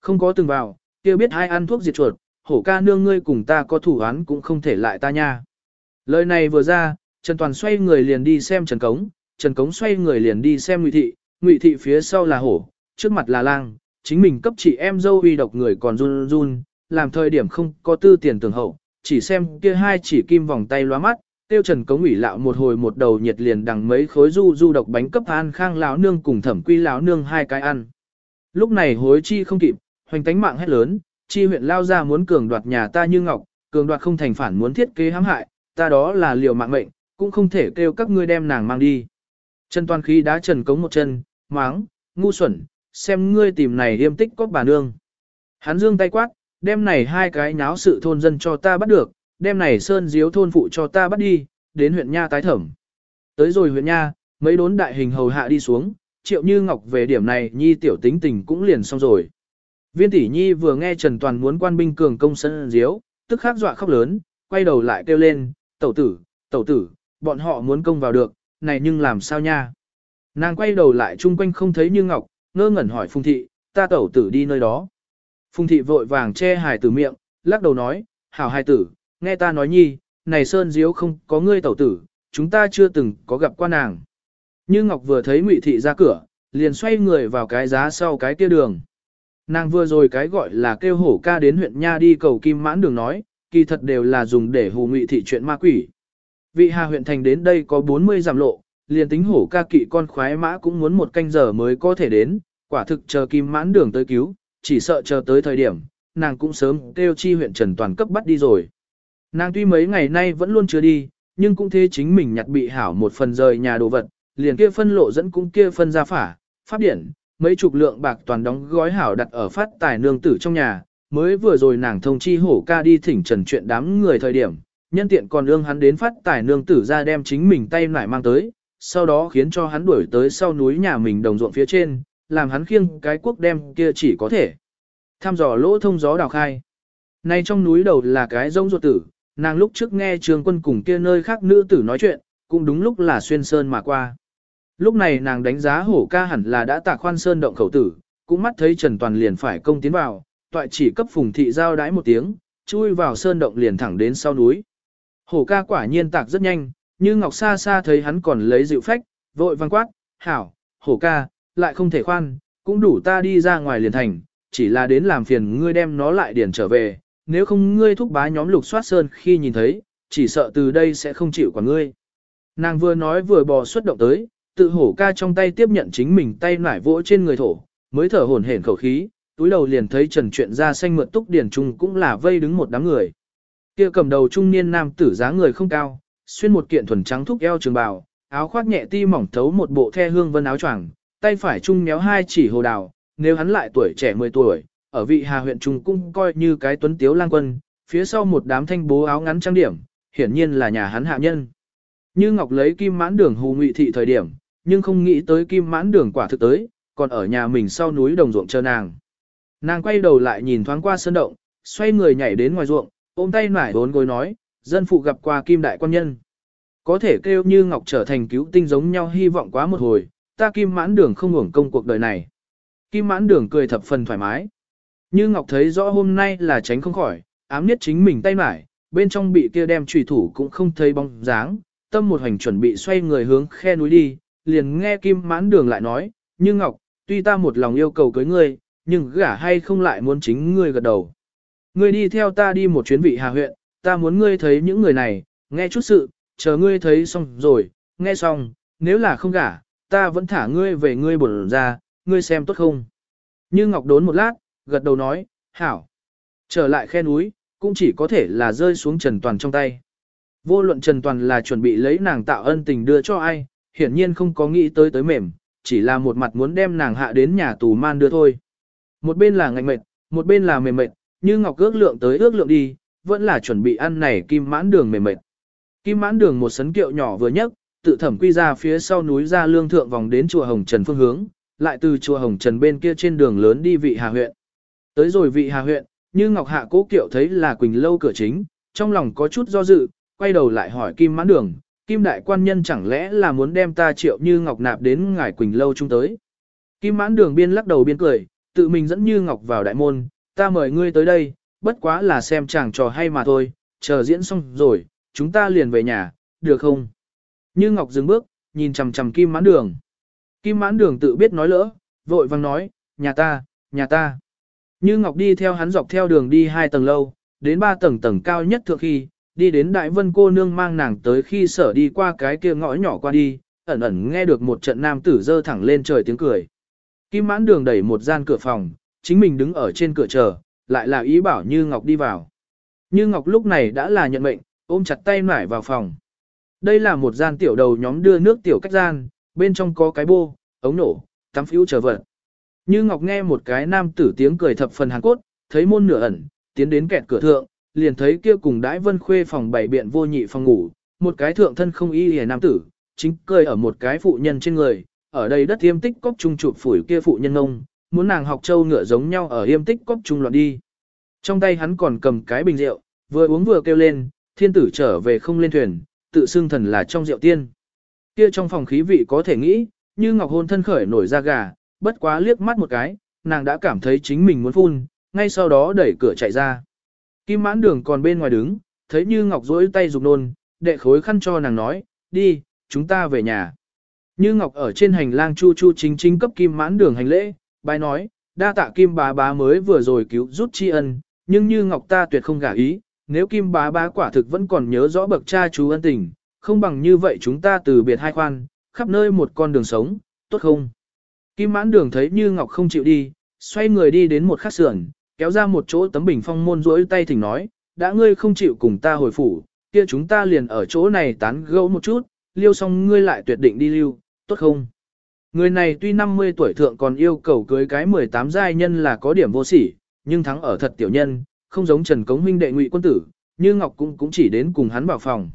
Không có từng vào, kia biết hai ăn thuốc diệt chuột, hổ ca nương ngươi cùng ta có thủ án cũng không thể lại ta nha. Lời này vừa ra, Trần Toàn xoay người liền đi xem Trần Cống, Trần Cống xoay người liền đi xem Ngụy Thị, Ngụy Thị phía sau là hổ, trước mặt là lang, chính mình cấp chị em dâu uy độc người còn run run, làm thời điểm không có tư tiền tưởng hậu, chỉ xem kia hai chỉ kim vòng tay lóa mắt, tiêu Trần Cống ủy lạo một hồi một đầu nhiệt liền đằng mấy khối du du độc bánh cấp an khang lão nương cùng thẩm quy lão nương hai cái ăn. Lúc này hối chi không kịp, hoành tánh mạng hét lớn, chi huyện lao ra muốn cường đoạt nhà ta như ngọc, cường đoạt không thành phản muốn thiết kế hãm hại, ta đó là liều mạng mệnh, cũng không thể kêu các ngươi đem nàng mang đi. Trần toàn khí đá trần cống một chân, máng, ngu xuẩn, xem ngươi tìm này yêm tích có bà nương. Hắn dương tay quát, đem này hai cái nháo sự thôn dân cho ta bắt được, đem này sơn diếu thôn phụ cho ta bắt đi, đến huyện Nha tái thẩm. Tới rồi huyện Nha, mấy đốn đại hình hầu hạ đi xuống, triệu như ngọc về điểm này nhi tiểu tính tình cũng liền xong rồi. Viên tỷ nhi vừa nghe Trần Toàn muốn quan binh cường công sân diếu, tức khắc dọa khóc lớn, quay đầu lại kêu lên, tẩu tử, tẩu tử, bọn họ muốn công vào được, này nhưng làm sao nha. Nàng quay đầu lại chung quanh không thấy như ngọc, ngơ ngẩn hỏi Phùng thị, ta tẩu tử đi nơi đó. Phùng thị vội vàng che hài tử miệng, lắc đầu nói, hảo hài tử, nghe ta nói nhi, này sơn diếu không có ngươi tẩu tử, chúng ta chưa từng có gặp qua nàng. Như Ngọc vừa thấy Ngụy thị ra cửa, liền xoay người vào cái giá sau cái kia đường. Nàng vừa rồi cái gọi là kêu hổ ca đến huyện Nha đi cầu kim mãn đường nói, kỳ thật đều là dùng để hù Ngụy thị chuyện ma quỷ. Vị Hà huyện thành đến đây có 40 giảm lộ, liền tính hổ ca kỵ con khoái mã cũng muốn một canh giờ mới có thể đến, quả thực chờ kim mãn đường tới cứu, chỉ sợ chờ tới thời điểm, nàng cũng sớm kêu chi huyện Trần Toàn cấp bắt đi rồi. Nàng tuy mấy ngày nay vẫn luôn chưa đi, nhưng cũng thế chính mình nhặt bị hảo một phần rời nhà đồ vật, liền kia phân lộ dẫn cũng kia phân ra phả, pháp điển, mấy chục lượng bạc toàn đóng gói hảo đặt ở phát tài nương tử trong nhà, mới vừa rồi nàng thông chi hổ ca đi thỉnh trần chuyện đám người thời điểm, nhân tiện còn ương hắn đến phát tài nương tử ra đem chính mình tay nải mang tới, sau đó khiến cho hắn đuổi tới sau núi nhà mình đồng ruộng phía trên, làm hắn khiêng cái quốc đem kia chỉ có thể. Tham dò lỗ thông gió đào khai. Nay trong núi đầu là cái rông ruột tử, nàng lúc trước nghe trường quân cùng kia nơi khác nữ tử nói chuyện, cũng đúng lúc là xuyên sơn mà qua. Lúc này nàng đánh giá hổ ca hẳn là đã tạc khoan sơn động khẩu tử, cũng mắt thấy Trần Toàn liền phải công tiến vào, toại chỉ cấp phùng thị giao đái một tiếng, chui vào sơn động liền thẳng đến sau núi. Hổ ca quả nhiên tạc rất nhanh, như Ngọc xa xa thấy hắn còn lấy dịu phách, vội vang quát, hảo, hổ ca, lại không thể khoan, cũng đủ ta đi ra ngoài liền thành, chỉ là đến làm phiền ngươi đem nó lại điền trở về, nếu không ngươi thúc bá nhóm lục soát sơn khi nhìn thấy, chỉ sợ từ đây sẽ không chịu quả ngươi. Nàng vừa nói vừa bò xuất động tới, tự hổ ca trong tay tiếp nhận chính mình tay nải vỗ trên người thổ, mới thở hổn hển khẩu khí, túi đầu liền thấy trần chuyện ra xanh mượn túc điển trung cũng là vây đứng một đám người. Kia cầm đầu trung niên nam tử dáng người không cao, xuyên một kiện thuần trắng thúc eo trường bào, áo khoác nhẹ ti mỏng thấu một bộ the hương vân áo choàng, tay phải trung méo hai chỉ hồ đào, nếu hắn lại tuổi trẻ 10 tuổi, ở vị Hà huyện trung cũng coi như cái tuấn tiếu lang quân, phía sau một đám thanh bố áo ngắn trang điểm, hiển nhiên là nhà hắn hạ nhân. Như Ngọc lấy kim mãn đường hù ngụy thị thời điểm, nhưng không nghĩ tới kim mãn đường quả thực tới, còn ở nhà mình sau núi đồng ruộng chờ nàng. Nàng quay đầu lại nhìn thoáng qua sân động, xoay người nhảy đến ngoài ruộng, ôm tay nải bốn gối nói, dân phụ gặp qua kim đại quan nhân. Có thể kêu như Ngọc trở thành cứu tinh giống nhau hy vọng quá một hồi, ta kim mãn đường không hưởng công cuộc đời này. Kim mãn đường cười thập phần thoải mái. Như Ngọc thấy rõ hôm nay là tránh không khỏi, ám nhất chính mình tay mải, bên trong bị kia đem trùy thủ cũng không thấy bóng dáng, tâm một hành chuẩn bị xoay người hướng khe núi đi, liền nghe Kim mãn đường lại nói, Như Ngọc, tuy ta một lòng yêu cầu cưới ngươi, nhưng gả hay không lại muốn chính ngươi gật đầu. Ngươi đi theo ta đi một chuyến vị Hà huyện, ta muốn ngươi thấy những người này, nghe chút sự, chờ ngươi thấy xong rồi, nghe xong, nếu là không gả, ta vẫn thả ngươi về ngươi bổn ra, ngươi xem tốt không. Như Ngọc đốn một lát, gật đầu nói, hảo. Trở lại khe núi, cũng chỉ có thể là rơi xuống Trần Toàn trong tay. Vô luận Trần Toàn là chuẩn bị lấy nàng tạo ân tình đưa cho ai, hiển nhiên không có nghĩ tới tới mềm, chỉ là một mặt muốn đem nàng hạ đến nhà tù man đưa thôi. Một bên là ngạnh mệt, một bên là mềm mệt, như Ngọc ước lượng tới ước lượng đi, vẫn là chuẩn bị ăn này kim mãn đường mềm mệt. Kim mãn đường một sấn kiệu nhỏ vừa nhấc, tự thẩm quy ra phía sau núi ra lương thượng vòng đến chùa Hồng Trần phương hướng, lại từ chùa Hồng Trần bên kia trên đường lớn đi vị Hà huyện. Tới rồi vị Hà huyện, như Ngọc Hạ cố kiệu thấy là Quỳnh Lâu cửa chính, trong lòng có chút do dự, quay đầu lại hỏi Kim mãn đường, Kim đại quan nhân chẳng lẽ là muốn đem ta triệu như Ngọc nạp đến ngải Quỳnh Lâu chung tới. Kim mãn đường biên lắc đầu biên cười, tự mình dẫn Như Ngọc vào đại môn, ta mời ngươi tới đây, bất quá là xem chàng trò hay mà thôi, chờ diễn xong rồi, chúng ta liền về nhà, được không? Như Ngọc dừng bước, nhìn chằm chằm Kim Mãn Đường. Kim Mãn Đường tự biết nói lỡ, vội vang nói, nhà ta, nhà ta. Như Ngọc đi theo hắn dọc theo đường đi hai tầng lâu, đến ba tầng tầng cao nhất thượng khi, đi đến Đại Vân cô nương mang nàng tới khi sở đi qua cái kia ngõ nhỏ qua đi, ẩn ẩn nghe được một trận nam tử dơ thẳng lên trời tiếng cười. Kim mãn đường đẩy một gian cửa phòng, chính mình đứng ở trên cửa chờ, lại là ý bảo Như Ngọc đi vào. Như Ngọc lúc này đã là nhận mệnh, ôm chặt tay nải vào phòng. Đây là một gian tiểu đầu nhóm đưa nước tiểu cách gian, bên trong có cái bô, ống nổ, tắm phiếu chờ vật. Như Ngọc nghe một cái nam tử tiếng cười thập phần hàn cốt, thấy môn nửa ẩn, tiến đến kẹt cửa thượng, liền thấy kia cùng đãi vân khuê phòng bảy biện vô nhị phòng ngủ, một cái thượng thân không y hề nam tử, chính cười ở một cái phụ nhân trên người, ở đây đất yêm tích cốc trung chụp phủi kia phụ nhân ngông, muốn nàng học châu ngựa giống nhau ở yêm tích cốc trung loạn đi. Trong tay hắn còn cầm cái bình rượu, vừa uống vừa kêu lên, thiên tử trở về không lên thuyền, tự xưng thần là trong rượu tiên. Kia trong phòng khí vị có thể nghĩ, như ngọc hôn thân khởi nổi ra gà, bất quá liếc mắt một cái, nàng đã cảm thấy chính mình muốn phun, ngay sau đó đẩy cửa chạy ra. Kim mãn đường còn bên ngoài đứng, thấy như ngọc rỗi tay dục nôn, đệ khối khăn cho nàng nói, đi, chúng ta về nhà. Như ngọc ở trên hành lang chu chu chính chính cấp kim mãn đường hành lễ, bài nói, đa tạ kim bá bá mới vừa rồi cứu rút tri ân, nhưng như ngọc ta tuyệt không gả ý, nếu kim bá bá quả thực vẫn còn nhớ rõ bậc cha chú ân tình, không bằng như vậy chúng ta từ biệt hai khoan, khắp nơi một con đường sống, tốt không? Kim mãn đường thấy như ngọc không chịu đi, xoay người đi đến một khắc sườn, kéo ra một chỗ tấm bình phong môn rỗi tay thỉnh nói, đã ngươi không chịu cùng ta hồi phủ, kia chúng ta liền ở chỗ này tán gẫu một chút, liêu xong ngươi lại tuyệt định đi lưu, tốt không? Người này tuy 50 tuổi thượng còn yêu cầu cưới cái 18 giai nhân là có điểm vô sỉ, nhưng thắng ở thật tiểu nhân, không giống Trần Cống huynh đệ ngụy quân tử, như Ngọc cũng cũng chỉ đến cùng hắn vào phòng.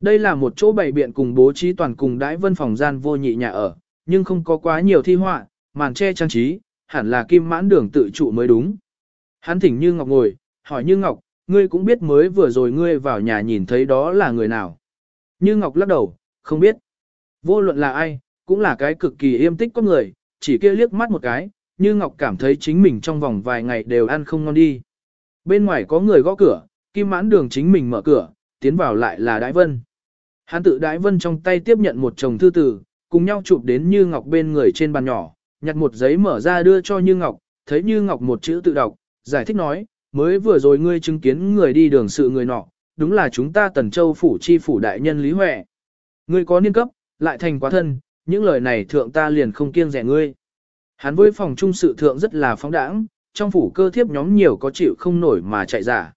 Đây là một chỗ bày biện cùng bố trí toàn cùng đãi vân phòng gian vô nhị nhà ở, nhưng không có quá nhiều thi họa, màn che trang trí, hẳn là kim mãn đường tự trụ mới đúng. Hắn thỉnh Như Ngọc ngồi, hỏi Như Ngọc, ngươi cũng biết mới vừa rồi ngươi vào nhà nhìn thấy đó là người nào. Như Ngọc lắc đầu, không biết. Vô luận là ai, cũng là cái cực kỳ yêm tích có người, chỉ kia liếc mắt một cái, Như Ngọc cảm thấy chính mình trong vòng vài ngày đều ăn không ngon đi. Bên ngoài có người gõ cửa, Kim mãn đường chính mình mở cửa, tiến vào lại là Đái Vân. Hắn tự Đái Vân trong tay tiếp nhận một chồng thư tử, cùng nhau chụp đến Như Ngọc bên người trên bàn nhỏ, nhặt một giấy mở ra đưa cho Như Ngọc, thấy Như Ngọc một chữ tự đọc, giải thích nói, mới vừa rồi ngươi chứng kiến người đi đường sự người nọ, đúng là chúng ta Tần Châu phủ chi phủ đại nhân Lý Huệ. Ngươi có niên cấp, lại thành quá thân, những lời này thượng ta liền không kiêng rẻ ngươi. Hắn với phòng trung sự thượng rất là phóng đãng, trong phủ cơ thiếp nhóm nhiều có chịu không nổi mà chạy giả.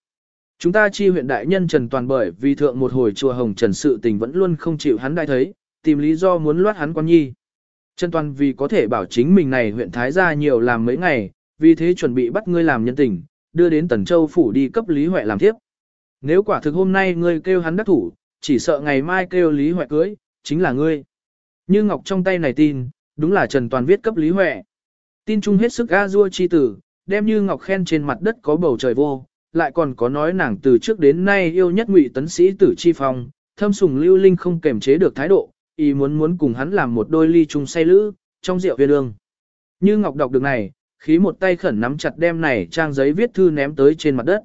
Chúng ta chi huyện đại nhân Trần Toàn bởi vì thượng một hồi chùa Hồng Trần sự tình vẫn luôn không chịu hắn đại thấy, tìm lý do muốn loát hắn quan nhi. Trần Toàn vì có thể bảo chính mình này huyện Thái gia nhiều làm mấy ngày, vì thế chuẩn bị bắt ngươi làm nhân tình, đưa đến Tần Châu phủ đi cấp Lý Huệ làm tiếp. Nếu quả thực hôm nay ngươi kêu hắn đắc thủ, chỉ sợ ngày mai kêu Lý Huệ cưới, chính là ngươi. Như Ngọc trong tay này tin, đúng là Trần Toàn viết cấp Lý Huệ. Tin chung hết sức a dua chi tử, đem Như Ngọc khen trên mặt đất có bầu trời vô, lại còn có nói nàng từ trước đến nay yêu nhất ngụy tấn sĩ tử chi phong, thâm sùng lưu linh không kềm chế được thái độ, ý muốn muốn cùng hắn làm một đôi ly chung say lữ, trong rượu viên đường. Như Ngọc đọc được này, khí một tay khẩn nắm chặt đem này trang giấy viết thư ném tới trên mặt đất.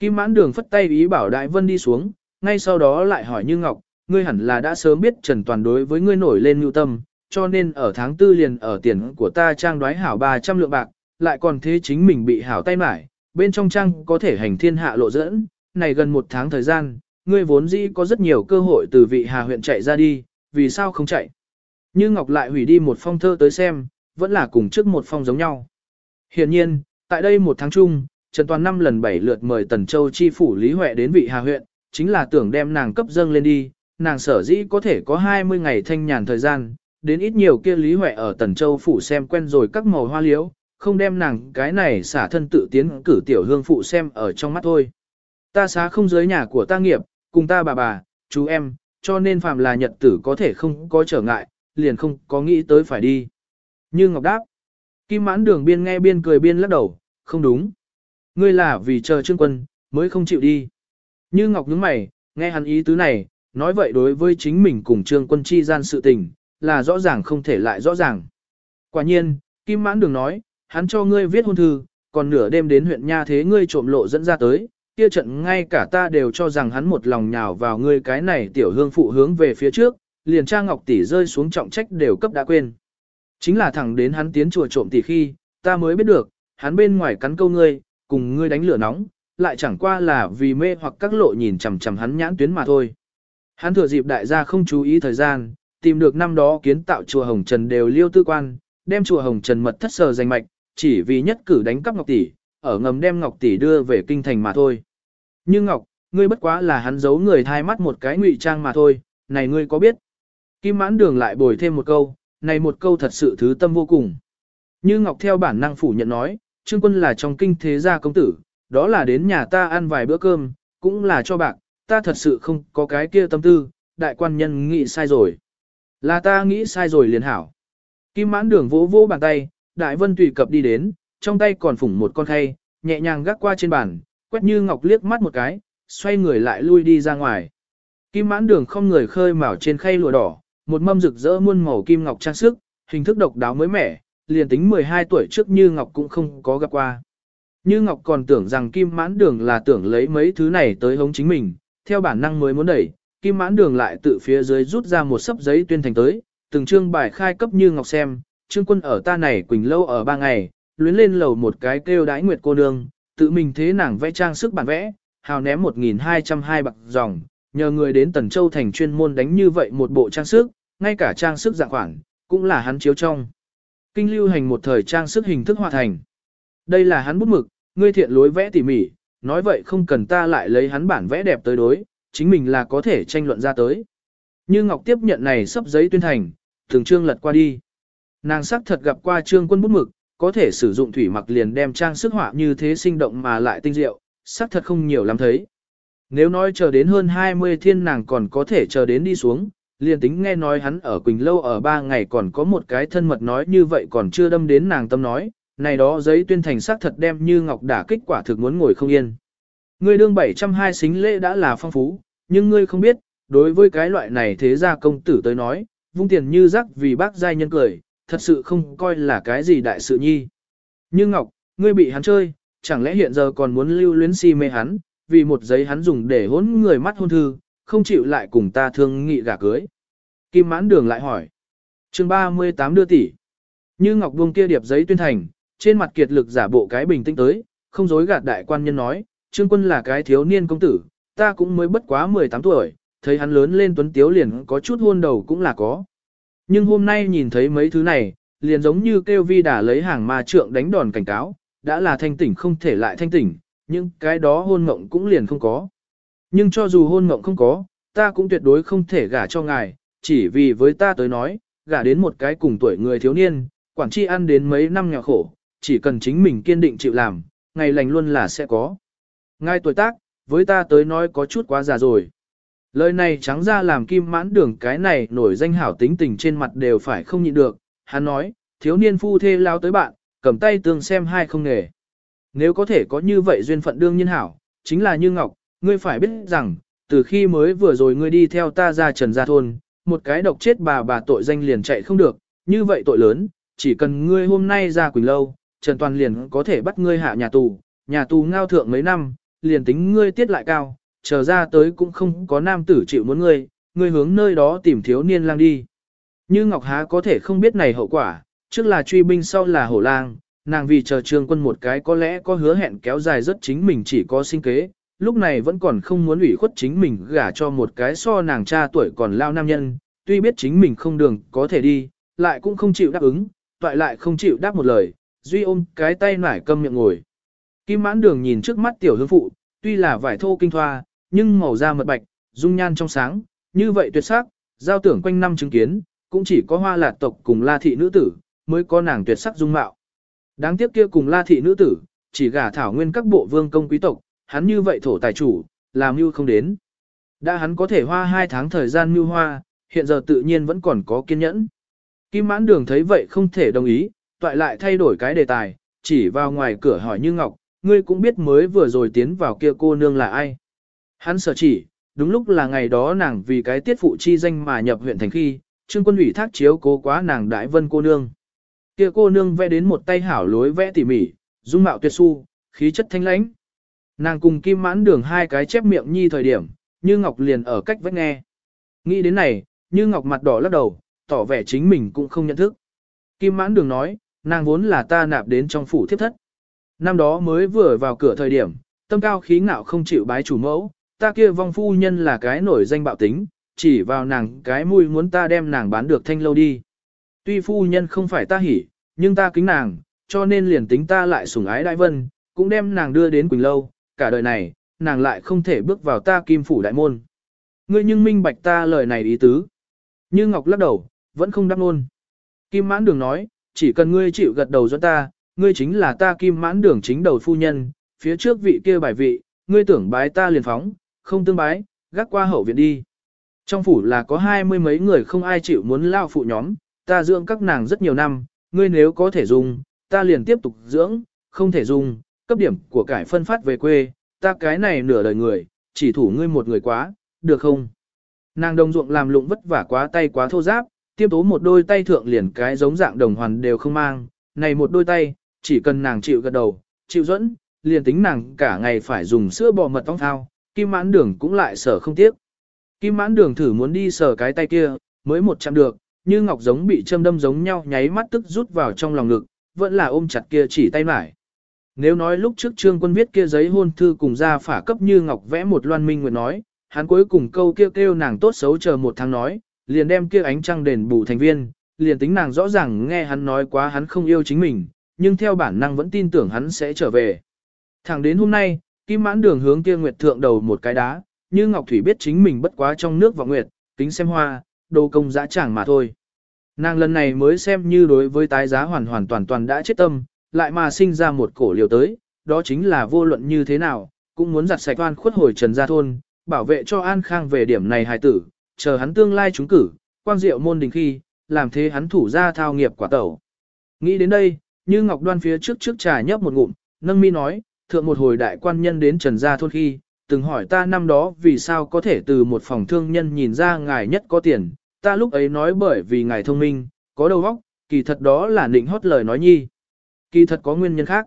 Kim mãn đường phất tay ý bảo Đại Vân đi xuống, ngay sau đó lại hỏi Như Ngọc, ngươi hẳn là đã sớm biết Trần Toàn đối với ngươi nổi lên nhu tâm, cho nên ở tháng tư liền ở tiền của ta trang đoái hảo 300 lượng bạc, lại còn thế chính mình bị hảo tay mải, bên trong trang có thể hành thiên hạ lộ dẫn, này gần một tháng thời gian, ngươi vốn dĩ có rất nhiều cơ hội từ vị hà huyện chạy ra đi, vì sao không chạy? Như Ngọc lại hủy đi một phong thơ tới xem, vẫn là cùng trước một phong giống nhau. Hiện nhiên, tại đây một tháng chung, Trần Toàn năm lần bảy lượt mời Tần Châu chi phủ Lý Huệ đến vị Hà huyện, chính là tưởng đem nàng cấp dâng lên đi, nàng sở dĩ có thể có 20 ngày thanh nhàn thời gian, đến ít nhiều kia Lý Huệ ở Tần Châu phủ xem quen rồi các màu hoa liễu, không đem nàng cái này xả thân tự tiến cử tiểu hương phụ xem ở trong mắt thôi. Ta xá không giới nhà của ta nghiệp, cùng ta bà bà, chú em, cho nên phàm là nhật tử có thể không có trở ngại, liền không có nghĩ tới phải đi. Như Ngọc đáp, Kim mãn đường biên nghe biên cười biên lắc đầu, không đúng. Ngươi là vì chờ trương quân, mới không chịu đi. Như Ngọc nhướng mày, nghe hắn ý tứ này, nói vậy đối với chính mình cùng trương quân chi gian sự tình, là rõ ràng không thể lại rõ ràng. Quả nhiên, Kim mãn đường nói, hắn cho ngươi viết hôn thư, còn nửa đêm đến huyện nha thế ngươi trộm lộ dẫn ra tới, kia trận ngay cả ta đều cho rằng hắn một lòng nhào vào ngươi cái này tiểu hương phụ hướng về phía trước, liền cha ngọc tỷ rơi xuống trọng trách đều cấp đã quên. Chính là thẳng đến hắn tiến chùa trộm tỷ khi, ta mới biết được, hắn bên ngoài cắn câu ngươi, cùng ngươi đánh lửa nóng, lại chẳng qua là vì mê hoặc các lộ nhìn chằm chằm hắn nhãn tuyến mà thôi. Hắn thừa dịp đại gia không chú ý thời gian, tìm được năm đó kiến tạo chùa Hồng Trần đều liêu tư quan, đem chùa Hồng Trần mật thất sờ danh mạch, chỉ vì nhất cử đánh cắp Ngọc Tỷ, ở ngầm đem Ngọc Tỷ đưa về kinh thành mà thôi. Nhưng Ngọc, ngươi bất quá là hắn giấu người thai mắt một cái ngụy trang mà thôi, này ngươi có biết? Kim mãn đường lại bồi thêm một câu, này một câu thật sự thứ tâm vô cùng. Như Ngọc theo bản năng phủ nhận nói, Trương Quân là trong kinh thế gia công tử, đó là đến nhà ta ăn vài bữa cơm, cũng là cho bạc, ta thật sự không có cái kia tâm tư, đại quan nhân nghĩ sai rồi. Là ta nghĩ sai rồi liền hảo. Kim mãn đường vỗ vỗ bàn tay, đại vân tùy cập đi đến, trong tay còn phủng một con khay, nhẹ nhàng gác qua trên bàn, quét như ngọc liếc mắt một cái, xoay người lại lui đi ra ngoài. Kim mãn đường không người khơi mào trên khay lụa đỏ, một mâm rực rỡ muôn màu kim ngọc trang sức, hình thức độc đáo mới mẻ, liền tính 12 tuổi trước Như Ngọc cũng không có gặp qua. Như Ngọc còn tưởng rằng Kim Mãn Đường là tưởng lấy mấy thứ này tới hống chính mình, theo bản năng mới muốn đẩy, Kim Mãn Đường lại tự phía dưới rút ra một sấp giấy tuyên thành tới, từng chương bài khai cấp Như Ngọc xem, trương quân ở ta này quỳnh lâu ở ba ngày, luyến lên lầu một cái kêu đái nguyệt cô nương, tự mình thế nàng vẽ trang sức bản vẽ, hào ném 1.202 bạc dòng, nhờ người đến Tần Châu thành chuyên môn đánh như vậy một bộ trang sức, ngay cả trang sức dạng khoản, cũng là hắn chiếu trong. Kinh lưu hành một thời trang sức hình thức hòa thành. Đây là hắn bút mực, ngươi thiện lối vẽ tỉ mỉ, nói vậy không cần ta lại lấy hắn bản vẽ đẹp tới đối, chính mình là có thể tranh luận ra tới. Như Ngọc tiếp nhận này sắp giấy tuyên thành, thường trương lật qua đi. Nàng sắc thật gặp qua trương quân bút mực, có thể sử dụng thủy mặc liền đem trang sức họa như thế sinh động mà lại tinh diệu, sắc thật không nhiều lắm thấy. Nếu nói chờ đến hơn 20 thiên nàng còn có thể chờ đến đi xuống, liền tính nghe nói hắn ở Quỳnh Lâu ở ba ngày còn có một cái thân mật nói như vậy còn chưa đâm đến nàng tâm nói, này đó giấy tuyên thành sắc thật đem như ngọc đả kích quả thực muốn ngồi không yên. Ngươi đương 720 xính lễ đã là phong phú, nhưng ngươi không biết, đối với cái loại này thế gia công tử tới nói, vung tiền như rắc vì bác giai nhân cười, thật sự không coi là cái gì đại sự nhi. Như Ngọc, ngươi bị hắn chơi, chẳng lẽ hiện giờ còn muốn lưu luyến si mê hắn, vì một giấy hắn dùng để hốn người mắt hôn thư, không chịu lại cùng ta thương nghị gả cưới. Kim mãn đường lại hỏi. chương 38 đưa tỷ. Như Ngọc buông kia điệp giấy tuyên thành, trên mặt kiệt lực giả bộ cái bình tĩnh tới, không dối gạt đại quan nhân nói, Trương Quân là cái thiếu niên công tử, ta cũng mới bất quá 18 tuổi, thấy hắn lớn lên tuấn tiếu liền có chút hôn đầu cũng là có. Nhưng hôm nay nhìn thấy mấy thứ này, liền giống như kêu vi đã lấy hàng ma trượng đánh đòn cảnh cáo, đã là thanh tỉnh không thể lại thanh tỉnh, nhưng cái đó hôn mộng cũng liền không có. Nhưng cho dù hôn mộng không có, ta cũng tuyệt đối không thể gả cho ngài, chỉ vì với ta tới nói, gả đến một cái cùng tuổi người thiếu niên, quản chi ăn đến mấy năm nhỏ khổ, chỉ cần chính mình kiên định chịu làm, ngày lành luôn là sẽ có. ngay tuổi tác, với ta tới nói có chút quá già rồi. Lời này trắng ra làm kim mãn đường cái này nổi danh hảo tính tình trên mặt đều phải không nhịn được. Hắn nói, thiếu niên phu thê lao tới bạn, cầm tay tương xem hai không nghề. Nếu có thể có như vậy duyên phận đương nhiên hảo, chính là như ngọc, ngươi phải biết rằng, từ khi mới vừa rồi ngươi đi theo ta ra trần gia thôn, một cái độc chết bà bà tội danh liền chạy không được, như vậy tội lớn, chỉ cần ngươi hôm nay ra Quỳnh Lâu, Trần Toàn liền có thể bắt ngươi hạ nhà tù, nhà tù ngao thượng mấy năm, liền tính ngươi tiết lại cao, chờ ra tới cũng không có nam tử chịu muốn ngươi, ngươi hướng nơi đó tìm thiếu niên lang đi. Như Ngọc Há có thể không biết này hậu quả, trước là truy binh sau là hổ lang, nàng vì chờ trương quân một cái có lẽ có hứa hẹn kéo dài rất chính mình chỉ có sinh kế, lúc này vẫn còn không muốn ủy khuất chính mình gả cho một cái so nàng cha tuổi còn lao nam nhân, tuy biết chính mình không đường có thể đi, lại cũng không chịu đáp ứng, toại lại không chịu đáp một lời, duy ôm cái tay nải câm miệng ngồi. Kim mãn đường nhìn trước mắt tiểu hương phụ, tuy là vải thô kinh thoa, nhưng màu da mật bạch, dung nhan trong sáng, như vậy tuyệt sắc, giao tưởng quanh năm chứng kiến, cũng chỉ có hoa lạt tộc cùng la thị nữ tử, mới có nàng tuyệt sắc dung mạo. Đáng tiếc kia cùng la thị nữ tử, chỉ gả thảo nguyên các bộ vương công quý tộc, hắn như vậy thổ tài chủ, làm mưu không đến. Đã hắn có thể hoa hai tháng thời gian mưu hoa, hiện giờ tự nhiên vẫn còn có kiên nhẫn. Kim mãn đường thấy vậy không thể đồng ý, toại lại thay đổi cái đề tài, chỉ vào ngoài cửa hỏi như ngọc, ngươi cũng biết mới vừa rồi tiến vào kia cô nương là ai. Hắn sở chỉ, đúng lúc là ngày đó nàng vì cái tiết phụ chi danh mà nhập huyện thành khi, trương quân ủy thác chiếu cố quá nàng đại vân cô nương. Kia cô nương vẽ đến một tay hảo lối vẽ tỉ mỉ, dung mạo tuyệt su, khí chất thanh lãnh. Nàng cùng Kim Mãn Đường hai cái chép miệng nhi thời điểm, Như Ngọc liền ở cách vách nghe. Nghĩ đến này, Như Ngọc mặt đỏ lắc đầu, tỏ vẻ chính mình cũng không nhận thức. Kim Mãn Đường nói, nàng vốn là ta nạp đến trong phủ thiếp thất. Năm đó mới vừa vào cửa thời điểm, tâm cao khí ngạo không chịu bái chủ mẫu, ta kia vong phu nhân là cái nổi danh bạo tính, chỉ vào nàng cái mũi muốn ta đem nàng bán được thanh lâu đi. Tuy phu nhân không phải ta hỉ, nhưng ta kính nàng, cho nên liền tính ta lại sủng ái đại vân, cũng đem nàng đưa đến Quỳnh Lâu, cả đời này, nàng lại không thể bước vào ta kim phủ đại môn. Ngươi nhưng minh bạch ta lời này ý tứ. Như Ngọc lắc đầu, vẫn không đáp luôn. Kim mãn đường nói, chỉ cần ngươi chịu gật đầu cho ta, ngươi chính là ta kim mãn đường chính đầu phu nhân, phía trước vị kia bài vị, ngươi tưởng bái ta liền phóng, không tương bái, gác qua hậu viện đi. Trong phủ là có hai mươi mấy người không ai chịu muốn lao phụ nhóm, ta dưỡng các nàng rất nhiều năm, ngươi nếu có thể dùng, ta liền tiếp tục dưỡng, không thể dùng, cấp điểm của cải phân phát về quê, ta cái này nửa đời người, chỉ thủ ngươi một người quá, được không? Nàng đồng ruộng làm lụng vất vả quá tay quá thô giáp, tiêm tố một đôi tay thượng liền cái giống dạng đồng hoàn đều không mang, này một đôi tay, chỉ cần nàng chịu gật đầu, chịu dẫn, liền tính nàng cả ngày phải dùng sữa bò mật ong thao, kim mãn đường cũng lại sở không tiếc. Kim mãn đường thử muốn đi sờ cái tay kia, mới một chạm được, như ngọc giống bị châm đâm giống nhau nháy mắt tức rút vào trong lòng ngực, vẫn là ôm chặt kia chỉ tay mải. Nếu nói lúc trước trương quân viết kia giấy hôn thư cùng ra phả cấp như ngọc vẽ một loan minh nguyệt nói, hắn cuối cùng câu kêu kêu nàng tốt xấu chờ một tháng nói, liền đem kia ánh trăng đền bù thành viên, liền tính nàng rõ ràng nghe hắn nói quá hắn không yêu chính mình, nhưng theo bản năng vẫn tin tưởng hắn sẽ trở về. Thẳng đến hôm nay, kim mãn đường hướng kia nguyệt thượng đầu một cái đá, như Ngọc Thủy biết chính mình bất quá trong nước và nguyệt, kính xem hoa, đồ công dã chẳng mà thôi. Nàng lần này mới xem như đối với tái giá hoàn hoàn toàn toàn đã chết tâm, lại mà sinh ra một cổ liều tới, đó chính là vô luận như thế nào, cũng muốn giặt sạch oan khuất hồi trần gia thôn, bảo vệ cho An Khang về điểm này hài tử, chờ hắn tương lai trúng cử, quang diệu môn đình khi, làm thế hắn thủ ra thao nghiệp quả tẩu. Nghĩ đến đây, như Ngọc Đoan phía trước trước trà nhấp một ngụm, nâng mi nói, thượng một hồi đại quan nhân đến trần gia thôn khi, từng hỏi ta năm đó vì sao có thể từ một phòng thương nhân nhìn ra ngài nhất có tiền, ta lúc ấy nói bởi vì ngài thông minh, có đầu óc, kỳ thật đó là nịnh hót lời nói nhi. Kỳ thật có nguyên nhân khác.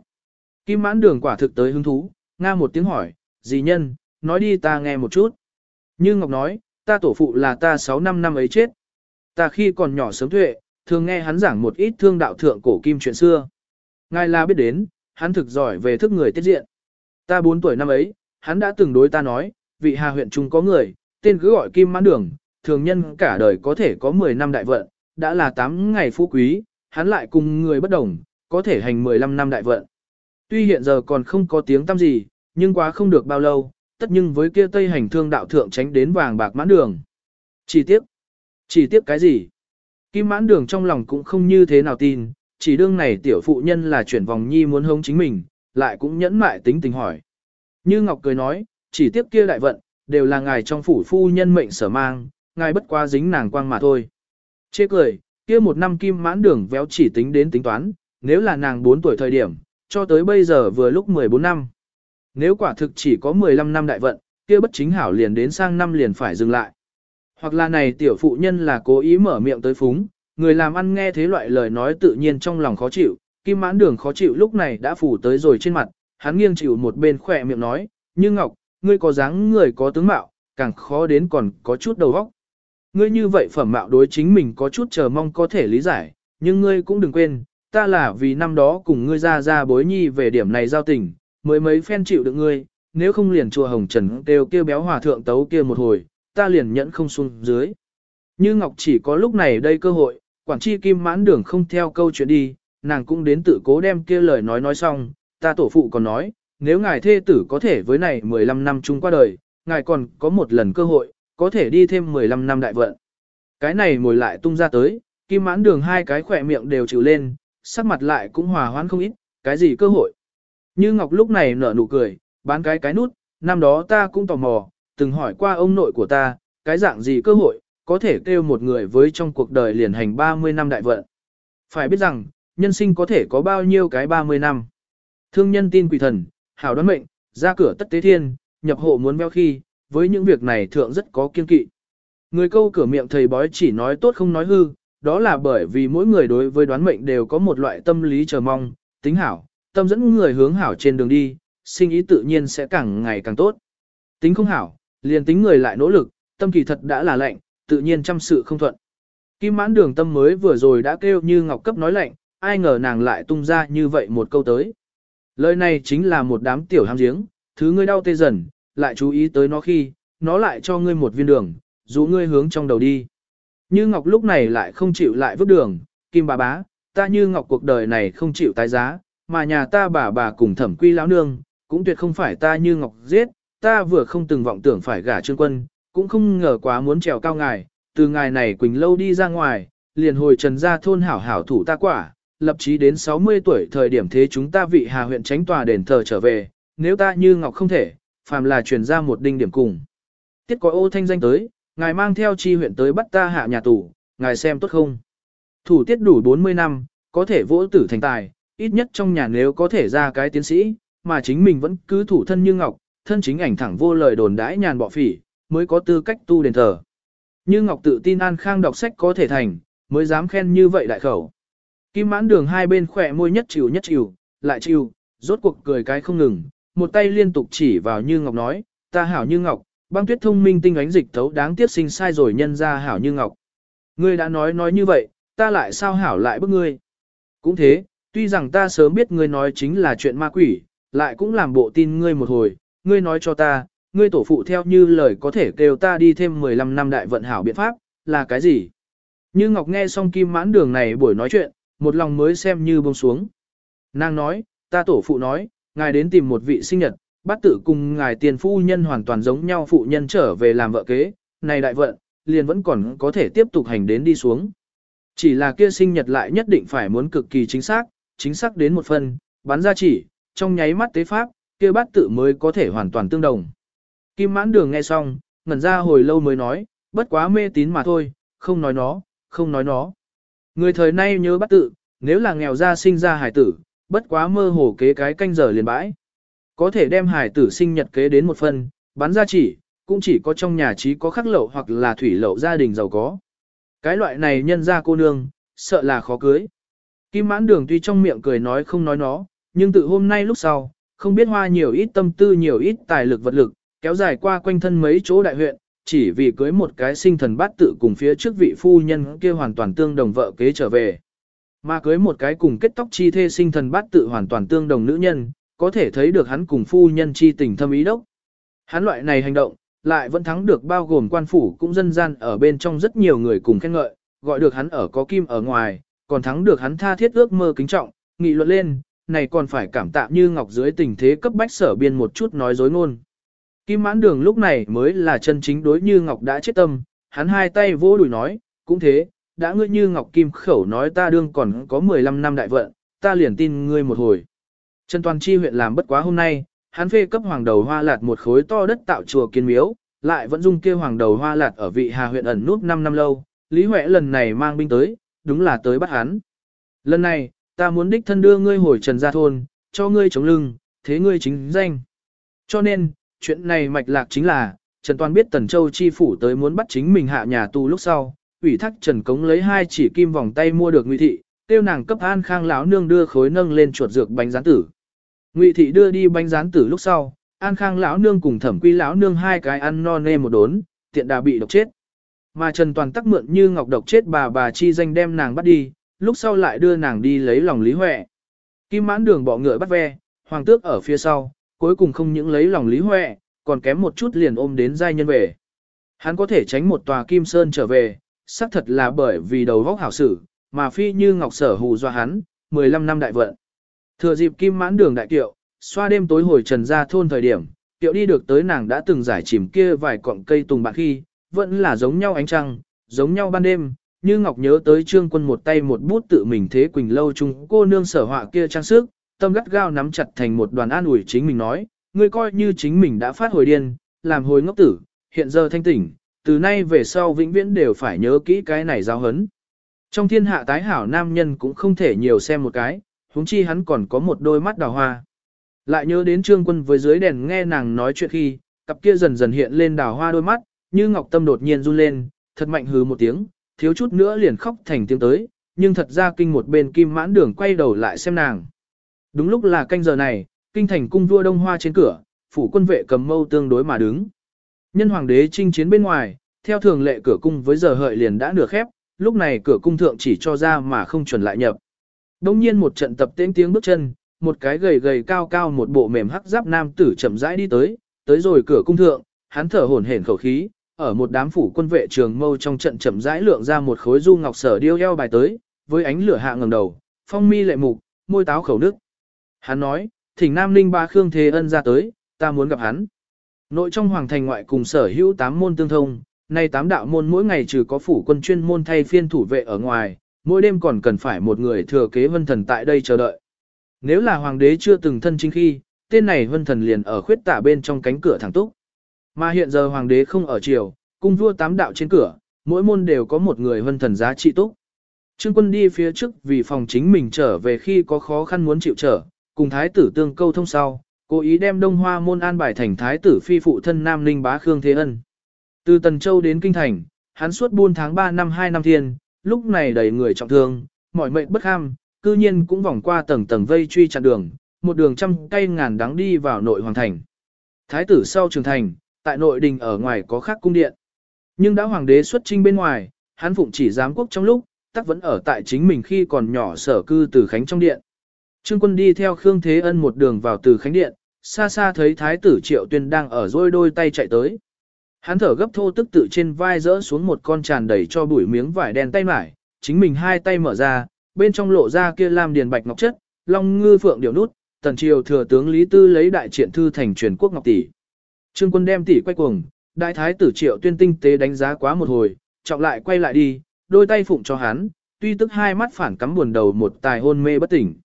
Kim mãn đường quả thực tới hứng thú, nga một tiếng hỏi, gì nhân, nói đi ta nghe một chút. Như Ngọc nói, ta tổ phụ là ta 6 năm năm ấy chết. Ta khi còn nhỏ sớm tuệ, thường nghe hắn giảng một ít thương đạo thượng cổ kim chuyện xưa. Ngài là biết đến, hắn thực giỏi về thức người tiết diện. Ta 4 tuổi năm ấy, hắn đã từng đối ta nói, vị hà huyện trung có người, tên cứ gọi kim mãn đường, thường nhân cả đời có thể có 10 năm đại vận, đã là 8 ngày phú quý, hắn lại cùng người bất đồng, có thể hành 15 năm đại vận. Tuy hiện giờ còn không có tiếng tăm gì, nhưng quá không được bao lâu, tất nhưng với kia tây hành thương đạo thượng tránh đến vàng bạc mãn đường. Chỉ tiếp. Chỉ tiếp cái gì? Kim mãn đường trong lòng cũng không như thế nào tin, chỉ đương này tiểu phụ nhân là chuyển vòng nhi muốn hống chính mình, lại cũng nhẫn mại tính tình hỏi. Như Ngọc cười nói, chỉ tiếp kia đại vận, đều là ngài trong phủ phu nhân mệnh sở mang, ngài bất quá dính nàng quang mà thôi. Chê cười, kia một năm kim mãn đường véo chỉ tính đến tính toán, nếu là nàng 4 tuổi thời điểm, cho tới bây giờ vừa lúc 14 năm. Nếu quả thực chỉ có 15 năm đại vận, kia bất chính hảo liền đến sang năm liền phải dừng lại. Hoặc là này tiểu phụ nhân là cố ý mở miệng tới phúng, người làm ăn nghe thế loại lời nói tự nhiên trong lòng khó chịu, kim mãn đường khó chịu lúc này đã phủ tới rồi trên mặt, hắn nghiêng chịu một bên khỏe miệng nói, như ngọc, ngươi có dáng người có tướng mạo, càng khó đến còn có chút đầu óc. Ngươi như vậy phẩm mạo đối chính mình có chút chờ mong có thể lý giải, nhưng ngươi cũng đừng quên, ta là vì năm đó cùng ngươi ra ra bối nhi về điểm này giao tình, mới mấy phen chịu được ngươi, nếu không liền chùa hồng trần kêu kêu béo hòa thượng tấu kia một hồi, ta liền nhẫn không xuống dưới. Như Ngọc chỉ có lúc này đây cơ hội, quản chi kim mãn đường không theo câu chuyện đi, nàng cũng đến tự cố đem kia lời nói nói xong, ta tổ phụ còn nói, nếu ngài thê tử có thể với này 15 năm chung qua đời, ngài còn có một lần cơ hội, có thể đi thêm 15 năm đại vận. Cái này ngồi lại tung ra tới, kim mãn đường hai cái khỏe miệng đều chịu lên, sắc mặt lại cũng hòa hoãn không ít, cái gì cơ hội. Như Ngọc lúc này nở nụ cười, bán cái cái nút, năm đó ta cũng tò mò, từng hỏi qua ông nội của ta, cái dạng gì cơ hội, có thể kêu một người với trong cuộc đời liền hành 30 năm đại vận. Phải biết rằng, nhân sinh có thể có bao nhiêu cái 30 năm. Thương nhân tin quỷ thần, hảo đoán mệnh, ra cửa tất tế thiên, nhập hộ muốn béo khi, với những việc này thượng rất có kiên kỵ. Người câu cửa miệng thầy bói chỉ nói tốt không nói hư, đó là bởi vì mỗi người đối với đoán mệnh đều có một loại tâm lý chờ mong, tính hảo, tâm dẫn người hướng hảo trên đường đi, sinh ý tự nhiên sẽ càng ngày càng tốt. Tính không hảo, liền tính người lại nỗ lực, tâm kỳ thật đã là lạnh, tự nhiên chăm sự không thuận. Kim mãn đường tâm mới vừa rồi đã kêu như ngọc cấp nói lạnh, ai ngờ nàng lại tung ra như vậy một câu tới. Lời này chính là một đám tiểu ham giếng, thứ ngươi đau tê dần, lại chú ý tới nó khi, nó lại cho ngươi một viên đường, dù ngươi hướng trong đầu đi. Như Ngọc lúc này lại không chịu lại vứt đường, Kim bà bá, ta Như Ngọc cuộc đời này không chịu tái giá, mà nhà ta bà bà cùng thẩm quy lão nương, cũng tuyệt không phải ta Như Ngọc giết, ta vừa không từng vọng tưởng phải gả trương quân, cũng không ngờ quá muốn trèo cao ngài, từ ngài này Quỳnh lâu đi ra ngoài, liền hồi trần ra thôn hảo hảo thủ ta quả, lập chí đến 60 tuổi thời điểm thế chúng ta vị hà huyện tránh tòa đền thờ trở về, nếu ta Như Ngọc không thể, phàm là truyền ra một đinh điểm cùng. Tiết có ô thanh danh tới, ngài mang theo chi huyện tới bắt ta hạ nhà tù, ngài xem tốt không? Thủ tiết đủ 40 năm, có thể vỗ tử thành tài, ít nhất trong nhà nếu có thể ra cái tiến sĩ, mà chính mình vẫn cứ thủ thân như ngọc, thân chính ảnh thẳng vô lời đồn đãi nhàn bọ phỉ, mới có tư cách tu đền thờ. Như Ngọc tự tin An Khang đọc sách có thể thành, mới dám khen như vậy đại khẩu. Kim mãn đường hai bên khỏe môi nhất chịu nhất chịu, lại chịu, rốt cuộc cười cái không ngừng, một tay liên tục chỉ vào Như Ngọc nói, ta hảo Như Ngọc, băng tuyết thông minh tinh ánh dịch thấu đáng tiếc sinh sai rồi nhân ra hảo Như Ngọc. Ngươi đã nói nói như vậy, ta lại sao hảo lại bức ngươi. Cũng thế, tuy rằng ta sớm biết ngươi nói chính là chuyện ma quỷ, lại cũng làm bộ tin ngươi một hồi, ngươi nói cho ta, ngươi tổ phụ theo như lời có thể kêu ta đi thêm 15 năm đại vận hảo biện pháp, là cái gì? Như Ngọc nghe xong kim mãn đường này buổi nói chuyện, một lòng mới xem như buông xuống. Nàng nói, ta tổ phụ nói, ngài đến tìm một vị sinh nhật, bắt tự cùng ngài tiền phu nhân hoàn toàn giống nhau phụ nhân trở về làm vợ kế, này đại vận, liền vẫn còn có thể tiếp tục hành đến đi xuống. Chỉ là kia sinh nhật lại nhất định phải muốn cực kỳ chính xác, chính xác đến một phần, bắn ra chỉ, trong nháy mắt tế pháp, kia bát tự mới có thể hoàn toàn tương đồng. Kim mãn đường nghe xong, ngẩn ra hồi lâu mới nói, bất quá mê tín mà thôi, không nói nó, không nói nó. Người thời nay nhớ bắt tự, nếu là nghèo ra sinh ra hải tử, bất quá mơ hồ kế cái canh giờ liền bãi. Có thể đem hải tử sinh nhật kế đến một phần, bán ra chỉ, cũng chỉ có trong nhà trí có khắc lậu hoặc là thủy lậu gia đình giàu có. Cái loại này nhân ra cô nương, sợ là khó cưới. Kim mãn đường tuy trong miệng cười nói không nói nó, nhưng từ hôm nay lúc sau, không biết hoa nhiều ít tâm tư nhiều ít tài lực vật lực, kéo dài qua quanh thân mấy chỗ đại huyện, chỉ vì cưới một cái sinh thần bát tự cùng phía trước vị phu nhân kia hoàn toàn tương đồng vợ kế trở về. Mà cưới một cái cùng kết tóc chi thê sinh thần bát tự hoàn toàn tương đồng nữ nhân, có thể thấy được hắn cùng phu nhân chi tình thâm ý đốc. Hắn loại này hành động, lại vẫn thắng được bao gồm quan phủ cũng dân gian ở bên trong rất nhiều người cùng khen ngợi, gọi được hắn ở có kim ở ngoài, còn thắng được hắn tha thiết ước mơ kính trọng, nghị luận lên, này còn phải cảm tạ như ngọc dưới tình thế cấp bách sở biên một chút nói dối ngôn. Kim mãn đường lúc này mới là chân chính đối như ngọc đã chết tâm, hắn hai tay vỗ đùi nói, cũng thế, đã ngươi như ngọc kim khẩu nói ta đương còn có 15 năm đại vận, ta liền tin ngươi một hồi. Trần Toàn Chi huyện làm bất quá hôm nay, hắn phê cấp hoàng đầu hoa lạt một khối to đất tạo chùa kiến miếu, lại vẫn dung kia hoàng đầu hoa lạt ở vị Hà huyện ẩn nút 5 năm lâu, Lý Huệ lần này mang binh tới, đúng là tới bắt hắn. Lần này, ta muốn đích thân đưa ngươi hồi Trần Gia Thôn, cho ngươi chống lưng, thế ngươi chính danh. Cho nên, chuyện này mạch lạc chính là, Trần Toàn biết Tần Châu chi phủ tới muốn bắt chính mình hạ nhà tù lúc sau, ủy thác Trần Cống lấy hai chỉ kim vòng tay mua được Ngụy Thị, tiêu nàng cấp An Khang lão nương đưa khối nâng lên chuột dược bánh rán tử. Ngụy Thị đưa đi bánh rán tử lúc sau, An Khang lão nương cùng Thẩm Quy lão nương hai cái ăn no nê một đốn, tiện đà bị độc chết. Mà Trần Toàn tắc mượn như ngọc độc chết bà bà chi danh đem nàng bắt đi, lúc sau lại đưa nàng đi lấy lòng Lý Huệ. Kim mãn đường bỏ ngựa bắt ve, hoàng tước ở phía sau, cuối cùng không những lấy lòng Lý Huệ, còn kém một chút liền ôm đến giai nhân về. Hắn có thể tránh một tòa kim sơn trở về, xác thật là bởi vì đầu vóc hảo sử, mà phi như ngọc sở hù do hắn, 15 năm đại vận. Thừa dịp kim mãn đường đại kiệu, xoa đêm tối hồi trần ra thôn thời điểm, kiệu đi được tới nàng đã từng giải chìm kia vài cọng cây tùng bạc khi, vẫn là giống nhau ánh trăng, giống nhau ban đêm, như ngọc nhớ tới trương quân một tay một bút tự mình thế quỳnh lâu chung cô nương sở họa kia trang sức, tâm gắt gao nắm chặt thành một đoàn an ủi chính mình nói, ngươi coi như chính mình đã phát hồi điên, làm hồi ngốc tử, hiện giờ thanh tỉnh, từ nay về sau vĩnh viễn đều phải nhớ kỹ cái này giáo hấn. Trong thiên hạ tái hảo nam nhân cũng không thể nhiều xem một cái, huống chi hắn còn có một đôi mắt đào hoa. Lại nhớ đến trương quân với dưới đèn nghe nàng nói chuyện khi, cặp kia dần dần hiện lên đào hoa đôi mắt, như ngọc tâm đột nhiên run lên, thật mạnh hừ một tiếng, thiếu chút nữa liền khóc thành tiếng tới, nhưng thật ra kinh một bên kim mãn đường quay đầu lại xem nàng. Đúng lúc là canh giờ này, kinh thành cung vua đông hoa trên cửa, phủ quân vệ cầm mâu tương đối mà đứng. Nhân hoàng đế chinh chiến bên ngoài, theo thường lệ cửa cung với giờ hợi liền đã nửa khép, lúc này cửa cung thượng chỉ cho ra mà không chuẩn lại nhập. Đông nhiên một trận tập tên tiếng bước chân, một cái gầy gầy cao cao một bộ mềm hắc giáp nam tử chậm rãi đi tới, tới rồi cửa cung thượng, hắn thở hổn hển khẩu khí, ở một đám phủ quân vệ trường mâu trong trận chậm rãi lượng ra một khối du ngọc sở điêu eo bài tới, với ánh lửa hạ ngầm đầu, phong mi lệ mục, môi táo khẩu nước. Hắn nói, thỉnh Nam Ninh ba Khương Thế Ân ra tới, ta muốn gặp hắn. Nội trong hoàng thành ngoại cùng sở hữu tám môn tương thông, nay tám đạo môn mỗi ngày trừ có phủ quân chuyên môn thay phiên thủ vệ ở ngoài, mỗi đêm còn cần phải một người thừa kế vân thần tại đây chờ đợi. Nếu là hoàng đế chưa từng thân chính khi, tên này vân thần liền ở khuyết tả bên trong cánh cửa thẳng túc. Mà hiện giờ hoàng đế không ở triều, cung vua tám đạo trên cửa, mỗi môn đều có một người vân thần giá trị túc. Trương quân đi phía trước vì phòng chính mình trở về khi có khó khăn muốn chịu trở, cùng thái tử tương câu thông sau, cố ý đem đông hoa môn an bài thành thái tử phi phụ thân Nam Ninh bá Khương Thế Ân. Từ Tần Châu đến Kinh Thành, hắn suốt buôn tháng 3 năm 2 năm thiên, lúc này đầy người trọng thương, mỏi mệnh bất ham, cư nhiên cũng vòng qua tầng tầng vây truy chặn đường, một đường trăm cây ngàn đắng đi vào nội hoàng thành. Thái tử sau trường thành, tại nội đình ở ngoài có khác cung điện. Nhưng đã hoàng đế xuất trinh bên ngoài, hắn phụng chỉ giám quốc trong lúc, tắc vẫn ở tại chính mình khi còn nhỏ sở cư từ Khánh trong điện. Trương quân đi theo Khương Thế Ân một đường vào từ Khánh điện, xa xa thấy thái tử Triệu Tuyên đang ở dôi đôi tay chạy tới. Hắn thở gấp thô tức tự trên vai rỡ xuống một con tràn đầy cho bụi miếng vải đen tay mải, chính mình hai tay mở ra, bên trong lộ ra kia lam điền bạch ngọc chất, long ngư phượng điều nút, tần triều thừa tướng Lý Tư lấy đại triện thư thành truyền quốc ngọc tỷ. Trương quân đem tỷ quay cuồng, đại thái tử Triệu Tuyên tinh tế đánh giá quá một hồi, trọng lại quay lại đi, đôi tay phụng cho hắn, tuy tức hai mắt phản cắm buồn đầu một tài hôn mê bất tỉnh.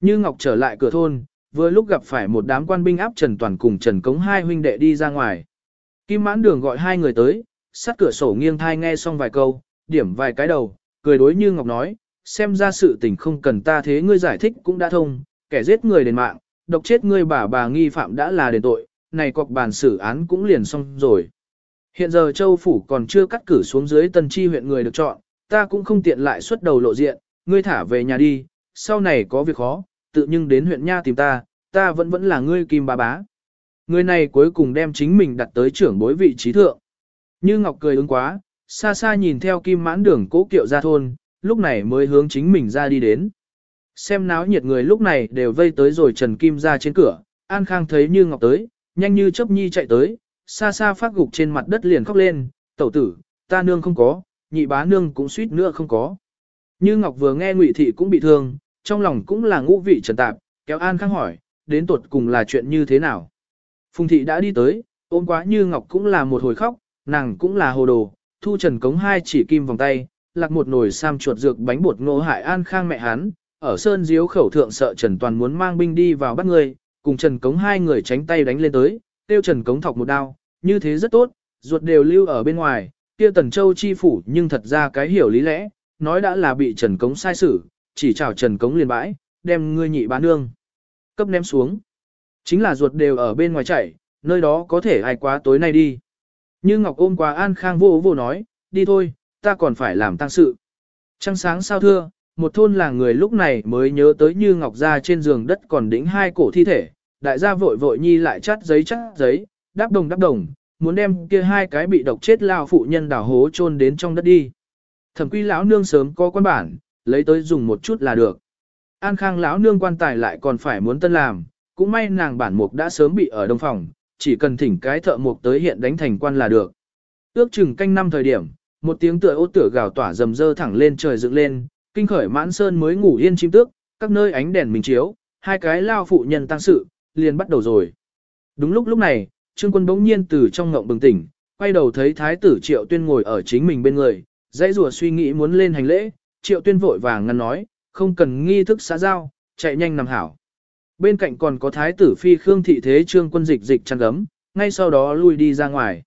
Như Ngọc trở lại cửa thôn, vừa lúc gặp phải một đám quan binh áp Trần Toàn cùng Trần Cống hai huynh đệ đi ra ngoài. Kim mãn đường gọi hai người tới, sát cửa sổ nghiêng thai nghe xong vài câu, điểm vài cái đầu, cười đối như Ngọc nói, xem ra sự tình không cần ta thế ngươi giải thích cũng đã thông, kẻ giết người đền mạng, độc chết ngươi bà bà nghi phạm đã là đền tội, này cọc bàn xử án cũng liền xong rồi. Hiện giờ châu phủ còn chưa cắt cử xuống dưới tân chi huyện người được chọn, ta cũng không tiện lại xuất đầu lộ diện, ngươi thả về nhà đi, sau này có việc khó, tự nhưng đến huyện Nha tìm ta, ta vẫn vẫn là ngươi kim bá bá. Người này cuối cùng đem chính mình đặt tới trưởng bối vị trí thượng. Như Ngọc cười ứng quá, xa xa nhìn theo kim mãn đường cố kiệu ra thôn, lúc này mới hướng chính mình ra đi đến. Xem náo nhiệt người lúc này đều vây tới rồi Trần Kim ra trên cửa, An Khang thấy Như Ngọc tới, nhanh như chớp nhi chạy tới, xa xa phát gục trên mặt đất liền khóc lên, tẩu tử, ta nương không có, nhị bá nương cũng suýt nữa không có. Như Ngọc vừa nghe Ngụy Thị cũng bị thương, trong lòng cũng là ngũ vị trần tạp, kéo An Khang hỏi, đến tuột cùng là chuyện như thế nào. Phùng Thị đã đi tới, ôm quá Như Ngọc cũng là một hồi khóc, nàng cũng là hồ đồ, thu trần cống hai chỉ kim vòng tay, lạc một nồi sam chuột dược bánh bột ngô hại An Khang mẹ hắn, ở sơn diếu khẩu thượng sợ Trần Toàn muốn mang binh đi vào bắt người, cùng Trần Cống hai người tránh tay đánh lên tới, tiêu Trần Cống thọc một đao, như thế rất tốt, ruột đều lưu ở bên ngoài, kia Tần Châu chi phủ nhưng thật ra cái hiểu lý lẽ, nói đã là bị Trần Cống sai xử, chỉ chào Trần Cống liền bãi, đem ngươi nhị bán nương. Cấp ném xuống. Chính là ruột đều ở bên ngoài chảy, nơi đó có thể ai quá tối nay đi. Như Ngọc ôm qua An Khang vô vô nói, đi thôi, ta còn phải làm tăng sự. Trăng sáng sao thưa, một thôn làng người lúc này mới nhớ tới Như Ngọc ra trên giường đất còn đính hai cổ thi thể, đại gia vội vội nhi lại chắt giấy chắt giấy, đáp đồng đáp đồng, muốn đem kia hai cái bị độc chết lao phụ nhân đào hố chôn đến trong đất đi. Thẩm quy lão nương sớm có quan bản, lấy tới dùng một chút là được. An khang lão nương quan tài lại còn phải muốn tân làm, cũng may nàng bản mục đã sớm bị ở đông phòng, chỉ cần thỉnh cái thợ mục tới hiện đánh thành quan là được. Ước chừng canh năm thời điểm, một tiếng tựa ô tựa gào tỏa rầm rơ thẳng lên trời dựng lên, kinh khởi mãn sơn mới ngủ yên chim tước, các nơi ánh đèn mình chiếu, hai cái lao phụ nhân tăng sự, liền bắt đầu rồi. Đúng lúc lúc này, Trương Quân bỗng nhiên từ trong ngộng bừng tỉnh, quay đầu thấy Thái tử Triệu Tuyên ngồi ở chính mình bên người, dãy rùa suy nghĩ muốn lên hành lễ, Triệu Tuyên vội vàng ngăn nói, không cần nghi thức xã giao, chạy nhanh nằm hảo. Bên cạnh còn có Thái tử Phi Khương Thị Thế Trương Quân dịch dịch chăn gấm, ngay sau đó lui đi ra ngoài.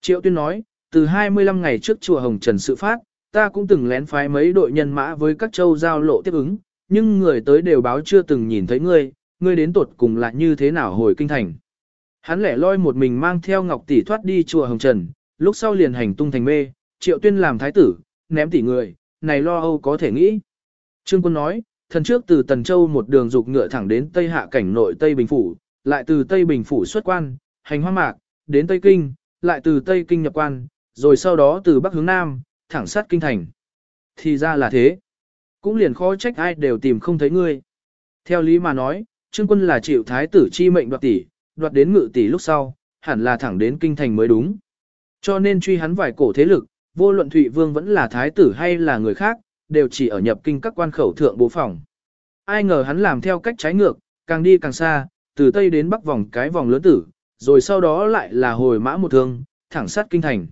Triệu Tuyên nói, từ 25 ngày trước chùa Hồng Trần sự phát, ta cũng từng lén phái mấy đội nhân mã với các châu giao lộ tiếp ứng, nhưng người tới đều báo chưa từng nhìn thấy ngươi, ngươi đến tuột cùng là như thế nào hồi kinh thành. Hắn lẻ loi một mình mang theo Ngọc Tỷ thoát đi chùa Hồng Trần, lúc sau liền hành tung thành mê, triệu tuyên làm thái tử, ném tỷ người, này lo âu có thể nghĩ. Trương quân nói, thần trước từ Tần Châu một đường dục ngựa thẳng đến Tây Hạ cảnh nội Tây Bình Phủ, lại từ Tây Bình Phủ xuất quan, hành hoa mạc, đến Tây Kinh, lại từ Tây Kinh nhập quan, rồi sau đó từ Bắc hướng Nam, thẳng sát Kinh Thành. Thì ra là thế. Cũng liền khó trách ai đều tìm không thấy ngươi. Theo lý mà nói, Trương quân là chịu thái tử chi mệnh đoạt tỷ, đoạt đến ngự tỷ lúc sau, hẳn là thẳng đến Kinh Thành mới đúng. Cho nên truy hắn vài cổ thế lực, vô luận Thụy Vương vẫn là thái tử hay là người khác, đều chỉ ở nhập kinh các quan khẩu thượng bố phòng. Ai ngờ hắn làm theo cách trái ngược, càng đi càng xa, từ Tây đến Bắc vòng cái vòng lớn tử, rồi sau đó lại là hồi mã một thương, thẳng sát kinh thành.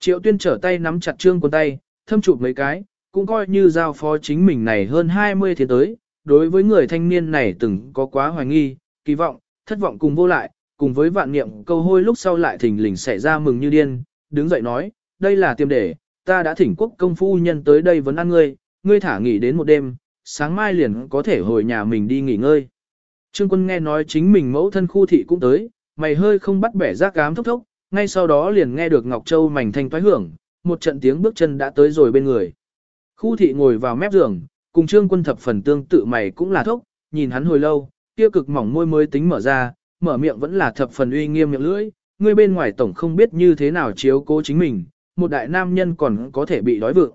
Triệu tuyên trở tay nắm chặt trương quân tay, thâm chụp mấy cái, cũng coi như giao phó chính mình này hơn 20 thế tới, đối với người thanh niên này từng có quá hoài nghi, kỳ vọng, thất vọng cùng vô lại, cùng với vạn niệm câu hôi lúc sau lại thình lình xảy ra mừng như điên, đứng dậy nói, đây là tiêm để, ta đã thỉnh quốc công phu nhân tới đây vấn ăn ngươi, ngươi thả nghỉ đến một đêm, sáng mai liền có thể hồi nhà mình đi nghỉ ngơi. Trương quân nghe nói chính mình mẫu thân khu thị cũng tới, mày hơi không bắt bẻ rác cám thốc thốc, ngay sau đó liền nghe được Ngọc Châu mảnh thanh toái hưởng, một trận tiếng bước chân đã tới rồi bên người. Khu thị ngồi vào mép giường, cùng trương quân thập phần tương tự mày cũng là thốc, nhìn hắn hồi lâu, kia cực mỏng môi mới tính mở ra, mở miệng vẫn là thập phần uy nghiêm miệng lưỡi, ngươi bên ngoài tổng không biết như thế nào chiếu cố chính mình, một đại nam nhân còn có thể bị đói vượng.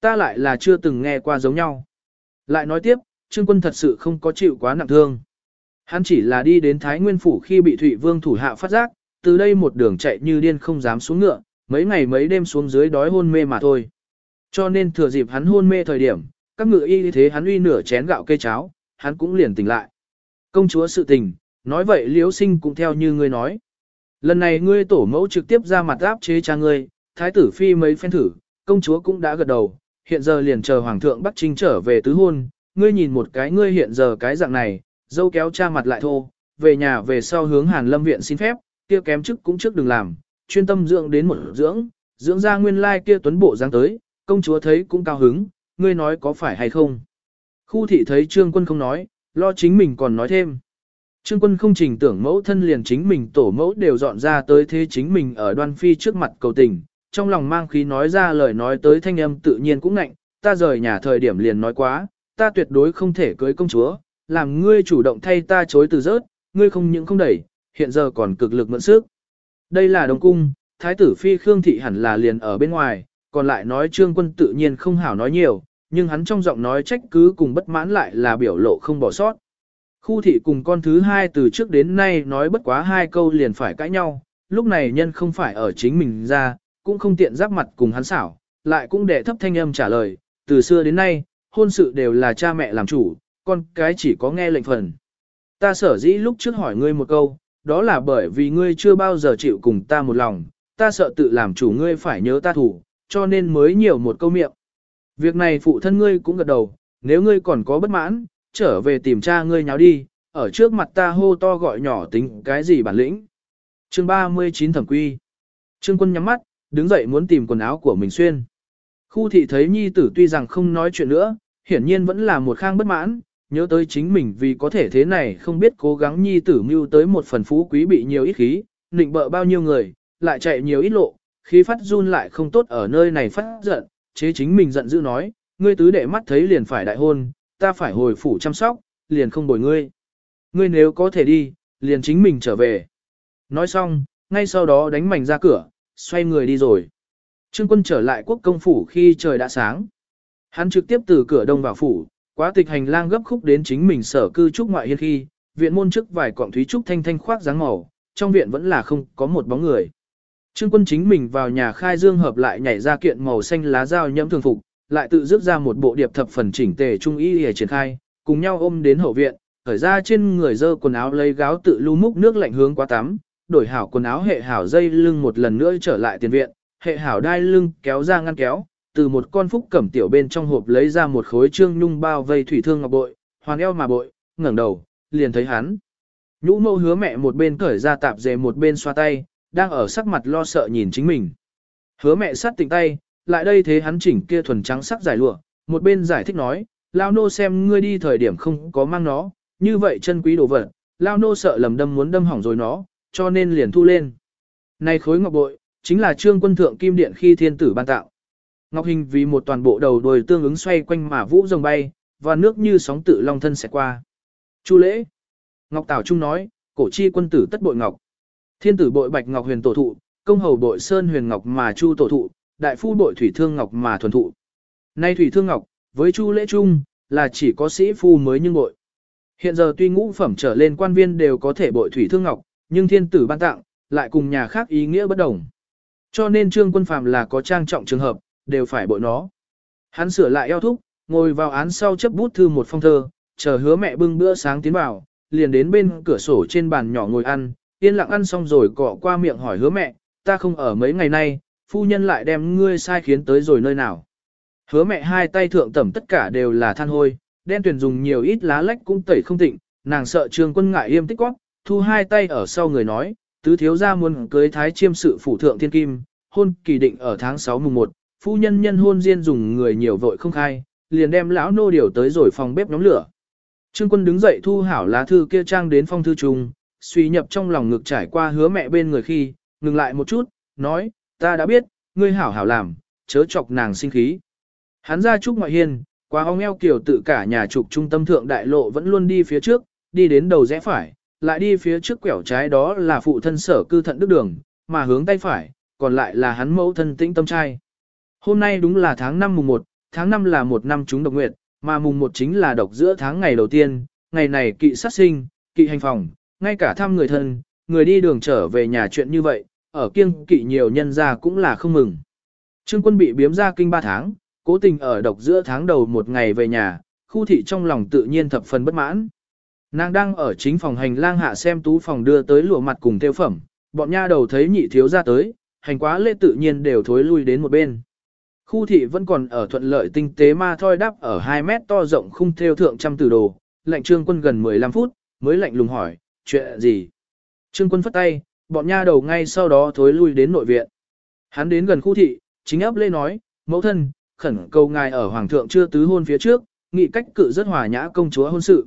Ta lại là chưa từng nghe qua giống nhau. Lại nói tiếp, Trương Quân thật sự không có chịu quá nặng thương. Hắn chỉ là đi đến Thái Nguyên Phủ khi bị Thụy Vương thủ hạ phát giác, từ đây một đường chạy như điên không dám xuống ngựa, mấy ngày mấy đêm xuống dưới đói hôn mê mà thôi. Cho nên thừa dịp hắn hôn mê thời điểm, các ngựa y thế hắn uy nửa chén gạo cây cháo, hắn cũng liền tỉnh lại. Công chúa sự tình, nói vậy liễu sinh cũng theo như ngươi nói. Lần này ngươi tổ mẫu trực tiếp ra mặt áp chế cha ngươi, thái tử phi mấy phen thử, công chúa cũng đã gật đầu, hiện giờ liền chờ hoàng thượng Bắc Trinh trở về tứ hôn, ngươi nhìn một cái ngươi hiện giờ cái dạng này, dâu kéo cha mặt lại thô, về nhà về sau hướng Hàn Lâm viện xin phép, kia kém chức cũng trước đừng làm, chuyên tâm dưỡng đến một dưỡng, dưỡng ra nguyên lai kia tuấn bộ dáng tới, công chúa thấy cũng cao hứng, ngươi nói có phải hay không. Khu thị thấy trương quân không nói, lo chính mình còn nói thêm. Trương quân không trình tưởng mẫu thân liền chính mình tổ mẫu đều dọn ra tới thế chính mình ở đoan phi trước mặt cầu tình, trong lòng mang khí nói ra lời nói tới thanh âm tự nhiên cũng ngạnh, ta rời nhà thời điểm liền nói quá, ta tuyệt đối không thể cưới công chúa, làm ngươi chủ động thay ta chối từ rớt, ngươi không những không đẩy, hiện giờ còn cực lực mượn sức. Đây là đồng cung, thái tử phi Khương Thị hẳn là liền ở bên ngoài, còn lại nói trương quân tự nhiên không hảo nói nhiều, nhưng hắn trong giọng nói trách cứ cùng bất mãn lại là biểu lộ không bỏ sót. Khu thị cùng con thứ hai từ trước đến nay nói bất quá hai câu liền phải cãi nhau, lúc này nhân không phải ở chính mình ra, cũng không tiện giáp mặt cùng hắn xảo, lại cũng để thấp thanh âm trả lời, từ xưa đến nay, hôn sự đều là cha mẹ làm chủ, con cái chỉ có nghe lệnh phần. Ta sở dĩ lúc trước hỏi ngươi một câu, đó là bởi vì ngươi chưa bao giờ chịu cùng ta một lòng, ta sợ tự làm chủ ngươi phải nhớ ta thủ, cho nên mới nhiều một câu miệng. Việc này phụ thân ngươi cũng gật đầu, nếu ngươi còn có bất mãn, trở về tìm cha ngươi nháo đi, ở trước mặt ta hô to gọi nhỏ tính cái gì bản lĩnh. Chương 39 thẩm quy. Trương quân nhắm mắt, đứng dậy muốn tìm quần áo của mình xuyên. Khu thị thấy nhi tử tuy rằng không nói chuyện nữa, hiển nhiên vẫn là một khang bất mãn, nhớ tới chính mình vì có thể thế này không biết cố gắng nhi tử mưu tới một phần phú quý bị nhiều ít khí, nịnh bợ bao nhiêu người, lại chạy nhiều ít lộ, khí phát run lại không tốt ở nơi này phát giận, chế chính mình giận dữ nói, ngươi tứ đệ mắt thấy liền phải đại hôn, ta phải hồi phủ chăm sóc, liền không bồi ngươi. Ngươi nếu có thể đi, liền chính mình trở về. Nói xong, ngay sau đó đánh mảnh ra cửa, xoay người đi rồi. Trương quân trở lại quốc công phủ khi trời đã sáng. Hắn trực tiếp từ cửa đông vào phủ, quá tịch hành lang gấp khúc đến chính mình sở cư trúc ngoại hiên khi, viện môn trước vài cọng thúy trúc thanh thanh khoác dáng màu, trong viện vẫn là không có một bóng người. Trương quân chính mình vào nhà khai dương hợp lại nhảy ra kiện màu xanh lá dao nhẫm thường phục, lại tự dứt ra một bộ điệp thập phần chỉnh tề trung y để triển khai, cùng nhau ôm đến hậu viện, khởi ra trên người dơ quần áo lấy gáo tự lưu múc nước lạnh hướng qua tắm, đổi hảo quần áo hệ hảo dây lưng một lần nữa trở lại tiền viện, hệ hảo đai lưng kéo ra ngăn kéo, từ một con phúc cẩm tiểu bên trong hộp lấy ra một khối trương nhung bao vây thủy thương ngọc bội, hoàn eo mà bội, ngẩng đầu, liền thấy hắn. Nhũ mâu hứa mẹ một bên cởi ra tạp dề một bên xoa tay, đang ở sắc mặt lo sợ nhìn chính mình. Hứa mẹ sát tỉnh tay, lại đây thế hắn chỉnh kia thuần trắng sắc giải lụa, một bên giải thích nói, lao nô xem ngươi đi thời điểm không có mang nó, như vậy chân quý đồ vật, lao nô sợ lầm đâm muốn đâm hỏng rồi nó, cho nên liền thu lên. Nay khối ngọc bội, chính là trương quân thượng kim điện khi thiên tử ban tạo. Ngọc hình vì một toàn bộ đầu đồi tương ứng xoay quanh mà vũ rồng bay, và nước như sóng tự long thân sẽ qua. Chu lễ. Ngọc Tảo Trung nói, cổ chi quân tử tất bội ngọc. Thiên tử bội bạch ngọc huyền tổ thụ, công hầu bội sơn huyền ngọc mà chu tổ thụ, đại phu bội thủy thương ngọc mà thuần thụ. Nay thủy thương ngọc, với chu lễ trung, là chỉ có sĩ phu mới nhưng bội. Hiện giờ tuy ngũ phẩm trở lên quan viên đều có thể bội thủy thương ngọc, nhưng thiên tử ban tặng, lại cùng nhà khác ý nghĩa bất đồng. Cho nên trương quân phàm là có trang trọng trường hợp, đều phải bội nó. Hắn sửa lại eo thúc, ngồi vào án sau chấp bút thư một phong thơ, chờ hứa mẹ bưng bữa sáng tiến vào, liền đến bên cửa sổ trên bàn nhỏ ngồi ăn, yên lặng ăn xong rồi cọ qua miệng hỏi hứa mẹ, ta không ở mấy ngày nay, phu nhân lại đem ngươi sai khiến tới rồi nơi nào. Hứa mẹ hai tay thượng tẩm tất cả đều là than hôi, đen tuyển dùng nhiều ít lá lách cũng tẩy không tịnh, nàng sợ trương quân ngại yêm tích quát, thu hai tay ở sau người nói, tứ thiếu gia muốn cưới thái chiêm sự phủ thượng thiên kim, hôn kỳ định ở tháng 6 mùng 1, phu nhân nhân hôn riêng dùng người nhiều vội không khai, liền đem lão nô điều tới rồi phòng bếp nhóm lửa. Trương quân đứng dậy thu hảo lá thư kia trang đến phong thư trùng, suy nhập trong lòng ngực trải qua hứa mẹ bên người khi, ngừng lại một chút, nói, ta đã biết, ngươi hảo hảo làm, chớ chọc nàng sinh khí. Hắn ra trúc ngoại hiên, qua ong eo kiểu tự cả nhà trục trung tâm thượng đại lộ vẫn luôn đi phía trước, đi đến đầu rẽ phải, lại đi phía trước quẻo trái đó là phụ thân sở cư thận đức đường, mà hướng tay phải, còn lại là hắn mẫu thân tĩnh tâm trai. Hôm nay đúng là tháng 5 mùng 1, tháng 5 là một năm chúng độc nguyệt, mà mùng 1 chính là độc giữa tháng ngày đầu tiên, ngày này kỵ sát sinh, kỵ hành phòng, ngay cả thăm người thân, người đi đường trở về nhà chuyện như vậy, ở kiêng kỵ nhiều nhân ra cũng là không mừng. Trương quân bị biếm ra kinh 3 tháng, cố tình ở độc giữa tháng đầu một ngày về nhà, khu thị trong lòng tự nhiên thập phần bất mãn. Nàng đang ở chính phòng hành lang hạ xem tú phòng đưa tới lụa mặt cùng theo phẩm, bọn nha đầu thấy nhị thiếu ra tới, hành quá lễ tự nhiên đều thối lui đến một bên. Khu thị vẫn còn ở thuận lợi tinh tế ma thoi đắp ở 2 mét to rộng khung theo thượng trăm từ đồ, lệnh trương quân gần 15 phút, mới lạnh lùng hỏi, chuyện gì? Trương quân phất tay, bọn nha đầu ngay sau đó thối lui đến nội viện. Hắn đến gần khu thị, chính ấp lê nói, mẫu thân, khẩn cầu ngài ở hoàng thượng chưa tứ hôn phía trước, nghị cách cự rất hòa nhã công chúa hôn sự.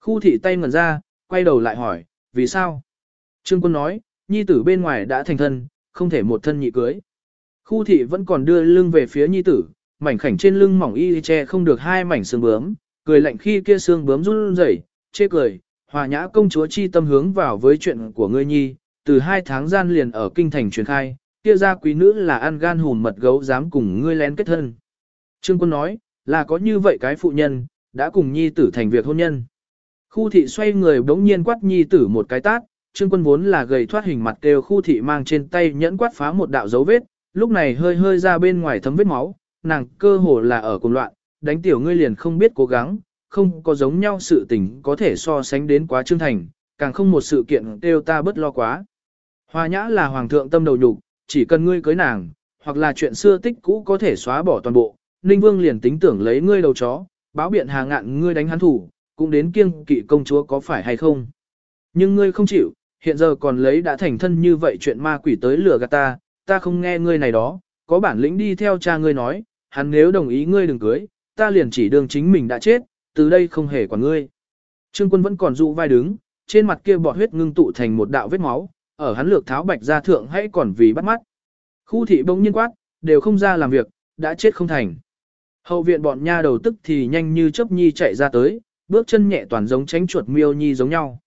Khu thị tay ngẩn ra, quay đầu lại hỏi, vì sao? Trương quân nói, nhi tử bên ngoài đã thành thân, không thể một thân nhị cưới. Khu thị vẫn còn đưa lưng về phía nhi tử, mảnh khảnh trên lưng mỏng y che không được hai mảnh xương bướm, cười lạnh khi kia xương bướm run rẩy, chê cười, hòa nhã công chúa chi tâm hướng vào với chuyện của ngươi nhi, từ hai tháng gian liền ở kinh thành truyền khai, kia ra quý nữ là ăn gan hùn mật gấu dám cùng ngươi lén kết thân. Trương quân nói, là có như vậy cái phụ nhân, đã cùng nhi tử thành việc hôn nhân. Khu thị xoay người bỗng nhiên quát nhi tử một cái tát, trương quân vốn là gầy thoát hình mặt kêu khu thị mang trên tay nhẫn quát phá một đạo dấu vết, lúc này hơi hơi ra bên ngoài thấm vết máu, nàng cơ hồ là ở cùng loạn, đánh tiểu ngươi liền không biết cố gắng, không có giống nhau sự tình có thể so sánh đến quá trương thành, càng không một sự kiện kêu ta bất lo quá. Hoa nhã là hoàng thượng tâm đầu nhục, chỉ cần ngươi cưới nàng, hoặc là chuyện xưa tích cũ có thể xóa bỏ toàn bộ, Ninh Vương liền tính tưởng lấy ngươi đầu chó, báo biện hàng ngạn ngươi đánh hắn thủ, cũng đến kiêng kỵ công chúa có phải hay không. Nhưng ngươi không chịu, hiện giờ còn lấy đã thành thân như vậy chuyện ma quỷ tới lừa gạt ta, ta không nghe ngươi này đó, có bản lĩnh đi theo cha ngươi nói, hắn nếu đồng ý ngươi đừng cưới, ta liền chỉ đường chính mình đã chết, từ đây không hề quản ngươi. Trương quân vẫn còn dụ vai đứng, trên mặt kia bọt huyết ngưng tụ thành một đạo vết máu, ở hắn lược tháo bạch ra thượng hãy còn vì bắt mắt. Khu thị bỗng nhiên quát, đều không ra làm việc, đã chết không thành. Hậu viện bọn nha đầu tức thì nhanh như chớp nhi chạy ra tới, bước chân nhẹ toàn giống tránh chuột miêu nhi giống nhau.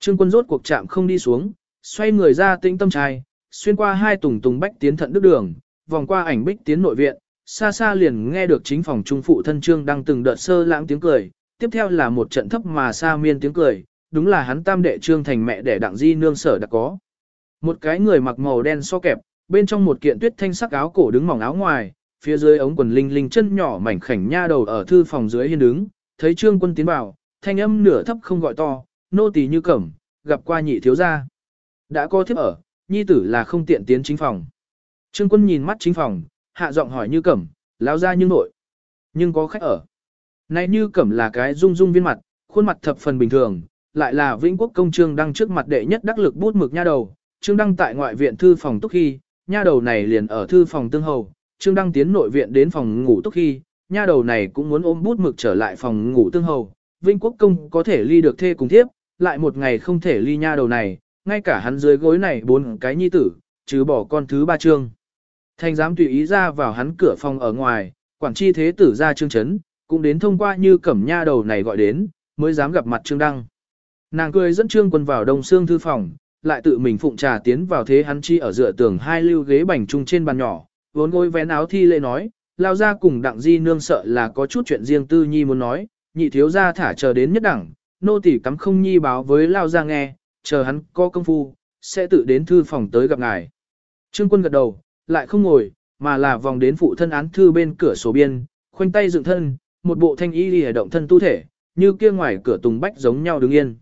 Trương quân rốt cuộc chạm không đi xuống, xoay người ra tĩnh tâm trai, xuyên qua hai tùng tùng bách tiến thận đức đường, vòng qua ảnh bích tiến nội viện, xa xa liền nghe được chính phòng trung phụ thân trương đang từng đợt sơ lãng tiếng cười, tiếp theo là một trận thấp mà xa miên tiếng cười, đúng là hắn tam đệ trương thành mẹ đẻ đặng di nương sở đã có. Một cái người mặc màu đen so kẹp, bên trong một kiện tuyết thanh sắc áo cổ đứng mỏng áo ngoài, phía dưới ống quần linh linh chân nhỏ mảnh khảnh nha đầu ở thư phòng dưới hiên đứng, thấy trương quân tiến vào, thanh âm nửa thấp không gọi to, nô tỳ như cẩm, gặp qua nhị thiếu gia. Đã có thiếp ở, nhi tử là không tiện tiến chính phòng. Trương quân nhìn mắt chính phòng, hạ giọng hỏi như cẩm, lão ra như nội. Nhưng có khách ở. Này như cẩm là cái dung dung viên mặt, khuôn mặt thập phần bình thường, lại là vĩnh quốc công trương đăng trước mặt đệ nhất đắc lực bút mực nha đầu. Trương đăng tại ngoại viện thư phòng túc khi, nha đầu này liền ở thư phòng tương hầu. Trương đăng tiến nội viện đến phòng ngủ túc khi, nha đầu này cũng muốn ôm bút mực trở lại phòng ngủ tương hầu. Vinh quốc công có thể ly được thê cùng thiếp, lại một ngày không thể ly nha đầu này, ngay cả hắn dưới gối này bốn cái nhi tử, chứ bỏ con thứ ba trương. Thành dám tùy ý ra vào hắn cửa phòng ở ngoài, quản chi thế tử ra trương chấn, cũng đến thông qua như cẩm nha đầu này gọi đến, mới dám gặp mặt trương đăng. Nàng cười dẫn trương quân vào đông xương thư phòng, lại tự mình phụng trà tiến vào thế hắn chi ở dựa tường hai lưu ghế bành trung trên bàn nhỏ, vốn gối vén áo thi lễ nói, lao ra cùng đặng di nương sợ là có chút chuyện riêng tư nhi muốn nói, nhị thiếu ra thả chờ đến nhất đẳng, nô tỳ cắm không nhi báo với lao ra nghe, chờ hắn có công phu, sẽ tự đến thư phòng tới gặp ngài. Trương quân gật đầu, lại không ngồi, mà là vòng đến phụ thân án thư bên cửa sổ biên, khoanh tay dựng thân, một bộ thanh y lìa động thân tu thể, như kia ngoài cửa tùng bách giống nhau đứng yên.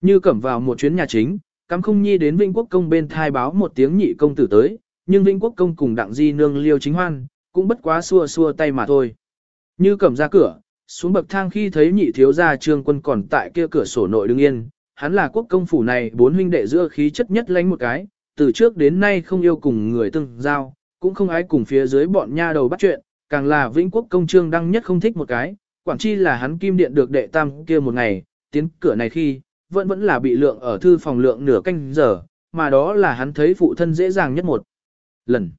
Như cẩm vào một chuyến nhà chính, cắm không nhi đến Vĩnh Quốc công bên thai báo một tiếng nhị công tử tới, nhưng Vĩnh Quốc công cùng đặng di nương liêu chính hoan, cũng bất quá xua xua tay mà thôi. Như cẩm ra cửa, xuống bậc thang khi thấy nhị thiếu gia trương quân còn tại kia cửa sổ nội đứng yên, hắn là quốc công phủ này bốn huynh đệ giữa khí chất nhất lánh một cái, từ trước đến nay không yêu cùng người từng giao, cũng không ái cùng phía dưới bọn nha đầu bắt chuyện, càng là vĩnh quốc công trương đăng nhất không thích một cái, quản chi là hắn kim điện được đệ tam kia một ngày, tiến cửa này khi, vẫn vẫn là bị lượng ở thư phòng lượng nửa canh giờ, mà đó là hắn thấy phụ thân dễ dàng nhất một lần.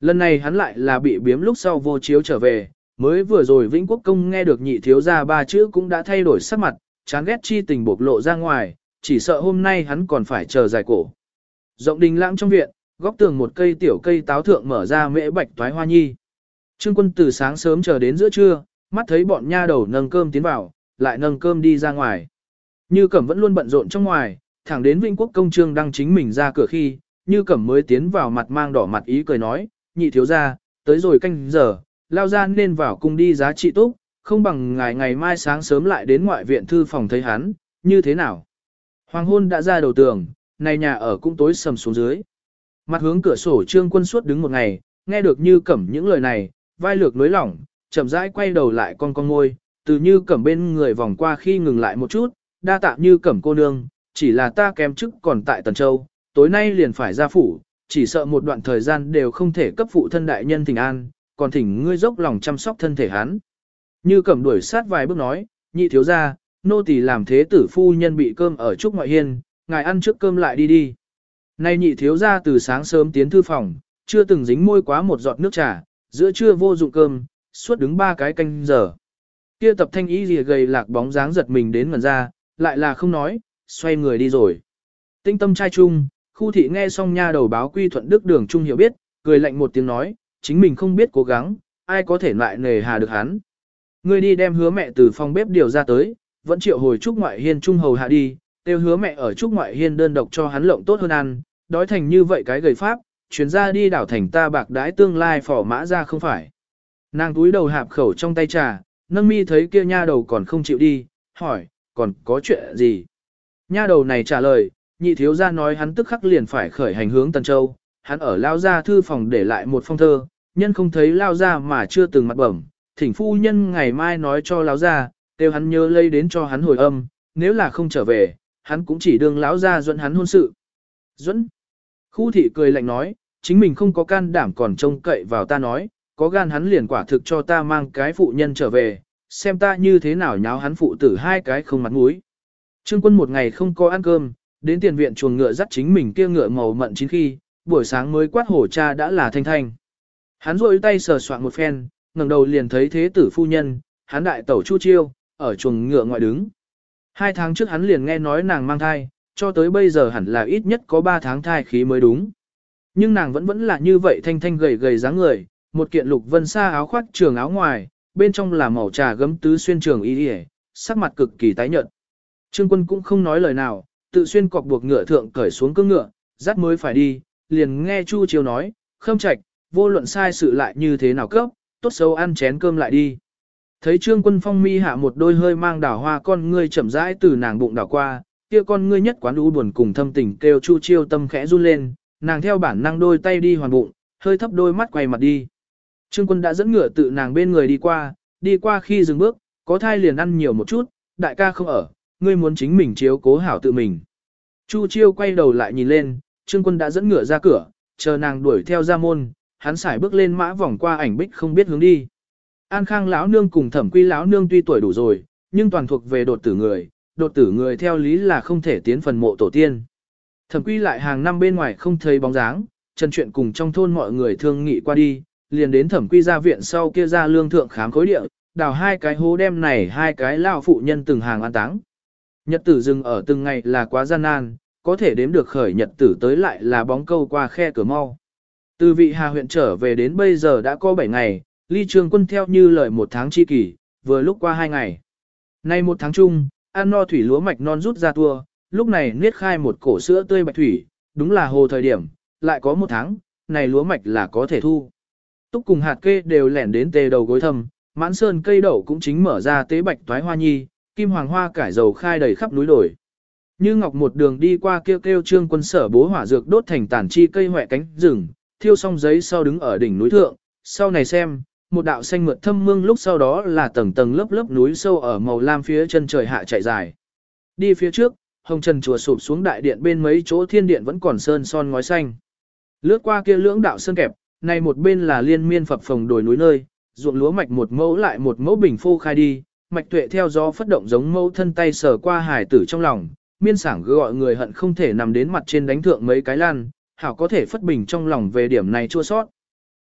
Lần này hắn lại là bị biếm lúc sau vô chiếu trở về, mới vừa rồi Vĩnh Quốc Công nghe được nhị thiếu ra ba chữ cũng đã thay đổi sắc mặt, chán ghét chi tình bộc lộ ra ngoài, chỉ sợ hôm nay hắn còn phải chờ dài cổ. Rộng đình lãng trong viện, góc tường một cây tiểu cây táo thượng mở ra mễ bạch toái hoa nhi. Trương quân từ sáng sớm chờ đến giữa trưa, mắt thấy bọn nha đầu nâng cơm tiến vào, lại nâng cơm đi ra ngoài. Như Cẩm vẫn luôn bận rộn trong ngoài, thẳng đến Vĩnh Quốc công trương đăng chính mình ra cửa khi, Như Cẩm mới tiến vào mặt mang đỏ mặt ý cười nói, nhị thiếu ra, tới rồi canh giờ, lao ra nên vào cung đi giá trị túc, không bằng ngày ngày mai sáng sớm lại đến ngoại viện thư phòng thấy hắn, như thế nào. Hoàng hôn đã ra đầu tường, này nhà ở cũng tối sầm xuống dưới. Mặt hướng cửa sổ trương quân suốt đứng một ngày, nghe được như cẩm những lời này, vai lược nối lỏng, chậm rãi quay đầu lại con con ngôi, từ như cẩm bên người vòng qua khi ngừng lại một chút, đa tạ như cẩm cô nương, chỉ là ta kém chức còn tại Tần Châu, tối nay liền phải ra phủ, chỉ sợ một đoạn thời gian đều không thể cấp phụ thân đại nhân thỉnh an, còn thỉnh ngươi dốc lòng chăm sóc thân thể hắn. Như cẩm đuổi sát vài bước nói, nhị thiếu ra, nô tỳ làm thế tử phu nhân bị cơm ở trúc ngoại hiên, ngài ăn trước cơm lại đi đi. Nay nhị thiếu ra từ sáng sớm tiến thư phòng, chưa từng dính môi quá một giọt nước trà, giữa trưa vô dụng cơm, suốt đứng ba cái canh giờ. Kia tập thanh ý gì gầy lạc bóng dáng giật mình đến ngần ra, lại là không nói, xoay người đi rồi. Tinh tâm trai chung, khu thị nghe xong nha đầu báo quy thuận đức đường trung hiểu biết, cười lạnh một tiếng nói, chính mình không biết cố gắng, ai có thể lại nề hà được hắn. Ngươi đi đem hứa mẹ từ phòng bếp điều ra tới, vẫn triệu hồi trúc ngoại hiên trung hầu hạ đi, tiêu hứa mẹ ở trúc ngoại hiên đơn độc cho hắn lộng tốt hơn ăn, đói thành như vậy cái gầy pháp, chuyến ra đi đảo thành ta bạc đái tương lai phỏ mã ra không phải. Nàng túi đầu hạp khẩu trong tay trà, nâng mi thấy kia nha đầu còn không chịu đi, hỏi, còn có chuyện gì? Nha đầu này trả lời, nhị thiếu gia nói hắn tức khắc liền phải khởi hành hướng Tần Châu, hắn ở lao gia thư phòng để lại một phong thơ, nhân không thấy lao gia mà chưa từng mặt bẩm, thỉnh phu nhân ngày mai nói cho lão gia, kêu hắn nhớ lấy đến cho hắn hồi âm, nếu là không trở về, hắn cũng chỉ đương lão gia dẫn hắn hôn sự. Dẫn. Khu thị cười lạnh nói, chính mình không có can đảm còn trông cậy vào ta nói, có gan hắn liền quả thực cho ta mang cái phụ nhân trở về, xem ta như thế nào nháo hắn phụ tử hai cái không mặt mũi. Trương quân một ngày không có ăn cơm, đến tiền viện chuồng ngựa dắt chính mình kia ngựa màu mận chín khi, buổi sáng mới quát hổ cha đã là thanh thanh. Hắn rôi tay sờ soạn một phen, ngẩng đầu liền thấy thế tử phu nhân, hắn đại tẩu chu chiêu, ở chuồng ngựa ngoại đứng. Hai tháng trước hắn liền nghe nói nàng mang thai, cho tới bây giờ hẳn là ít nhất có ba tháng thai khí mới đúng. Nhưng nàng vẫn vẫn là như vậy thanh thanh gầy gầy dáng người, một kiện lục vân xa áo khoác trường áo ngoài, bên trong là màu trà gấm tứ xuyên trường y y, sắc mặt cực kỳ tái nhợt. Trương quân cũng không nói lời nào, tự xuyên cọc buộc ngựa thượng cởi xuống cưỡng ngựa, dắt mới phải đi, liền nghe Chu Chiêu nói, khâm trạch, vô luận sai sự lại như thế nào cấp, tốt xấu ăn chén cơm lại đi. Thấy Trương Quân Phong mi hạ một đôi hơi mang đảo hoa con ngươi chậm rãi từ nàng bụng đảo qua, kia con ngươi nhất quán u buồn cùng thâm tình kêu Chu Chiêu tâm khẽ run lên, nàng theo bản năng đôi tay đi hoàn bụng, hơi thấp đôi mắt quay mặt đi. Trương Quân đã dẫn ngựa tự nàng bên người đi qua, đi qua khi dừng bước, có thai liền ăn nhiều một chút, đại ca không ở, ngươi muốn chính mình chiếu cố hảo tự mình. Chu Chiêu quay đầu lại nhìn lên, Trương Quân đã dẫn ngựa ra cửa, chờ nàng đuổi theo ra môn, hắn xài bước lên mã vòng qua ảnh bích không biết hướng đi. An Khang lão nương cùng Thẩm Quy lão nương tuy tuổi đủ rồi, nhưng toàn thuộc về đột tử người, đột tử người theo lý là không thể tiến phần mộ tổ tiên. Thẩm Quy lại hàng năm bên ngoài không thấy bóng dáng, Trần chuyện cùng trong thôn mọi người thương nghị qua đi, liền đến thẩm quy gia viện sau kia ra lương thượng khám khối địa, đào hai cái hố đem này hai cái lao phụ nhân từng hàng an táng. Nhật tử dừng ở từng ngày là quá gian nan, có thể đếm được khởi nhật tử tới lại là bóng câu qua khe cửa mau. Từ vị Hà huyện trở về đến bây giờ đã có 7 ngày, ly trường quân theo như lời một tháng chi kỷ, vừa lúc qua hai ngày. Nay một tháng chung, ăn no thủy lúa mạch non rút ra tua, lúc này niết khai một cổ sữa tươi bạch thủy, đúng là hồ thời điểm, lại có một tháng, này lúa mạch là có thể thu. Túc cùng hạt kê đều lẻn đến tề đầu gối thầm, mãn sơn cây đậu cũng chính mở ra tế bạch toái hoa nhi, kim hoàng hoa cải dầu khai đầy khắp núi đồi. Như ngọc một đường đi qua kêu kêu trương quân sở bố hỏa dược đốt thành tàn chi cây hoẹ cánh rừng, thiêu xong giấy sau đứng ở đỉnh núi thượng, sau này xem, một đạo xanh mượt thâm mương lúc sau đó là tầng tầng lớp lớp núi sâu ở màu lam phía chân trời hạ chạy dài. Đi phía trước, hồng trần chùa sụp xuống đại điện bên mấy chỗ thiên điện vẫn còn sơn son ngói xanh. Lướt qua kia lưỡng đạo sơn kẹp, này một bên là liên miên phập phồng đồi núi nơi, ruộng lúa mạch một mẫu lại một mẫu bình phô khai đi, mạch tuệ theo gió phất động giống mẫu thân tay sờ qua hải tử trong lòng, miên sảng gọi người hận không thể nằm đến mặt trên đánh thượng mấy cái lan, hảo có thể phất bình trong lòng về điểm này chua sót.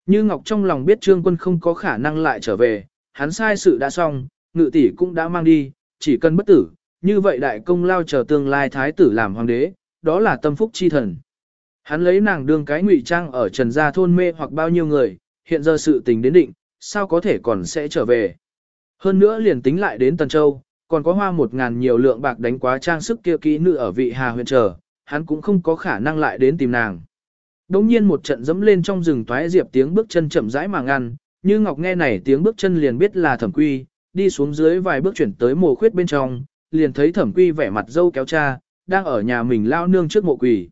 Như Ngọc trong lòng biết Trương Quân không có khả năng lại trở về, hắn sai sự đã xong, ngự tỷ cũng đã mang đi, chỉ cần bất tử, như vậy đại công lao chờ tương lai thái tử làm hoàng đế, đó là tâm phúc chi thần. Hắn lấy nàng đương cái ngụy trang ở trần gia thôn mê hoặc bao nhiêu người, hiện giờ sự tình đến định, sao có thể còn sẽ trở về. Hơn nữa liền tính lại đến Tần Châu, còn có hoa một ngàn nhiều lượng bạc đánh quá trang sức kia kỹ nữ ở vị Hà huyện trở hắn cũng không có khả năng lại đến tìm nàng. Đống nhiên một trận dẫm lên trong rừng toái diệp tiếng bước chân chậm rãi mà ngăn, như Ngọc nghe này tiếng bước chân liền biết là thẩm quy, đi xuống dưới vài bước chuyển tới mồ khuyết bên trong, liền thấy thẩm quy vẻ mặt dâu kéo cha, đang ở nhà mình lao nương trước mộ quỷ.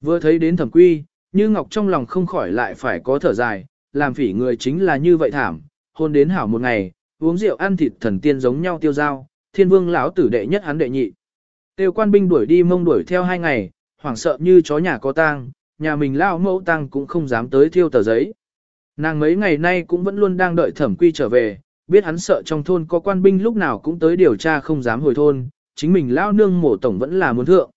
Vừa thấy đến thẩm quy, như Ngọc trong lòng không khỏi lại phải có thở dài, làm phỉ người chính là như vậy thảm, hôn đến hảo một ngày, uống rượu ăn thịt thần tiên giống nhau tiêu dao, thiên vương lão tử đệ nhất hắn đệ nhị. Tiêu quan binh đuổi đi mông đuổi theo hai ngày, hoảng sợ như chó nhà có tang, nhà mình lao mẫu tang cũng không dám tới thiêu tờ giấy. Nàng mấy ngày nay cũng vẫn luôn đang đợi thẩm quy trở về, biết hắn sợ trong thôn có quan binh lúc nào cũng tới điều tra không dám hồi thôn, chính mình lao nương mổ tổng vẫn là muốn thượng.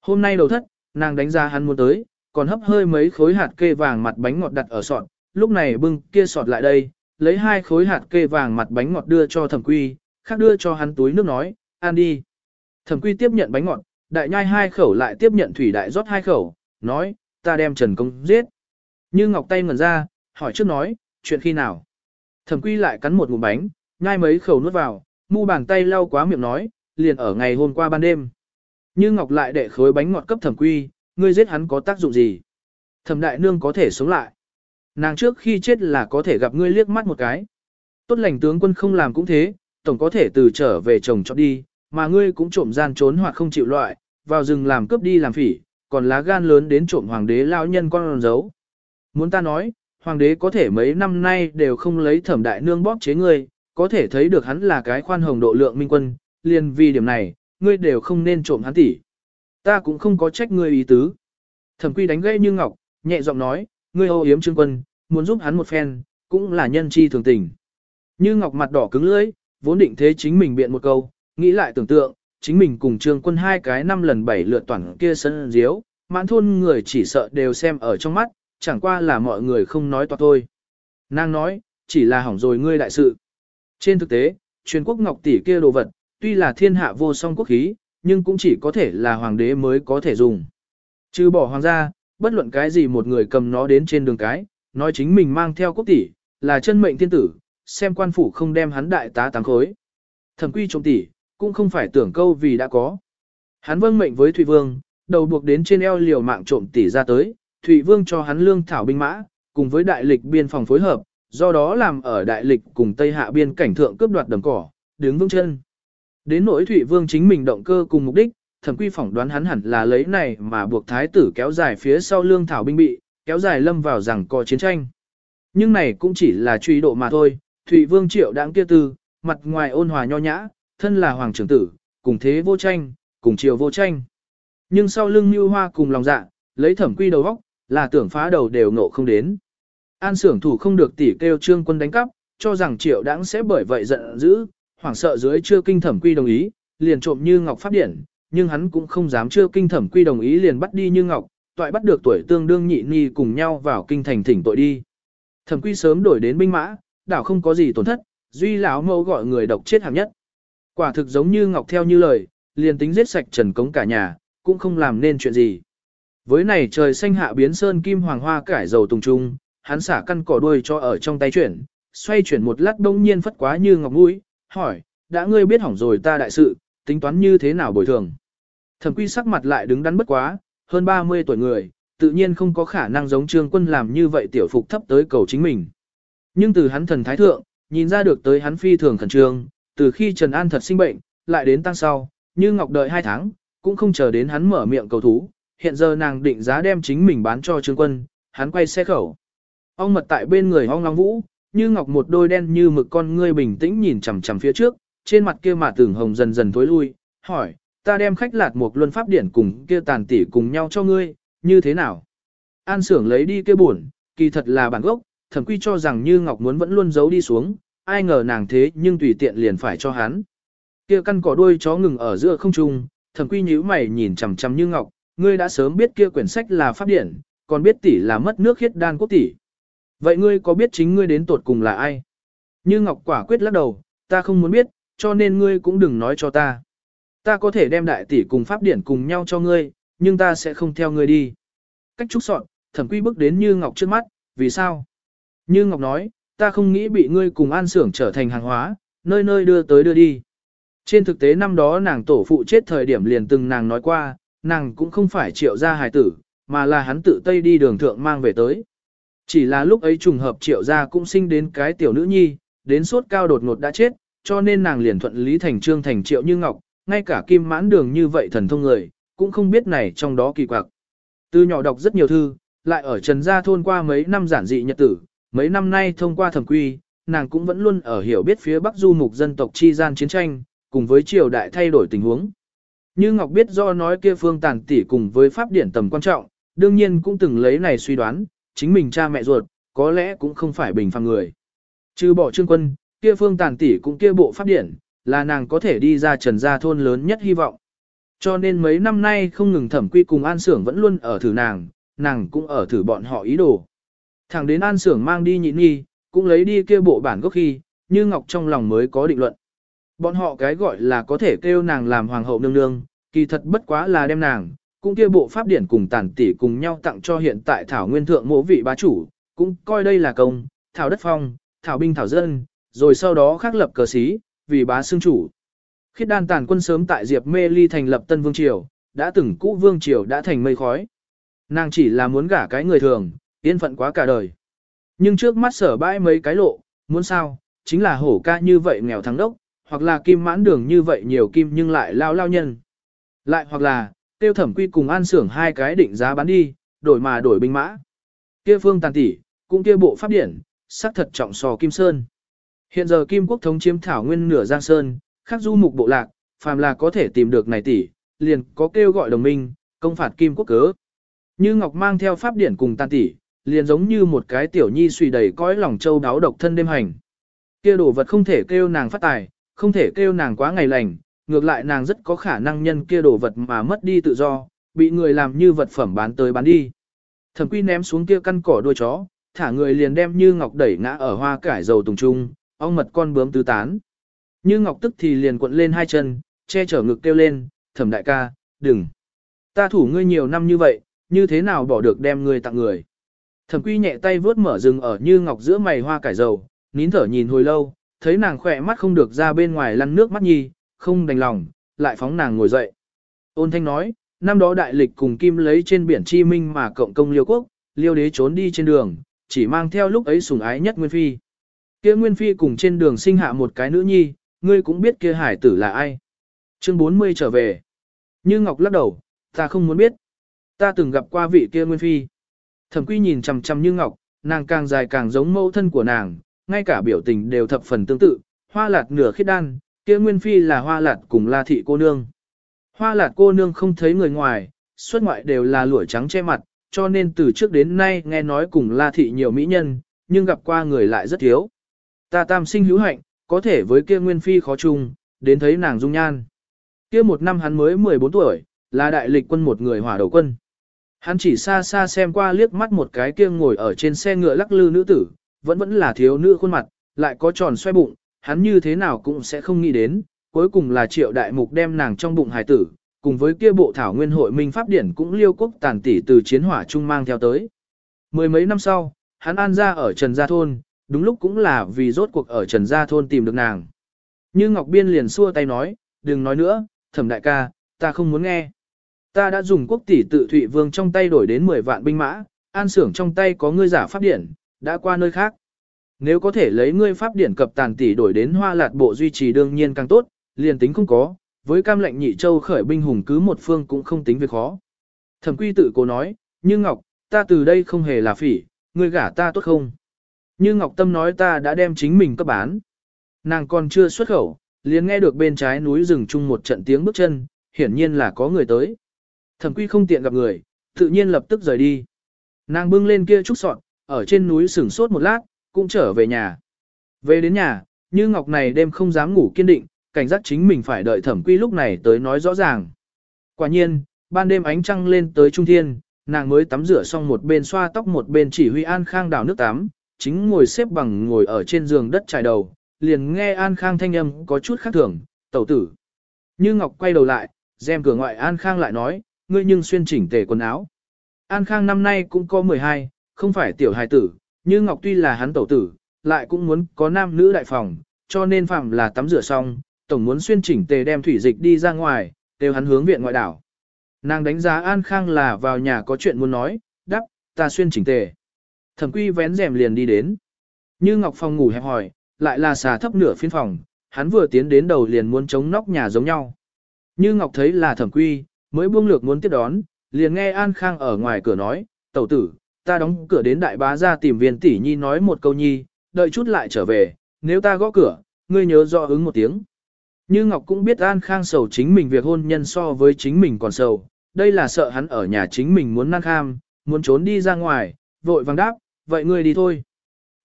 Hôm nay đầu thất, nàng đánh ra hắn muốn tới, còn hấp hơi mấy khối hạt kê vàng mặt bánh ngọt đặt ở sọt, lúc này bưng kia sọt lại đây, lấy hai khối hạt kê vàng mặt bánh ngọt đưa cho thẩm quy, khác đưa cho hắn túi nước nói, ăn đi. Thẩm quy tiếp nhận bánh ngọt, đại nhai hai khẩu lại tiếp nhận thủy đại rót hai khẩu, nói, ta đem Trần Công giết. Như Ngọc tay ngẩn ra, hỏi trước nói, chuyện khi nào? Thẩm quy lại cắn một ngụm bánh, nhai mấy khẩu nuốt vào, mu bàn tay lau quá miệng nói, liền ở ngày hôm qua ban đêm. Như Ngọc lại đệ khối bánh ngọt cấp thẩm quy, ngươi giết hắn có tác dụng gì? Thẩm đại nương có thể sống lại. Nàng trước khi chết là có thể gặp ngươi liếc mắt một cái. Tốt lành tướng quân không làm cũng thế, tổng có thể từ trở về chồng cho đi, mà ngươi cũng trộm gian trốn hoặc không chịu loại, vào rừng làm cướp đi làm phỉ, còn lá gan lớn đến trộm hoàng đế lao nhân con giấu. Muốn ta nói, hoàng đế có thể mấy năm nay đều không lấy thẩm đại nương bóp chế ngươi, có thể thấy được hắn là cái khoan hồng độ lượng minh quân, liền vì điểm này, ngươi đều không nên trộm hắn tỷ. Ta cũng không có trách ngươi ý tứ. Thẩm quy đánh gây như ngọc, nhẹ giọng nói, ngươi ô yếm trương quân, muốn giúp hắn một phen, cũng là nhân chi thường tình. Như ngọc mặt đỏ cứng lưỡi, vốn định thế chính mình biện một câu, nghĩ lại tưởng tượng, chính mình cùng trương quân hai cái năm lần bảy lượt toàn kia sân diếu, mãn thôn người chỉ sợ đều xem ở trong mắt, chẳng qua là mọi người không nói toạc thôi. Nàng nói, chỉ là hỏng rồi ngươi đại sự. Trên thực tế, truyền quốc ngọc tỷ kia đồ vật, tuy là thiên hạ vô song quốc khí, nhưng cũng chỉ có thể là hoàng đế mới có thể dùng. Trừ bỏ hoàng gia, bất luận cái gì một người cầm nó đến trên đường cái, nói chính mình mang theo quốc tỷ, là chân mệnh thiên tử, xem quan phủ không đem hắn đại tá tám khối. Thẩm quy trộm tỷ, cũng không phải tưởng câu vì đã có. Hắn vâng mệnh với Thụy Vương, đầu buộc đến trên eo liều mạng trộm tỷ ra tới, Thụy Vương cho hắn lương thảo binh mã, cùng với đại lịch biên phòng phối hợp, do đó làm ở đại lịch cùng Tây Hạ biên cảnh thượng cướp đoạt đầm cỏ, đứng vững chân. Đến nỗi Thụy Vương chính mình động cơ cùng mục đích, thẩm quy phỏng đoán hắn hẳn là lấy này mà buộc thái tử kéo dài phía sau lương thảo binh bị, kéo dài lâm vào rằng có chiến tranh. Nhưng này cũng chỉ là truy độ mà thôi, Thụy Vương triệu đáng kia tư, mặt ngoài ôn hòa nho nhã, thân là hoàng trưởng tử, cùng thế vô tranh, cùng triều vô tranh. Nhưng sau lưng như hoa cùng lòng dạ, lấy thẩm quy đầu góc, là tưởng phá đầu đều nộ không đến. An sưởng thủ không được tỉ kêu trương quân đánh cắp, cho rằng triệu đáng sẽ bởi vậy giận dữ, hoảng sợ dưới chưa kinh thẩm quy đồng ý, liền trộm như ngọc pháp điển, nhưng hắn cũng không dám chưa kinh thẩm quy đồng ý liền bắt đi như ngọc, toại bắt được tuổi tương đương nhị ni cùng nhau vào kinh thành thỉnh tội đi. Thẩm quy sớm đổi đến binh mã, đảo không có gì tổn thất, duy lão mẫu gọi người độc chết hạng nhất. Quả thực giống như Ngọc theo như lời, liền tính giết sạch Trần Cống cả nhà, cũng không làm nên chuyện gì. Với này trời xanh hạ biến sơn kim hoàng hoa cải dầu tùng trung, hắn xả căn cỏ đuôi cho ở trong tay chuyển, xoay chuyển một lát đông nhiên phất quá như ngọc mũi, hỏi, đã ngươi biết hỏng rồi ta đại sự, tính toán như thế nào bồi thường. Thẩm quy sắc mặt lại đứng đắn bất quá, hơn 30 tuổi người, tự nhiên không có khả năng giống trương quân làm như vậy tiểu phục thấp tới cầu chính mình. Nhưng từ hắn thần thái thượng, nhìn ra được tới hắn phi thường khẩn trương, từ khi Trần An thật sinh bệnh, lại đến tăng sau, như ngọc đợi 2 tháng, cũng không chờ đến hắn mở miệng cầu thú, hiện giờ nàng định giá đem chính mình bán cho trương quân, hắn quay xe khẩu. Ông mật tại bên người ong long vũ, như ngọc một đôi đen như mực con ngươi bình tĩnh nhìn chằm chằm phía trước, trên mặt kia mà tưởng hồng dần dần thối lui, hỏi, ta đem khách lạt một luân pháp điển cùng kia tàn tỷ cùng nhau cho ngươi, như thế nào? An sưởng lấy đi kia buồn, kỳ thật là bản gốc, thẩm quy cho rằng như ngọc muốn vẫn luôn giấu đi xuống, ai ngờ nàng thế nhưng tùy tiện liền phải cho hắn. Kia căn cỏ đuôi chó ngừng ở giữa không trung, thẩm quy nhíu mày nhìn chằm chằm như ngọc, ngươi đã sớm biết kia quyển sách là pháp điển, còn biết tỷ là mất nước khiết đan quốc tỷ. Vậy ngươi có biết chính ngươi đến tột cùng là ai? Như Ngọc quả quyết lắc đầu, ta không muốn biết, cho nên ngươi cũng đừng nói cho ta. Ta có thể đem đại tỷ cùng pháp điển cùng nhau cho ngươi, nhưng ta sẽ không theo ngươi đi. Cách trúc soạn, thẩm quy bước đến Như Ngọc trước mắt, vì sao? Như Ngọc nói, ta không nghĩ bị ngươi cùng an xưởng trở thành hàng hóa, nơi nơi đưa tới đưa đi. Trên thực tế năm đó nàng tổ phụ chết thời điểm liền từng nàng nói qua, nàng cũng không phải triệu gia hài tử, mà là hắn tự tây đi đường thượng mang về tới. Chỉ là lúc ấy trùng hợp triệu gia cũng sinh đến cái tiểu nữ nhi, đến sốt cao đột ngột đã chết, cho nên nàng liền thuận lý thành trương thành triệu như ngọc, ngay cả kim mãn đường như vậy thần thông người, cũng không biết này trong đó kỳ quặc. Từ nhỏ đọc rất nhiều thư, lại ở Trần Gia thôn qua mấy năm giản dị nhật tử, mấy năm nay thông qua thẩm quy, nàng cũng vẫn luôn ở hiểu biết phía Bắc du mục dân tộc chi gian chiến tranh, cùng với triều đại thay đổi tình huống. Như Ngọc biết do nói kia phương tàn tỷ cùng với pháp điển tầm quan trọng, đương nhiên cũng từng lấy này suy đoán, chính mình cha mẹ ruột, có lẽ cũng không phải bình phàm người. Trừ bỏ trương quân, kia phương tàn tỷ cũng kia bộ pháp điển, là nàng có thể đi ra trần gia thôn lớn nhất hy vọng. Cho nên mấy năm nay không ngừng thẩm quy cùng an sưởng vẫn luôn ở thử nàng, nàng cũng ở thử bọn họ ý đồ. Thẳng đến an sưởng mang đi nhịn nghi, cũng lấy đi kia bộ bản gốc khi, như ngọc trong lòng mới có định luận. Bọn họ cái gọi là có thể kêu nàng làm hoàng hậu nương nương, kỳ thật bất quá là đem nàng, cũng kia bộ pháp điển cùng tàn tỷ cùng nhau tặng cho hiện tại thảo nguyên thượng mộ vị bá chủ, cũng coi đây là công, thảo đất phong, thảo binh thảo dân, rồi sau đó khắc lập cờ sĩ, vì bá xương chủ. Khiết đan tàn quân sớm tại Diệp Mê Ly thành lập Tân Vương Triều, đã từng cũ Vương Triều đã thành mây khói. Nàng chỉ là muốn gả cái người thường, yên phận quá cả đời. Nhưng trước mắt sở bãi mấy cái lộ, muốn sao, chính là hổ ca như vậy nghèo thắng đốc, hoặc là kim mãn đường như vậy nhiều kim nhưng lại lao lao nhân. Lại hoặc là, tiêu thẩm quy cùng an xưởng hai cái định giá bán đi, đổi mà đổi binh mã. Kia phương tàn tỷ, cũng kia bộ pháp điển, sắc thật trọng sò Kim Sơn. Hiện giờ Kim quốc thống chiếm thảo nguyên nửa Giang Sơn, khắc du mục bộ lạc, phàm là có thể tìm được này tỷ, liền có kêu gọi đồng minh, công phạt Kim quốc cớ. Như Ngọc mang theo pháp điển cùng tàn tỷ, liền giống như một cái tiểu nhi suy đầy cõi lòng châu đáo độc thân đêm hành. Kia đồ vật không thể kêu nàng phát tài, không thể kêu nàng quá ngày lành, ngược lại nàng rất có khả năng nhân kia đồ vật mà mất đi tự do, bị người làm như vật phẩm bán tới bán đi. Thẩm quy ném xuống kia căn cỏ đuôi chó, thả người liền đem như ngọc đẩy ngã ở hoa cải dầu tùng trung, ong mật con bướm tứ tán. Như ngọc tức thì liền cuộn lên hai chân, che chở ngực kêu lên, thẩm đại ca, đừng. Ta thủ ngươi nhiều năm như vậy, như thế nào bỏ được đem ngươi tặng người. Thẩm quy nhẹ tay vướt mở rừng ở như ngọc giữa mày hoa cải dầu, nín thở nhìn hồi lâu, thấy nàng khỏe mắt không được ra bên ngoài lăn nước mắt nhi, không đành lòng, lại phóng nàng ngồi dậy. Ôn thanh nói, năm đó đại lịch cùng kim lấy trên biển chi minh mà cộng công liêu quốc, liêu đế trốn đi trên đường, chỉ mang theo lúc ấy sủng ái nhất Nguyên Phi. Kia Nguyên Phi cùng trên đường sinh hạ một cái nữ nhi, ngươi cũng biết kia hải tử là ai. Chương 40 trở về. Như Ngọc lắc đầu, ta không muốn biết. Ta từng gặp qua vị kia Nguyên Phi. Thẩm quy nhìn chằm chằm Như Ngọc, nàng càng dài càng giống mẫu thân của nàng, ngay cả biểu tình đều thập phần tương tự, hoa lạt nửa khiết đan, kia nguyên phi là hoa lạt cùng la thị cô nương. Hoa lạt cô nương không thấy người ngoài, xuất ngoại đều là lụa trắng che mặt, cho nên từ trước đến nay nghe nói cùng la thị nhiều mỹ nhân, nhưng gặp qua người lại rất thiếu. Ta tam sinh hữu hạnh, có thể với kia nguyên phi khó chung, đến thấy nàng dung nhan. Kia một năm hắn mới 14 tuổi, là đại lịch quân một người hỏa đầu quân. Hắn chỉ xa xa xem qua liếc mắt một cái kia ngồi ở trên xe ngựa lắc lư nữ tử, vẫn vẫn là thiếu nữ khuôn mặt, lại có tròn xoay bụng, hắn như thế nào cũng sẽ không nghĩ đến, cuối cùng là triệu đại mục đem nàng trong bụng hài tử, cùng với kia bộ thảo nguyên hội minh pháp điển cũng liêu quốc tàn tỷ từ chiến hỏa trung mang theo tới. Mười mấy năm sau, hắn an ra ở Trần Gia Thôn, đúng lúc cũng là vì rốt cuộc ở Trần Gia Thôn tìm được nàng. Như Ngọc Biên liền xua tay nói, đừng nói nữa, thẩm đại ca, ta không muốn nghe. Ta đã dùng quốc tỷ tự Thụy Vương trong tay đổi đến 10 vạn binh mã, an xưởng trong tay có ngươi giả pháp điển, đã qua nơi khác. Nếu có thể lấy ngươi pháp điển cập tàn tỷ đổi đến hoa lạt bộ duy trì đương nhiên càng tốt, liền tính không có, với cam lệnh nhị châu khởi binh hùng cứ một phương cũng không tính việc khó. Thẩm quy tự cố nói, như Ngọc, ta từ đây không hề là phỉ, ngươi gả ta tốt không? Như Ngọc Tâm nói ta đã đem chính mình cấp bán. Nàng còn chưa xuất khẩu, liền nghe được bên trái núi rừng chung một trận tiếng bước chân, hiển nhiên là có người tới. Thẩm quy không tiện gặp người, tự nhiên lập tức rời đi. Nàng bưng lên kia trúc sọt, ở trên núi sửng sốt một lát, cũng trở về nhà. Về đến nhà, như Ngọc này đêm không dám ngủ kiên định, cảnh giác chính mình phải đợi thẩm quy lúc này tới nói rõ ràng. Quả nhiên, ban đêm ánh trăng lên tới trung thiên, nàng mới tắm rửa xong một bên xoa tóc một bên chỉ huy An Khang đảo nước tắm, chính ngồi xếp bằng ngồi ở trên giường đất trải đầu, liền nghe An Khang thanh âm có chút khác thường, tẩu tử. Như Ngọc quay đầu lại, xem cửa ngoại An Khang lại nói, ngươi nhưng xuyên chỉnh tề quần áo. An Khang năm nay cũng có 12, không phải tiểu hài tử, như Ngọc tuy là hắn tẩu tử, lại cũng muốn có nam nữ đại phòng, cho nên phạm là tắm rửa xong, tổng muốn xuyên chỉnh tề đem thủy dịch đi ra ngoài, đều hắn hướng viện ngoại đảo. Nàng đánh giá An Khang là vào nhà có chuyện muốn nói, đắp, ta xuyên chỉnh tề. Thẩm quy vén rèm liền đi đến. Như Ngọc phòng ngủ hẹp hỏi, lại là xà thấp nửa phiên phòng, hắn vừa tiến đến đầu liền muốn chống nóc nhà giống nhau. Như Ngọc thấy là thẩm quy, mới buông lược muốn tiếp đón, liền nghe An Khang ở ngoài cửa nói, tẩu tử, ta đóng cửa đến đại bá ra tìm viên tỷ nhi nói một câu nhi, đợi chút lại trở về, nếu ta gõ cửa, ngươi nhớ rõ ứng một tiếng. Như Ngọc cũng biết An Khang sầu chính mình việc hôn nhân so với chính mình còn sầu, đây là sợ hắn ở nhà chính mình muốn năng kham, muốn trốn đi ra ngoài, vội vàng đáp, vậy ngươi đi thôi.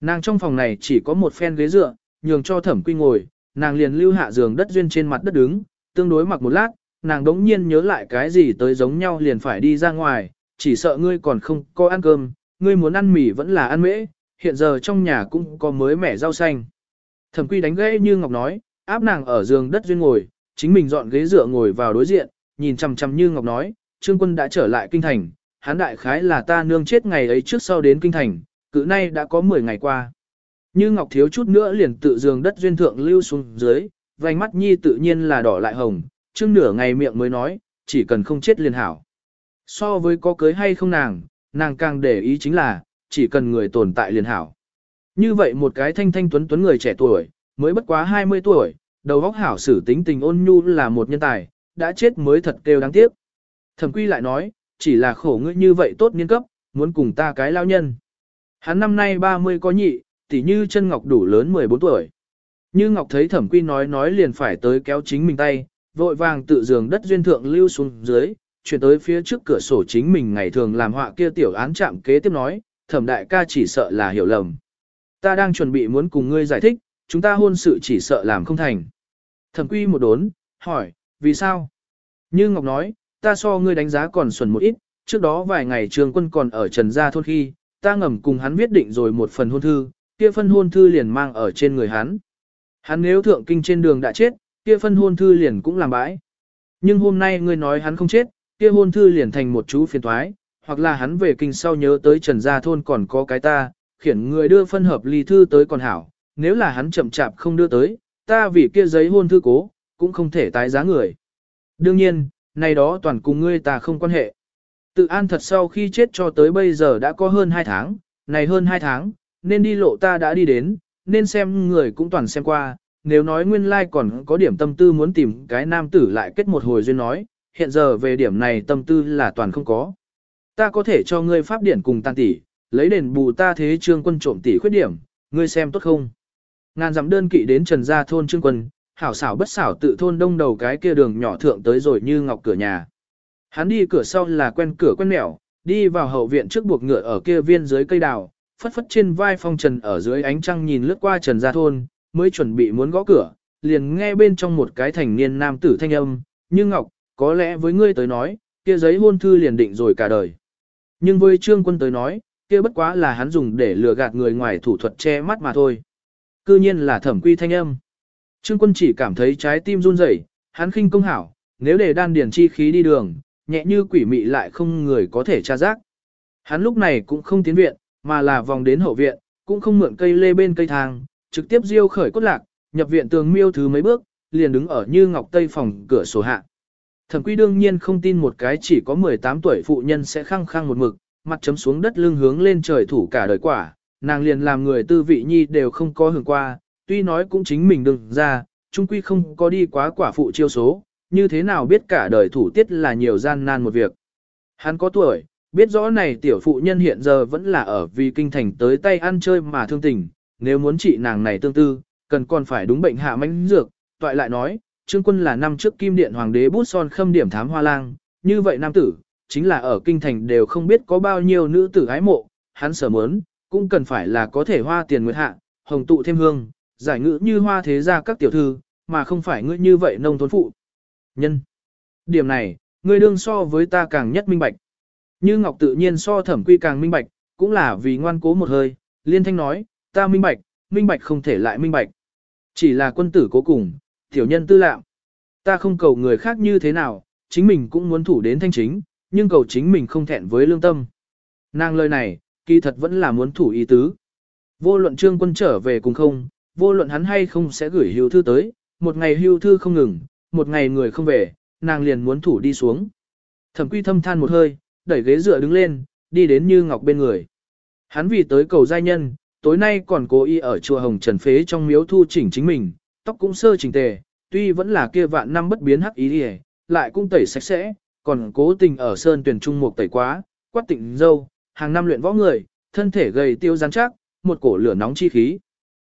Nàng trong phòng này chỉ có một phen ghế dựa, nhường cho thẩm quy ngồi, nàng liền lưu hạ giường đất duyên trên mặt đất đứng, tương đối mặc một lát, nàng đống nhiên nhớ lại cái gì tới giống nhau liền phải đi ra ngoài, chỉ sợ ngươi còn không có ăn cơm, ngươi muốn ăn mì vẫn là ăn mễ, hiện giờ trong nhà cũng có mới mẻ rau xanh. Thẩm quy đánh gãy như Ngọc nói, áp nàng ở giường đất duyên ngồi, chính mình dọn ghế dựa ngồi vào đối diện, nhìn chằm chằm như Ngọc nói, Trương quân đã trở lại kinh thành, hắn đại khái là ta nương chết ngày ấy trước sau đến kinh thành, cự nay đã có 10 ngày qua. Như Ngọc thiếu chút nữa liền tự giường đất duyên thượng lưu xuống dưới, vành mắt nhi tự nhiên là đỏ lại hồng, chưng nửa ngày miệng mới nói, chỉ cần không chết liền hảo. So với có cưới hay không nàng, nàng càng để ý chính là, chỉ cần người tồn tại liền hảo. Như vậy một cái thanh thanh tuấn tuấn người trẻ tuổi, mới bất quá 20 tuổi, đầu óc hảo xử tính tình ôn nhu là một nhân tài, đã chết mới thật kêu đáng tiếc. Thẩm quy lại nói, chỉ là khổ ngươi như vậy tốt niên cấp, muốn cùng ta cái lao nhân. Hắn năm nay 30 có nhị, tỉ như chân ngọc đủ lớn 14 tuổi. Như Ngọc thấy thẩm quy nói nói liền phải tới kéo chính mình tay, vội vàng tự giường đất duyên thượng lưu xuống dưới, chuyển tới phía trước cửa sổ chính mình ngày thường làm họa kia tiểu án chạm kế tiếp nói, thẩm đại ca chỉ sợ là hiểu lầm. Ta đang chuẩn bị muốn cùng ngươi giải thích, chúng ta hôn sự chỉ sợ làm không thành. Thẩm quy một đốn, hỏi, vì sao? Như Ngọc nói, ta so ngươi đánh giá còn xuẩn một ít, trước đó vài ngày trường quân còn ở Trần Gia Thôn khi, ta ngầm cùng hắn viết định rồi một phần hôn thư, kia phân hôn thư liền mang ở trên người hắn. Hắn nếu thượng kinh trên đường đã chết, kia phân hôn thư liền cũng làm bãi. Nhưng hôm nay ngươi nói hắn không chết, kia hôn thư liền thành một chú phiền thoái, hoặc là hắn về kinh sau nhớ tới Trần Gia Thôn còn có cái ta, khiển người đưa phân hợp ly thư tới còn hảo, nếu là hắn chậm chạp không đưa tới, ta vì kia giấy hôn thư cố, cũng không thể tái giá người. Đương nhiên, này đó toàn cùng ngươi ta không quan hệ. Tự an thật sau khi chết cho tới bây giờ đã có hơn 2 tháng, này hơn 2 tháng, nên đi lộ ta đã đi đến, nên xem người cũng toàn xem qua, nếu nói nguyên lai like còn có điểm tâm tư muốn tìm cái nam tử lại kết một hồi duyên nói, hiện giờ về điểm này tâm tư là toàn không có. Ta có thể cho ngươi pháp điển cùng tan tỷ, lấy đền bù ta thế trương quân trộm tỷ khuyết điểm, ngươi xem tốt không? Ngàn dặm đơn kỵ đến trần gia thôn trương quân, hảo xảo bất xảo tự thôn đông đầu cái kia đường nhỏ thượng tới rồi như ngọc cửa nhà. Hắn đi cửa sau là quen cửa quen mẹo, đi vào hậu viện trước buộc ngựa ở kia viên dưới cây đào, phất phất trên vai phong trần ở dưới ánh trăng nhìn lướt qua trần gia thôn, mới chuẩn bị muốn gõ cửa, liền nghe bên trong một cái thành niên nam tử thanh âm, như ngọc, có lẽ với ngươi tới nói, kia giấy hôn thư liền định rồi cả đời. Nhưng với trương quân tới nói, kia bất quá là hắn dùng để lừa gạt người ngoài thủ thuật che mắt mà thôi. Cư nhiên là thẩm quy thanh âm. Trương quân chỉ cảm thấy trái tim run rẩy, hắn khinh công hảo, nếu để đan điển chi khí đi đường, nhẹ như quỷ mị lại không người có thể tra giác. Hắn lúc này cũng không tiến viện, mà là vòng đến hậu viện, cũng không mượn cây lê bên cây thang, trực tiếp diêu khởi cốt lạc, nhập viện tường miêu thứ mấy bước, liền đứng ở như ngọc tây phòng cửa sổ hạ. Thẩm quy đương nhiên không tin một cái chỉ có 18 tuổi phụ nhân sẽ khăng khăng một mực, mặt chấm xuống đất lưng hướng lên trời thủ cả đời quả, nàng liền làm người tư vị nhi đều không có hưởng qua, tuy nói cũng chính mình đừng ra, chung quy không có đi quá quả phụ chiêu số, như thế nào biết cả đời thủ tiết là nhiều gian nan một việc. Hắn có tuổi, biết rõ này tiểu phụ nhân hiện giờ vẫn là ở vì kinh thành tới tay ăn chơi mà thương tình, nếu muốn trị nàng này tương tư, cần còn phải đúng bệnh hạ mánh dược, toại lại nói, Trương Quân là năm trước Kim Điện Hoàng đế bút son khâm điểm thám hoa lang, như vậy nam tử, chính là ở kinh thành đều không biết có bao nhiêu nữ tử ái mộ, hắn sở muốn, cũng cần phải là có thể hoa tiền nguyệt hạ, hồng tụ thêm hương, giải ngữ như hoa thế gia các tiểu thư, mà không phải ngữ như vậy nông thôn phụ. Nhân. Điểm này, ngươi đương so với ta càng nhất minh bạch. Như Ngọc tự nhiên so thẩm quy càng minh bạch, cũng là vì ngoan cố một hơi, liên thanh nói, ta minh bạch, minh bạch không thể lại minh bạch. Chỉ là quân tử cố cùng, tiểu nhân tư lạm. Ta không cầu người khác như thế nào, chính mình cũng muốn thủ đến thanh chính, nhưng cầu chính mình không thẹn với lương tâm. Nàng lời này, kỳ thật vẫn là muốn thủ ý tứ. Vô luận trương quân trở về cùng không, vô luận hắn hay không sẽ gửi hưu thư tới, một ngày hưu thư không ngừng, một ngày người không về, nàng liền muốn thủ đi xuống. Thẩm quy thâm than một hơi, đẩy ghế dựa đứng lên, đi đến Như Ngọc bên người. Hắn vì tới cầu giai nhân, tối nay còn cố ý ở chùa Hồng Trần Phế trong miếu thu chỉnh chính mình, tóc cũng sơ chỉnh tề, tuy vẫn là kia vạn năm bất biến hắc ý đi lại cũng tẩy sạch sẽ, còn cố tình ở sơn tuyển trung mục tẩy quá, quát tịnh dâu, hàng năm luyện võ người, thân thể gầy tiêu rắn chắc, một cổ lửa nóng chi khí.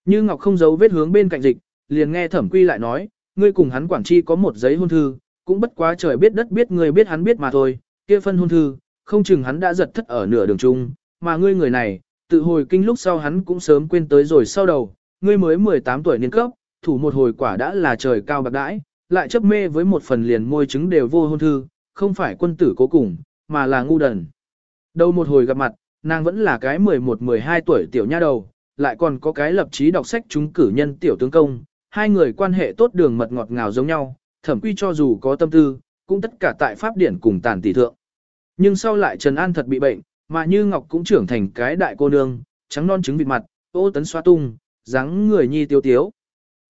Như Ngọc không giấu vết hướng bên cạnh dịch, liền nghe Thẩm Quy lại nói, ngươi cùng hắn quản chi có một giấy hôn thư, cũng bất quá trời biết đất biết người biết hắn biết mà thôi, kia phân hôn thư, không chừng hắn đã giật thất ở nửa đường chung, mà ngươi người này, tự hồi kinh lúc sau hắn cũng sớm quên tới rồi sau đầu, ngươi mới 18 tuổi niên cấp, thủ một hồi quả đã là trời cao bạc đãi, lại chấp mê với một phần liền môi chứng đều vô hôn thư, không phải quân tử cố cùng, mà là ngu đần. Đầu một hồi gặp mặt, nàng vẫn là cái 11-12 tuổi tiểu nha đầu, lại còn có cái lập chí đọc sách chúng cử nhân tiểu tướng công, hai người quan hệ tốt đường mật ngọt ngào giống nhau, thẩm quy cho dù có tâm tư, cũng tất cả tại pháp điển cùng tàn tỷ thượng. Nhưng sau lại Trần An thật bị bệnh, mà Như Ngọc cũng trưởng thành cái đại cô nương, trắng non trứng vịt mặt, ô tấn xoa tung, dáng người nhi tiêu tiếu.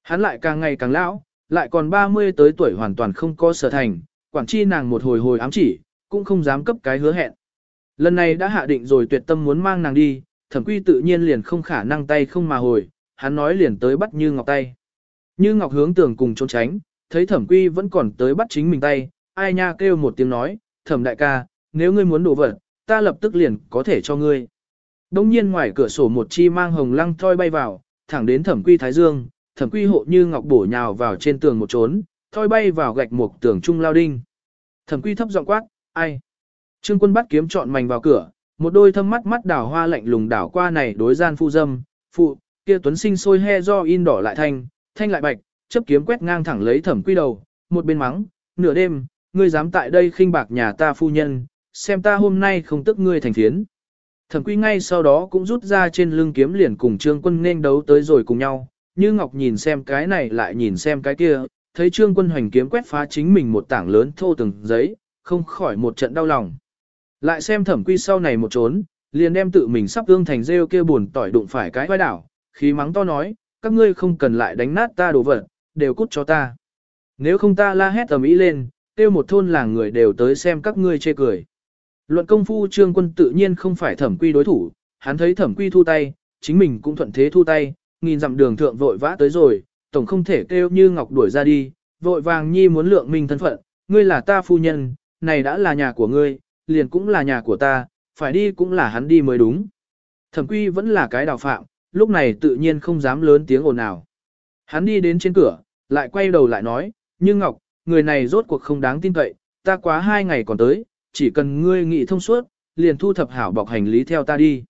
Hắn lại càng ngày càng lão, lại còn 30 tới tuổi hoàn toàn không có sở thành, quản chi nàng một hồi hồi ám chỉ, cũng không dám cấp cái hứa hẹn. Lần này đã hạ định rồi tuyệt tâm muốn mang nàng đi, thẩm quy tự nhiên liền không khả năng tay không mà hồi, hắn nói liền tới bắt Như Ngọc tay. Như Ngọc hướng tường cùng trốn tránh, thấy thẩm quy vẫn còn tới bắt chính mình tay, ai nha kêu một tiếng nói, thẩm đại ca, nếu ngươi muốn đổ vật, ta lập tức liền có thể cho ngươi. Đông nhiên ngoài cửa sổ một chi mang hồng lăng thoi bay vào, thẳng đến thẩm quy thái dương, thẩm quy hộ như ngọc bổ nhào vào trên tường một trốn, thoi bay vào gạch một tường trung lao đinh. Thẩm quy thấp giọng quát, ai? Trương quân bắt kiếm chọn mảnh vào cửa, một đôi thâm mắt mắt đảo hoa lạnh lùng đảo qua này đối gian phu dâm, phụ, kia tuấn sinh sôi he do in đỏ lại thanh, thanh lại bạch, chấp kiếm quét ngang thẳng lấy thẩm quy đầu, một bên mắng, nửa đêm, ngươi dám tại đây khinh bạc nhà ta phu nhân, xem ta hôm nay không tức ngươi thành thiến. Thẩm quy ngay sau đó cũng rút ra trên lưng kiếm liền cùng trương quân nên đấu tới rồi cùng nhau, như ngọc nhìn xem cái này lại nhìn xem cái kia, thấy trương quân hoành kiếm quét phá chính mình một tảng lớn thô từng giấy, không khỏi một trận đau lòng. Lại xem thẩm quy sau này một trốn, liền đem tự mình sắp ương thành rêu kia buồn tỏi đụng phải cái vai đảo, khí mắng to nói, các ngươi không cần lại đánh nát ta đồ vật, đều cút cho ta. Nếu không ta la hét tầm ý lên, kêu một thôn làng người đều tới xem các ngươi chê cười. Luận công phu trương quân tự nhiên không phải thẩm quy đối thủ, hắn thấy thẩm quy thu tay, chính mình cũng thuận thế thu tay, nghìn dặm đường thượng vội vã tới rồi, tổng không thể kêu như ngọc đuổi ra đi, vội vàng nhi muốn lượng mình thân phận, ngươi là ta phu nhân, này đã là nhà của ngươi, liền cũng là nhà của ta, phải đi cũng là hắn đi mới đúng. Thẩm quy vẫn là cái đào phạm, lúc này tự nhiên không dám lớn tiếng ồn nào. Hắn đi đến trên cửa, lại quay đầu lại nói, như Ngọc, người này rốt cuộc không đáng tin cậy, ta quá hai ngày còn tới, chỉ cần ngươi nghĩ thông suốt, liền thu thập hảo bọc hành lý theo ta đi.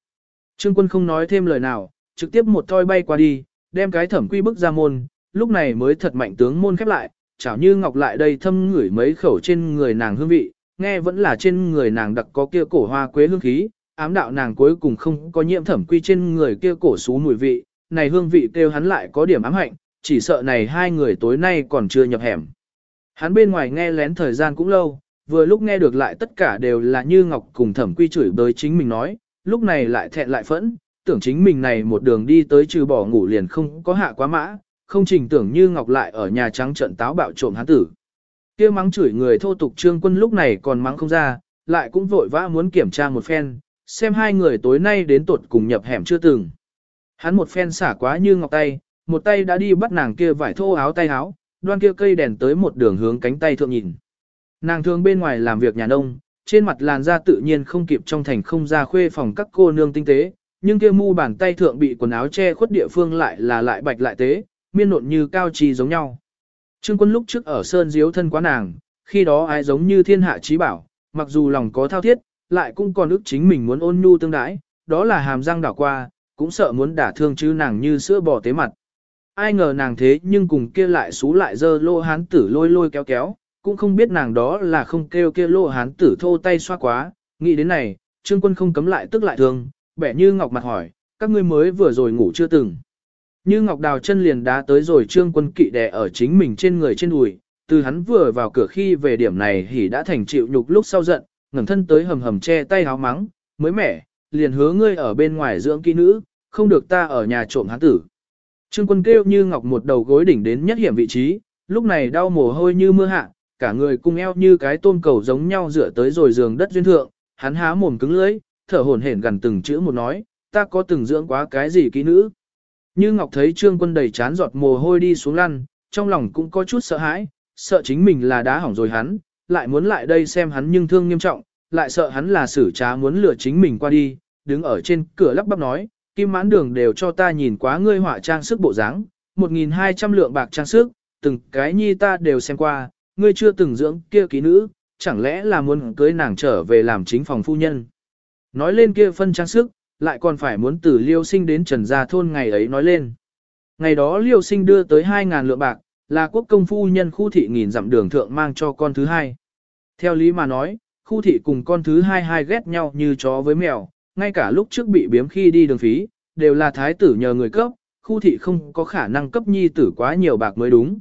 Trương quân không nói thêm lời nào, trực tiếp một thoi bay qua đi, đem cái thẩm quy bức ra môn, lúc này mới thật mạnh tướng môn khép lại, chảo như ngọc lại đây thâm ngửi mấy khẩu trên người nàng hương vị, nghe vẫn là trên người nàng đặc có kia cổ hoa quế hương khí, ám đạo nàng cuối cùng không có nhiễm thẩm quy trên người kia cổ xú mùi vị, này hương vị kêu hắn lại có điểm ám hạnh, chỉ sợ này hai người tối nay còn chưa nhập hẻm. Hắn bên ngoài nghe lén thời gian cũng lâu, vừa lúc nghe được lại tất cả đều là như Ngọc cùng thẩm quy chửi bới chính mình nói, lúc này lại thẹn lại phẫn, tưởng chính mình này một đường đi tới trừ bỏ ngủ liền không có hạ quá mã, không trình tưởng như Ngọc lại ở nhà trắng trận táo bạo trộm hắn tử. kia mắng chửi người thô tục trương quân lúc này còn mắng không ra, lại cũng vội vã muốn kiểm tra một phen, xem hai người tối nay đến tột cùng nhập hẻm chưa từng. Hắn một phen xả quá như Ngọc tay, một tay đã đi bắt nàng kia vải thô áo tay áo, đoan kia cây đèn tới một đường hướng cánh tay thượng nhìn. Nàng thường bên ngoài làm việc nhà nông, trên mặt làn da tự nhiên không kịp trong thành không ra khuê phòng các cô nương tinh tế, nhưng kia mu bàn tay thượng bị quần áo che khuất địa phương lại là lại bạch lại tế, miên nộn như cao trì giống nhau. Trương quân lúc trước ở sơn diếu thân quá nàng, khi đó ai giống như thiên hạ trí bảo, mặc dù lòng có thao thiết, lại cũng còn ức chính mình muốn ôn nhu tương đãi, đó là hàm răng đảo qua, cũng sợ muốn đả thương chứ nàng như sữa bò tế mặt. Ai ngờ nàng thế nhưng cùng kia lại xú lại dơ lô hán tử lôi lôi kéo kéo, cũng không biết nàng đó là không kêu kia lô hán tử thô tay xoa quá, nghĩ đến này, trương quân không cấm lại tức lại thương, bẻ như ngọc mặt hỏi, các ngươi mới vừa rồi ngủ chưa từng. Như ngọc đào chân liền đá tới rồi trương quân kỵ đè ở chính mình trên người trên đùi, từ hắn vừa vào cửa khi về điểm này hỉ đã thành chịu nhục lúc sau giận, ngẩng thân tới hầm hầm che tay háo mắng, mới mẻ, liền hứa ngươi ở bên ngoài dưỡng kỹ nữ, không được ta ở nhà trộm hắn tử. Trương quân kêu như ngọc một đầu gối đỉnh đến nhất hiểm vị trí, lúc này đau mồ hôi như mưa hạ, cả người cung eo như cái tôm cầu giống nhau dựa tới rồi giường đất duyên thượng, hắn há mồm cứng lưỡi, thở hổn hển gần từng chữ một nói, ta có từng dưỡng quá cái gì kỹ nữ. Như Ngọc thấy Trương Quân đầy chán giọt mồ hôi đi xuống lăn, trong lòng cũng có chút sợ hãi, sợ chính mình là đá hỏng rồi hắn, lại muốn lại đây xem hắn nhưng thương nghiêm trọng, lại sợ hắn là xử trá muốn lừa chính mình qua đi, đứng ở trên cửa lắp bắp nói, kim mãn đường đều cho ta nhìn quá ngươi họa trang sức bộ dáng, 1.200 lượng bạc trang sức, từng cái nhi ta đều xem qua, ngươi chưa từng dưỡng kia ký nữ, chẳng lẽ là muốn cưới nàng trở về làm chính phòng phu nhân. Nói lên kia phân trang sức, lại còn phải muốn từ liêu sinh đến trần gia thôn ngày ấy nói lên. Ngày đó liêu sinh đưa tới 2.000 lượng bạc, là quốc công phu nhân khu thị nghìn dặm đường thượng mang cho con thứ hai. Theo lý mà nói, khu thị cùng con thứ hai hai ghét nhau như chó với mèo, ngay cả lúc trước bị biếm khi đi đường phí, đều là thái tử nhờ người cấp, khu thị không có khả năng cấp nhi tử quá nhiều bạc mới đúng.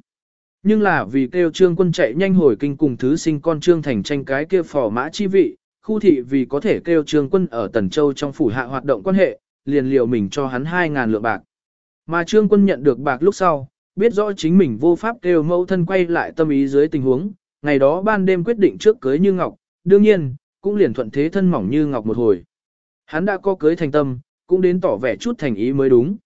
Nhưng là vì kêu trương quân chạy nhanh hồi kinh cùng thứ sinh con trương thành tranh cái kia phò mã chi vị, khu thị vì có thể kêu trương quân ở Tần Châu trong phủ hạ hoạt động quan hệ, liền liều mình cho hắn 2.000 lượng bạc. Mà trương quân nhận được bạc lúc sau, biết rõ chính mình vô pháp kêu mẫu thân quay lại tâm ý dưới tình huống, ngày đó ban đêm quyết định trước cưới như ngọc, đương nhiên, cũng liền thuận thế thân mỏng như ngọc một hồi. Hắn đã có cưới thành tâm, cũng đến tỏ vẻ chút thành ý mới đúng.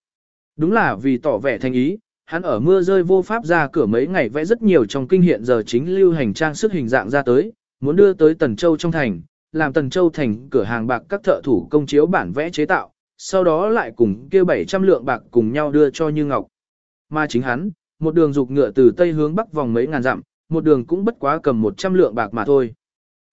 Đúng là vì tỏ vẻ thành ý, hắn ở mưa rơi vô pháp ra cửa mấy ngày vẽ rất nhiều trong kinh hiện giờ chính lưu hành trang sức hình dạng ra tới, muốn đưa tới Tần Châu trong thành, làm Tần Châu thành cửa hàng bạc các thợ thủ công chiếu bản vẽ chế tạo, sau đó lại cùng kia 700 lượng bạc cùng nhau đưa cho Như Ngọc. Mà chính hắn, một đường dục ngựa từ tây hướng bắc vòng mấy ngàn dặm, một đường cũng bất quá cầm 100 lượng bạc mà thôi.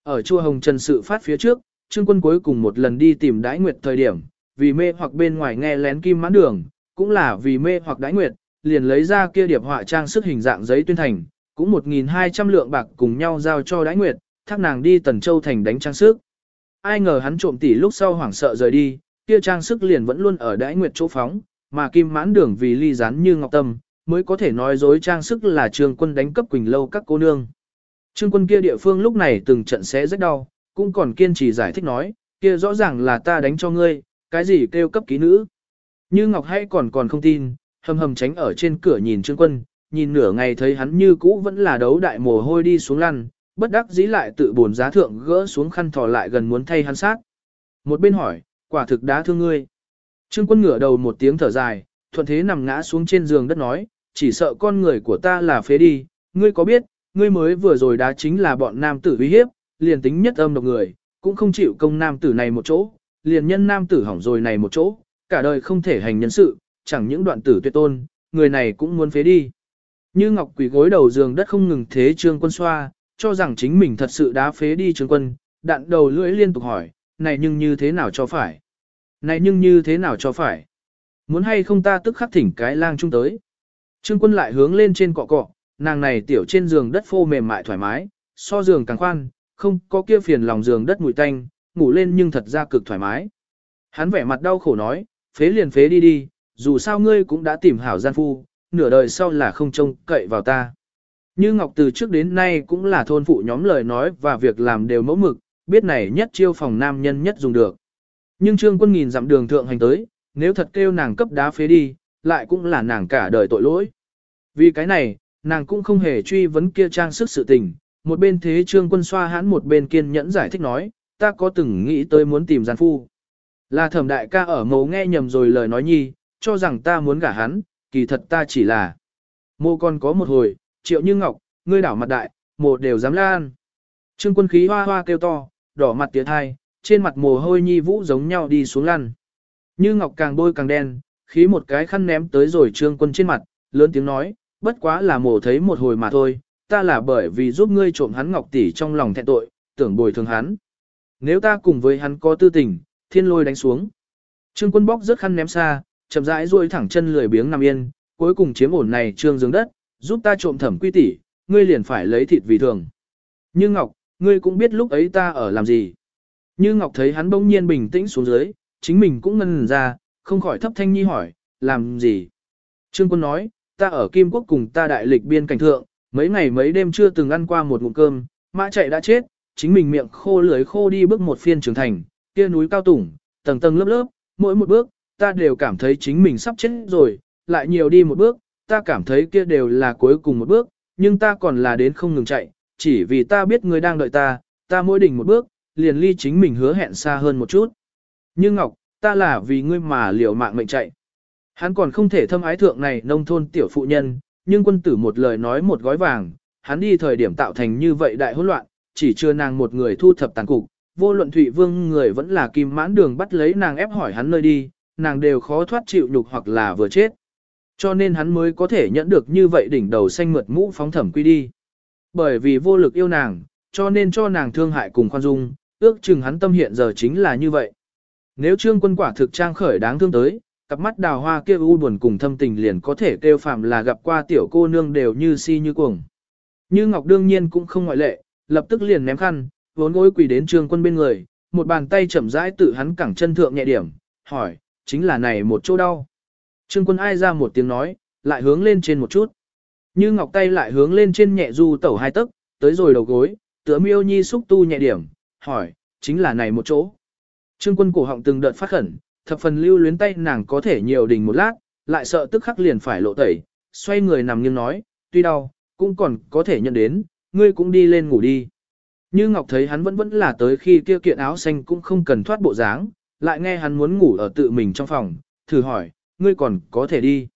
Ở chùa Hồng Trần sự phát phía trước, Trương Quân cuối cùng một lần đi tìm Đái Nguyệt thời điểm, vì mê hoặc bên ngoài nghe lén kim mãn đường, cũng là vì mê hoặc Đái Nguyệt, liền lấy ra kia điệp họa trang sức hình dạng giấy tuyên thành, cũng 1.200 lượng bạc cùng nhau giao cho Đái Nguyệt, thác nàng đi Tần Châu thành đánh trang sức. Ai ngờ hắn trộm tỷ lúc sau hoảng sợ rời đi, kia trang sức liền vẫn luôn ở Đái Nguyệt chỗ phóng, mà kim mãn đường vì ly rán như ngọc tâm, mới có thể nói dối trang sức là trương quân đánh cấp quỳnh lâu các cô nương. Trương quân kia địa phương lúc này từng trận sẽ rất đau, cũng còn kiên trì giải thích nói, kia rõ ràng là ta đánh cho ngươi, cái gì kêu cấp ký nữ. Như Ngọc hay còn còn không tin, hầm hầm tránh ở trên cửa nhìn Trương quân, nhìn nửa ngày thấy hắn như cũ vẫn là đấu đại mồ hôi đi xuống lăn, bất đắc dĩ lại tự bổn giá thượng gỡ xuống khăn thò lại gần muốn thay hắn sát. Một bên hỏi, quả thực đã thương ngươi. Trương quân ngửa đầu một tiếng thở dài, thuận thế nằm ngã xuống trên giường đất nói, chỉ sợ con người của ta là phế đi, ngươi có biết, ngươi mới vừa rồi đá chính là bọn nam tử uy hiếp, liền tính nhất âm độc người, cũng không chịu công nam tử này một chỗ, liền nhân nam tử hỏng rồi này một chỗ, cả đời không thể hành nhân sự, chẳng những đoạn tử tuyệt tôn, người này cũng muốn phế đi. Như Ngọc quỳ gối đầu giường đất không ngừng thế trương quân xoa, cho rằng chính mình thật sự đã phế đi trương quân, đạn đầu lưỡi liên tục hỏi, này nhưng như thế nào cho phải? Này nhưng như thế nào cho phải? Muốn hay không ta tức khắc thỉnh cái lang chung tới? Trương quân lại hướng lên trên cọ cọ, nàng này tiểu trên giường đất phô mềm mại thoải mái, so giường càng khoan, không có kia phiền lòng giường đất mùi tanh, ngủ lên nhưng thật ra cực thoải mái. Hắn vẻ mặt đau khổ nói, phế liền phế đi đi, dù sao ngươi cũng đã tìm hảo gian phu, nửa đời sau là không trông cậy vào ta. Như Ngọc từ trước đến nay cũng là thôn phụ nhóm lời nói và việc làm đều mẫu mực, biết này nhất chiêu phòng nam nhân nhất dùng được. Nhưng trương quân nghìn dặm đường thượng hành tới, nếu thật kêu nàng cấp đá phế đi, lại cũng là nàng cả đời tội lỗi. Vì cái này, nàng cũng không hề truy vấn kia trang sức sự tình, một bên thế trương quân xoa hãn một bên kiên nhẫn giải thích nói, ta có từng nghĩ tới muốn tìm gian phu. Là thẩm đại ca ở mấu nghe nhầm rồi lời nói nhi, cho rằng ta muốn gả hắn, kỳ thật ta chỉ là. Mô còn có một hồi, triệu như ngọc, ngươi đảo mặt đại, mồ đều dám lan. Trương quân khí hoa hoa kêu to, đỏ mặt tiến thai, trên mặt mồ hôi nhi vũ giống nhau đi xuống lăn. Như ngọc càng bôi càng đen, khí một cái khăn ném tới rồi trương quân trên mặt, lớn tiếng nói, bất quá là mồ thấy một hồi mà thôi, ta là bởi vì giúp ngươi trộm hắn ngọc tỷ trong lòng thẹn tội, tưởng bồi thường hắn. Nếu ta cùng với hắn có tư tình, thiên lôi đánh xuống. Trương quân bóc rớt khăn ném xa, chậm rãi duỗi thẳng chân lười biếng nằm yên, cuối cùng chiếm ổn này trương giường đất, giúp ta trộm thẩm quy tỷ, ngươi liền phải lấy thịt vì thường. Như Ngọc, ngươi cũng biết lúc ấy ta ở làm gì. Như Ngọc thấy hắn bỗng nhiên bình tĩnh xuống dưới, chính mình cũng ngân ra, không khỏi thấp thanh nhi hỏi, làm gì. Trương quân nói, ta ở Kim Quốc cùng ta đại lịch biên cảnh thượng, mấy ngày mấy đêm chưa từng ăn qua một ngụm cơm, mã chạy đã chết, chính mình miệng khô lưới khô đi bước một phiên trưởng thành, kia núi cao tủng, tầng tầng lớp lớp, mỗi một bước, ta đều cảm thấy chính mình sắp chết rồi, lại nhiều đi một bước, ta cảm thấy kia đều là cuối cùng một bước, nhưng ta còn là đến không ngừng chạy, chỉ vì ta biết người đang đợi ta, ta mỗi đỉnh một bước, liền ly chính mình hứa hẹn xa hơn một chút. Nhưng Ngọc, ta là vì ngươi mà liều mạng mệnh chạy. Hắn còn không thể thâm ái thượng này nông thôn tiểu phụ nhân, nhưng quân tử một lời nói một gói vàng, hắn đi thời điểm tạo thành như vậy đại hỗn loạn, chỉ chưa nàng một người thu thập tàn cục, vô luận Thụy Vương người vẫn là kim mãn đường bắt lấy nàng ép hỏi hắn nơi đi, nàng đều khó thoát chịu nhục hoặc là vừa chết. Cho nên hắn mới có thể nhận được như vậy đỉnh đầu xanh mượt mũ phóng thẩm quy đi. Bởi vì vô lực yêu nàng, cho nên cho nàng thương hại cùng khoan dung, ước chừng hắn tâm hiện giờ chính là như vậy. Nếu trương quân quả thực trang khởi đáng thương tới, cặp mắt đào hoa kia u buồn cùng thâm tình liền có thể kêu phạm là gặp qua tiểu cô nương đều như si như cuồng. Như Ngọc đương nhiên cũng không ngoại lệ, lập tức liền ném khăn, vốn gối quỳ đến trương quân bên người, một bàn tay chậm rãi tự hắn cẳng chân thượng nhẹ điểm, hỏi, chính là này một chỗ đau. Trương quân ai ra một tiếng nói, lại hướng lên trên một chút. Như ngọc tay lại hướng lên trên nhẹ du tẩu hai tấc, tới rồi đầu gối, tựa miêu nhi xúc tu nhẹ điểm, hỏi, chính là này một chỗ. Trương quân cổ họng từng đợt phát khẩn, thập phần lưu luyến tay nàng có thể nhiều đình một lát, lại sợ tức khắc liền phải lộ tẩy, xoay người nằm nghiêng nói, tuy đau, cũng còn có thể nhận đến, ngươi cũng đi lên ngủ đi. Như Ngọc thấy hắn vẫn vẫn là tới khi kia kiện áo xanh cũng không cần thoát bộ dáng, lại nghe hắn muốn ngủ ở tự mình trong phòng, thử hỏi, ngươi còn có thể đi.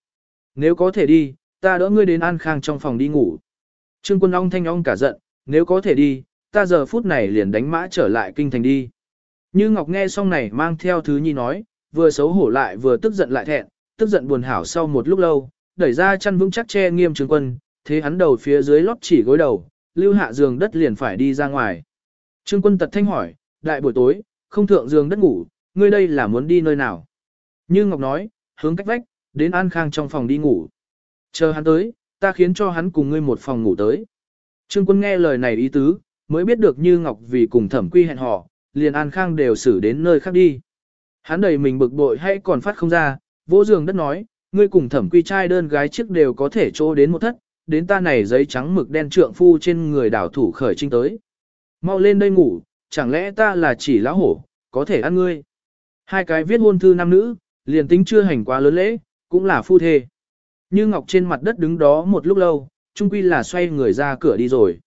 Nếu có thể đi, ta đỡ ngươi đến An Khang trong phòng đi ngủ. Trương quân ong thanh ong cả giận, nếu có thể đi, ta giờ phút này liền đánh mã trở lại kinh thành đi. Như Ngọc nghe xong này mang theo thứ nhi nói, vừa xấu hổ lại vừa tức giận lại thẹn, tức giận buồn hảo sau một lúc lâu, đẩy ra chăn vững chắc che nghiêm trương quân, thế hắn đầu phía dưới lót chỉ gối đầu, lưu hạ giường đất liền phải đi ra ngoài. Trương quân tật thanh hỏi, đại buổi tối, không thượng giường đất ngủ, ngươi đây là muốn đi nơi nào? Như Ngọc nói, hướng cách vách, đến An Khang trong phòng đi ngủ. Chờ hắn tới, ta khiến cho hắn cùng ngươi một phòng ngủ tới. Trương quân nghe lời này ý tứ, mới biết được Như Ngọc vì cùng thẩm quy hẹn họ, liền An Khang đều xử đến nơi khác đi. Hắn đầy mình bực bội hay còn phát không ra, vô giường đất nói, ngươi cùng thẩm quy trai đơn gái trước đều có thể trô đến một thất, đến ta này giấy trắng mực đen trượng phu trên người đảo thủ khởi trinh tới. Mau lên đây ngủ, chẳng lẽ ta là chỉ lão hổ, có thể ăn ngươi. Hai cái viết hôn thư nam nữ, liền tính chưa hành quá lớn lễ, cũng là phu thê. Như Ngọc trên mặt đất đứng đó một lúc lâu, trung quy là xoay người ra cửa đi rồi.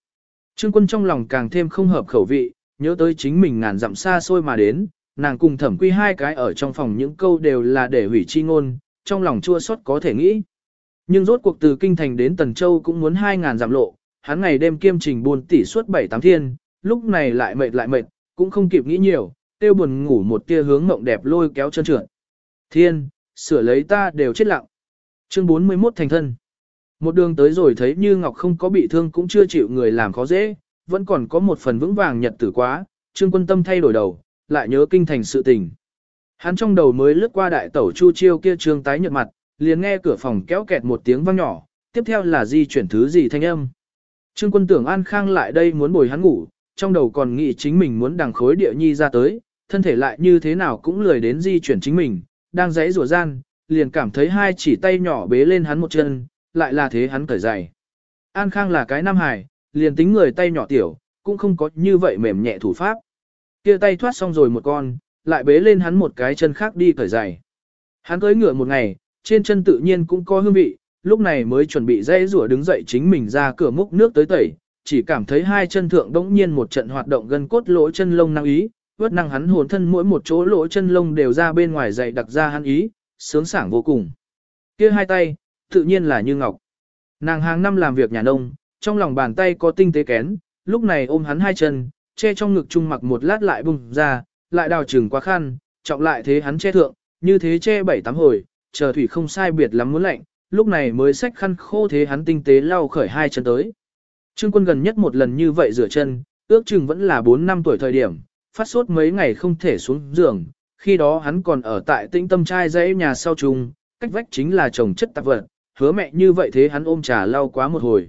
Trương quân trong lòng càng thêm không hợp khẩu vị, nhớ tới chính mình ngàn dặm xa xôi mà đến, nàng cùng thẩm quy hai cái ở trong phòng những câu đều là để hủy chi ngôn, trong lòng chua xót có thể nghĩ. Nhưng rốt cuộc từ Kinh Thành đến Tần Châu cũng muốn 2.000 giảm lộ, hắn ngày đêm kiêm trình buồn tỉ suốt 7-8 thiên, lúc này lại mệt lại mệt, cũng không kịp nghĩ nhiều, tiêu buồn ngủ một tia hướng mộng đẹp lôi kéo chân trượt. Thiên, sửa lấy ta đều chết lặng. Chương 41 thành thân. Một đường tới rồi thấy như Ngọc không có bị thương cũng chưa chịu người làm khó dễ, vẫn còn có một phần vững vàng nhật tử quá, Trương quân tâm thay đổi đầu, lại nhớ kinh thành sự tình. Hắn trong đầu mới lướt qua đại tẩu chu chiêu kia trương tái nhợt mặt, liền nghe cửa phòng kéo kẹt một tiếng vang nhỏ, tiếp theo là di chuyển thứ gì thanh âm. Trương quân tưởng An Khang lại đây muốn bồi hắn ngủ, trong đầu còn nghĩ chính mình muốn đằng khối địa nhi ra tới, thân thể lại như thế nào cũng lười đến di chuyển chính mình, đang giãy rủa gian, liền cảm thấy hai chỉ tay nhỏ bế lên hắn một chân, lại là thế hắn cởi giày. An Khang là cái nam hài, liền tính người tay nhỏ tiểu, cũng không có như vậy mềm nhẹ thủ pháp. Kia tay thoát xong rồi một con, lại bế lên hắn một cái chân khác đi cởi giày. Hắn cưỡi ngựa một ngày, trên chân tự nhiên cũng có hương vị, lúc này mới chuẩn bị dây rủa đứng dậy chính mình ra cửa múc nước tới tẩy, chỉ cảm thấy hai chân thượng đống nhiên một trận hoạt động gần cốt lỗ chân lông năng ý, vớt năng hắn hồn thân mỗi một chỗ lỗ chân lông đều ra bên ngoài dậy đặc ra hắn ý, sướng sảng vô cùng. kia hai tay, tự nhiên là như ngọc. Nàng hàng năm làm việc nhà nông, trong lòng bàn tay có tinh tế kén, lúc này ôm hắn hai chân, che trong ngực chung mặc một lát lại bùng ra, lại đào trừng quá khăn, trọng lại thế hắn che thượng, như thế che bảy tám hồi, chờ thủy không sai biệt lắm muốn lạnh, lúc này mới xách khăn khô thế hắn tinh tế lau khởi hai chân tới. Trương quân gần nhất một lần như vậy rửa chân, ước chừng vẫn là 4 năm tuổi thời điểm, phát sốt mấy ngày không thể xuống giường, khi đó hắn còn ở tại tĩnh tâm trai dãy nhà sau trùng, cách vách chính là chồng chất tạp vật, hứa mẹ như vậy thế hắn ôm trà lau quá một hồi.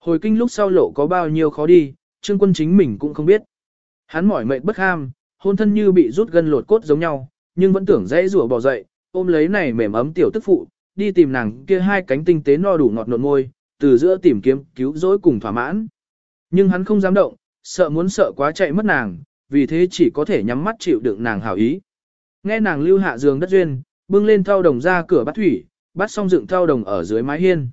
Hồi kinh lúc sau lộ có bao nhiêu khó đi, trương quân chính mình cũng không biết. Hắn mỏi mệt bất ham, hôn thân như bị rút gân lột cốt giống nhau, nhưng vẫn tưởng dễ rủa bỏ dậy, ôm lấy này mềm ấm tiểu tức phụ, đi tìm nàng kia hai cánh tinh tế no đủ ngọt nộn môi, từ giữa tìm kiếm cứu rỗi cùng thỏa mãn. Nhưng hắn không dám động, sợ muốn sợ quá chạy mất nàng, vì thế chỉ có thể nhắm mắt chịu đựng nàng hảo ý. Nghe nàng lưu hạ giường đất duyên, bưng lên thao đồng ra cửa bắt thủy, bắt xong dựng thao đồng ở dưới mái hiên.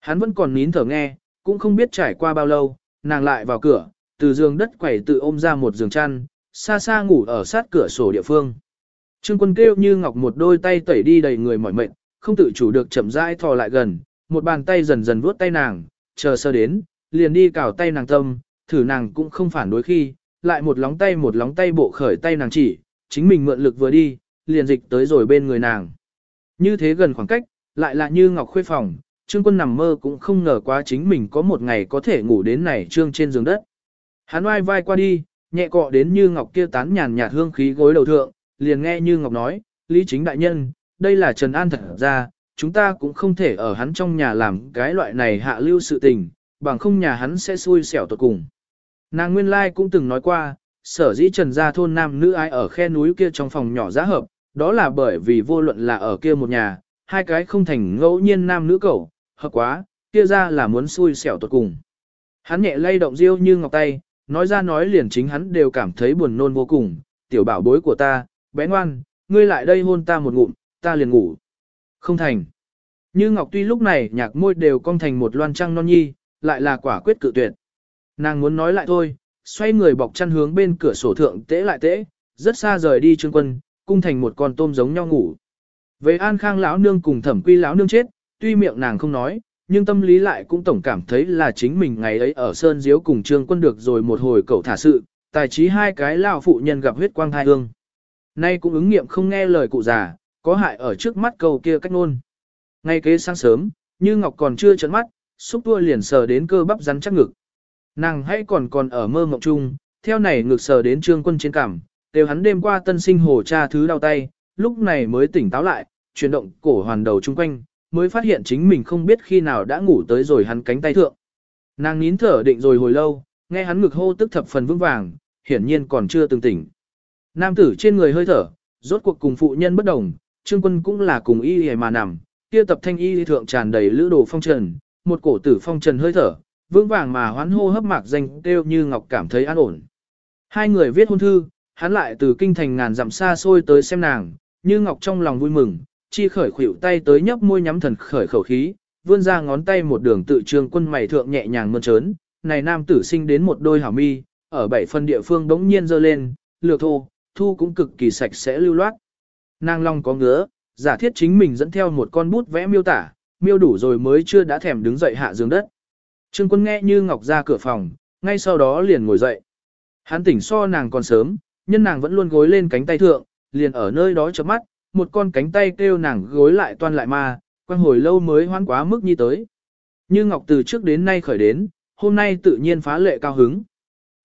Hắn vẫn còn nín thở nghe, cũng không biết trải qua bao lâu, nàng lại vào cửa, từ giường đất quẩy tự ôm ra một giường chăn, xa xa ngủ ở sát cửa sổ địa phương. Trương quân kêu như ngọc một đôi tay tẩy đi đầy người mỏi mệt, không tự chủ được chậm rãi thò lại gần, một bàn tay dần dần vuốt tay nàng, chờ sơ đến, liền đi cào tay nàng tâm, thử nàng cũng không phản đối khi, lại một lóng tay một lóng tay bộ khởi tay nàng chỉ, chính mình mượn lực vừa đi, liền dịch tới rồi bên người nàng. Như thế gần khoảng cách, lại là như ngọc khuê phòng, Trương Quân nằm mơ cũng không ngờ quá chính mình có một ngày có thể ngủ đến này trương trên giường đất. Hắn oai vai qua đi, nhẹ cọ đến như ngọc kia tán nhàn nhạt hương khí gối đầu thượng, liền nghe như ngọc nói, Lý Chính đại nhân, đây là Trần An thật ra, chúng ta cũng không thể ở hắn trong nhà làm cái loại này hạ lưu sự tình, bằng không nhà hắn sẽ xui xẻo tuột cùng. Nàng nguyên lai cũng từng nói qua, sở dĩ trần gia thôn nam nữ ai ở khe núi kia trong phòng nhỏ giá hợp, đó là bởi vì vô luận là ở kia một nhà, hai cái không thành ngẫu nhiên nam nữ cẩu, hợp quá, kia ra là muốn xui xẻo tuột cùng. Hắn nhẹ lay động riêu như ngọc tay, nói ra nói liền chính hắn đều cảm thấy buồn nôn vô cùng, tiểu bảo bối của ta, bé ngoan, ngươi lại đây hôn ta một ngụm, ta liền ngủ. Không thành. Như Ngọc tuy lúc này nhạc môi đều cong thành một loan trăng non nhi, lại là quả quyết cự tuyệt. Nàng muốn nói lại thôi, xoay người bọc chăn hướng bên cửa sổ thượng tễ lại tễ, rất xa rời đi trương quân, cung thành một con tôm giống nhau ngủ. Về an khang lão nương cùng thẩm quy lão nương chết, tuy miệng nàng không nói, nhưng tâm lý lại cũng tổng cảm thấy là chính mình ngày ấy ở Sơn Diếu cùng trương quân được rồi một hồi cậu thả sự, tài trí hai cái lão phụ nhân gặp huyết quang thai hương. Nay cũng ứng nghiệm không nghe lời cụ già, có hại ở trước mắt cầu kia cách nôn. Ngay kế sáng sớm, như Ngọc còn chưa chớp mắt, xúc tua liền sờ đến cơ bắp rắn chắc ngực. Nàng hãy còn còn ở mơ mộng chung, theo này ngược sờ đến trương quân trên cằm, đều hắn đêm qua tân sinh hồ cha thứ đau tay, lúc này mới tỉnh táo lại, chuyển động cổ hoàn đầu chung quanh, mới phát hiện chính mình không biết khi nào đã ngủ tới rồi hắn cánh tay thượng. Nàng nín thở định rồi hồi lâu, nghe hắn ngực hô tức thập phần vững vàng, hiển nhiên còn chưa từng tỉnh. Nam tử trên người hơi thở, rốt cuộc cùng phụ nhân bất đồng, trương quân cũng là cùng y hề mà nằm, kia tập thanh y thượng tràn đầy lữ đồ phong trần, một cổ tử phong trần hơi thở, vững vàng mà hoán hô hấp mạc danh kêu như ngọc cảm thấy an ổn. Hai người viết hôn thư, hắn lại từ kinh thành ngàn dặm xa xôi tới xem nàng, như ngọc trong lòng vui mừng, chi khởi khuỷu tay tới nhấp môi nhắm thần khởi khẩu khí, vươn ra ngón tay một đường tự trương quân mày thượng nhẹ nhàng mơn trớn, này nam tử sinh đến một đôi hảo mi, ở bảy phân địa phương đống nhiên dơ lên, lược thô, thu cũng cực kỳ sạch sẽ lưu loát. Nàng long có ngứa, giả thiết chính mình dẫn theo một con bút vẽ miêu tả, miêu đủ rồi mới chưa đã thèm đứng dậy hạ giường đất. Trương quân nghe như ngọc ra cửa phòng, ngay sau đó liền ngồi dậy. Hắn tỉnh so nàng còn sớm, nhân nàng vẫn luôn gối lên cánh tay thượng, liền ở nơi đó chớp mắt, một con cánh tay kêu nàng gối lại toan lại mà quan hồi lâu mới hoán quá mức như tới. Như ngọc từ trước đến nay khởi đến, hôm nay tự nhiên phá lệ cao hứng.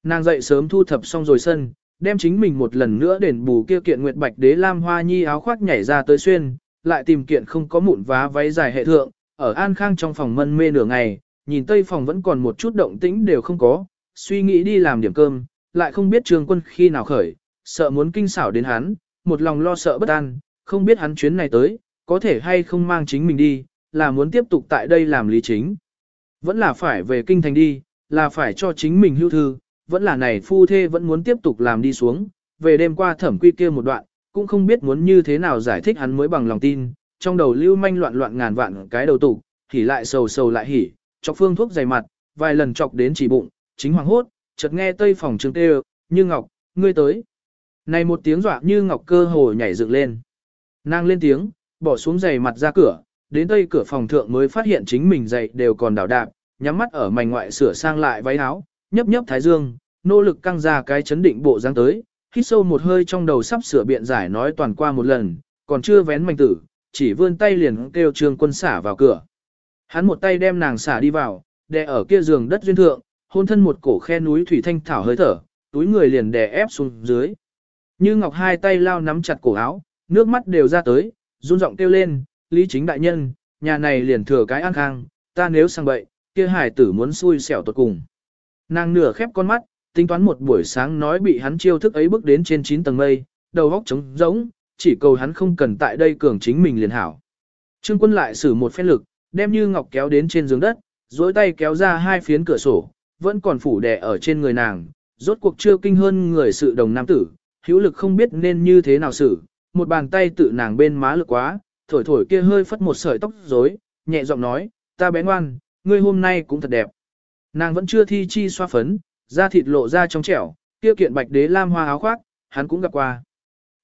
Nàng dậy sớm thu thập xong rồi sân, đem chính mình một lần nữa đền bù kia kiện nguyệt bạch đế lam hoa nhi áo khoác nhảy ra tới xuyên, lại tìm kiện không có mụn vá váy dài hệ thượng, ở an khang trong phòng mân mê nửa ngày, nhìn tây phòng vẫn còn một chút động tĩnh đều không có, suy nghĩ đi làm điểm cơm, lại không biết trường Quân khi nào khởi, sợ muốn kinh xảo đến hắn, một lòng lo sợ bất an, không biết hắn chuyến này tới, có thể hay không mang chính mình đi, là muốn tiếp tục tại đây làm lý chính. Vẫn là phải về kinh thành đi, là phải cho chính mình hưu thư, vẫn là này phu thê vẫn muốn tiếp tục làm đi xuống, về đêm qua thẩm quy kia một đoạn, cũng không biết muốn như thế nào giải thích hắn mới bằng lòng tin, trong đầu lưu manh loạn loạn ngàn vạn cái đầu tụ, hỉ lại sầu sầu lại hỉ, chọc phương thuốc dày mặt, vài lần chọc đến chỉ bụng, chính hoàng hốt, chợt nghe tây phòng trương tê như ngọc, ngươi tới. Này một tiếng dọa như ngọc cơ hồ nhảy dựng lên. Nàng lên tiếng, bỏ xuống giày mặt ra cửa, đến tây cửa phòng thượng mới phát hiện chính mình giày đều còn đảo đạp, nhắm mắt ở mảnh ngoại sửa sang lại váy áo, nhấp nhấp thái dương, nỗ lực căng ra cái chấn định bộ dáng tới, hít sâu một hơi trong đầu sắp sửa biện giải nói toàn qua một lần, còn chưa vén mảnh tử, chỉ vươn tay liền kêu trương quân xả vào cửa. Hắn một tay đem nàng xả đi vào, đè ở kia giường đất duyên thượng, hôn thân một cổ khe núi thủy thanh thảo hơi thở, túi người liền đè ép xuống dưới. Như Ngọc hai tay lao nắm chặt cổ áo, nước mắt đều ra tới, run giọng kêu lên, Lý Chính đại nhân, nhà này liền thừa cái an khang, ta nếu sang bậy, kia hải tử muốn xui xẻo tuột cùng. Nàng nửa khép con mắt, tính toán một buổi sáng nói bị hắn chiêu thức ấy bước đến trên 9 tầng mây, đầu góc trống rỗng, chỉ cầu hắn không cần tại đây cường chính mình liền hảo. Trương quân lại sử một phen lực, đem như ngọc kéo đến trên giường đất, dối tay kéo ra hai phiến cửa sổ, vẫn còn phủ đè ở trên người nàng, rốt cuộc chưa kinh hơn người sự đồng nam tử, hữu lực không biết nên như thế nào xử, một bàn tay tự nàng bên má lực quá, thổi thổi kia hơi phất một sợi tóc rối, nhẹ giọng nói, ta bé ngoan, ngươi hôm nay cũng thật đẹp. Nàng vẫn chưa thi chi xoa phấn, da thịt lộ ra trong trẻo, kia kiện bạch đế lam hoa áo khoác, hắn cũng gặp qua.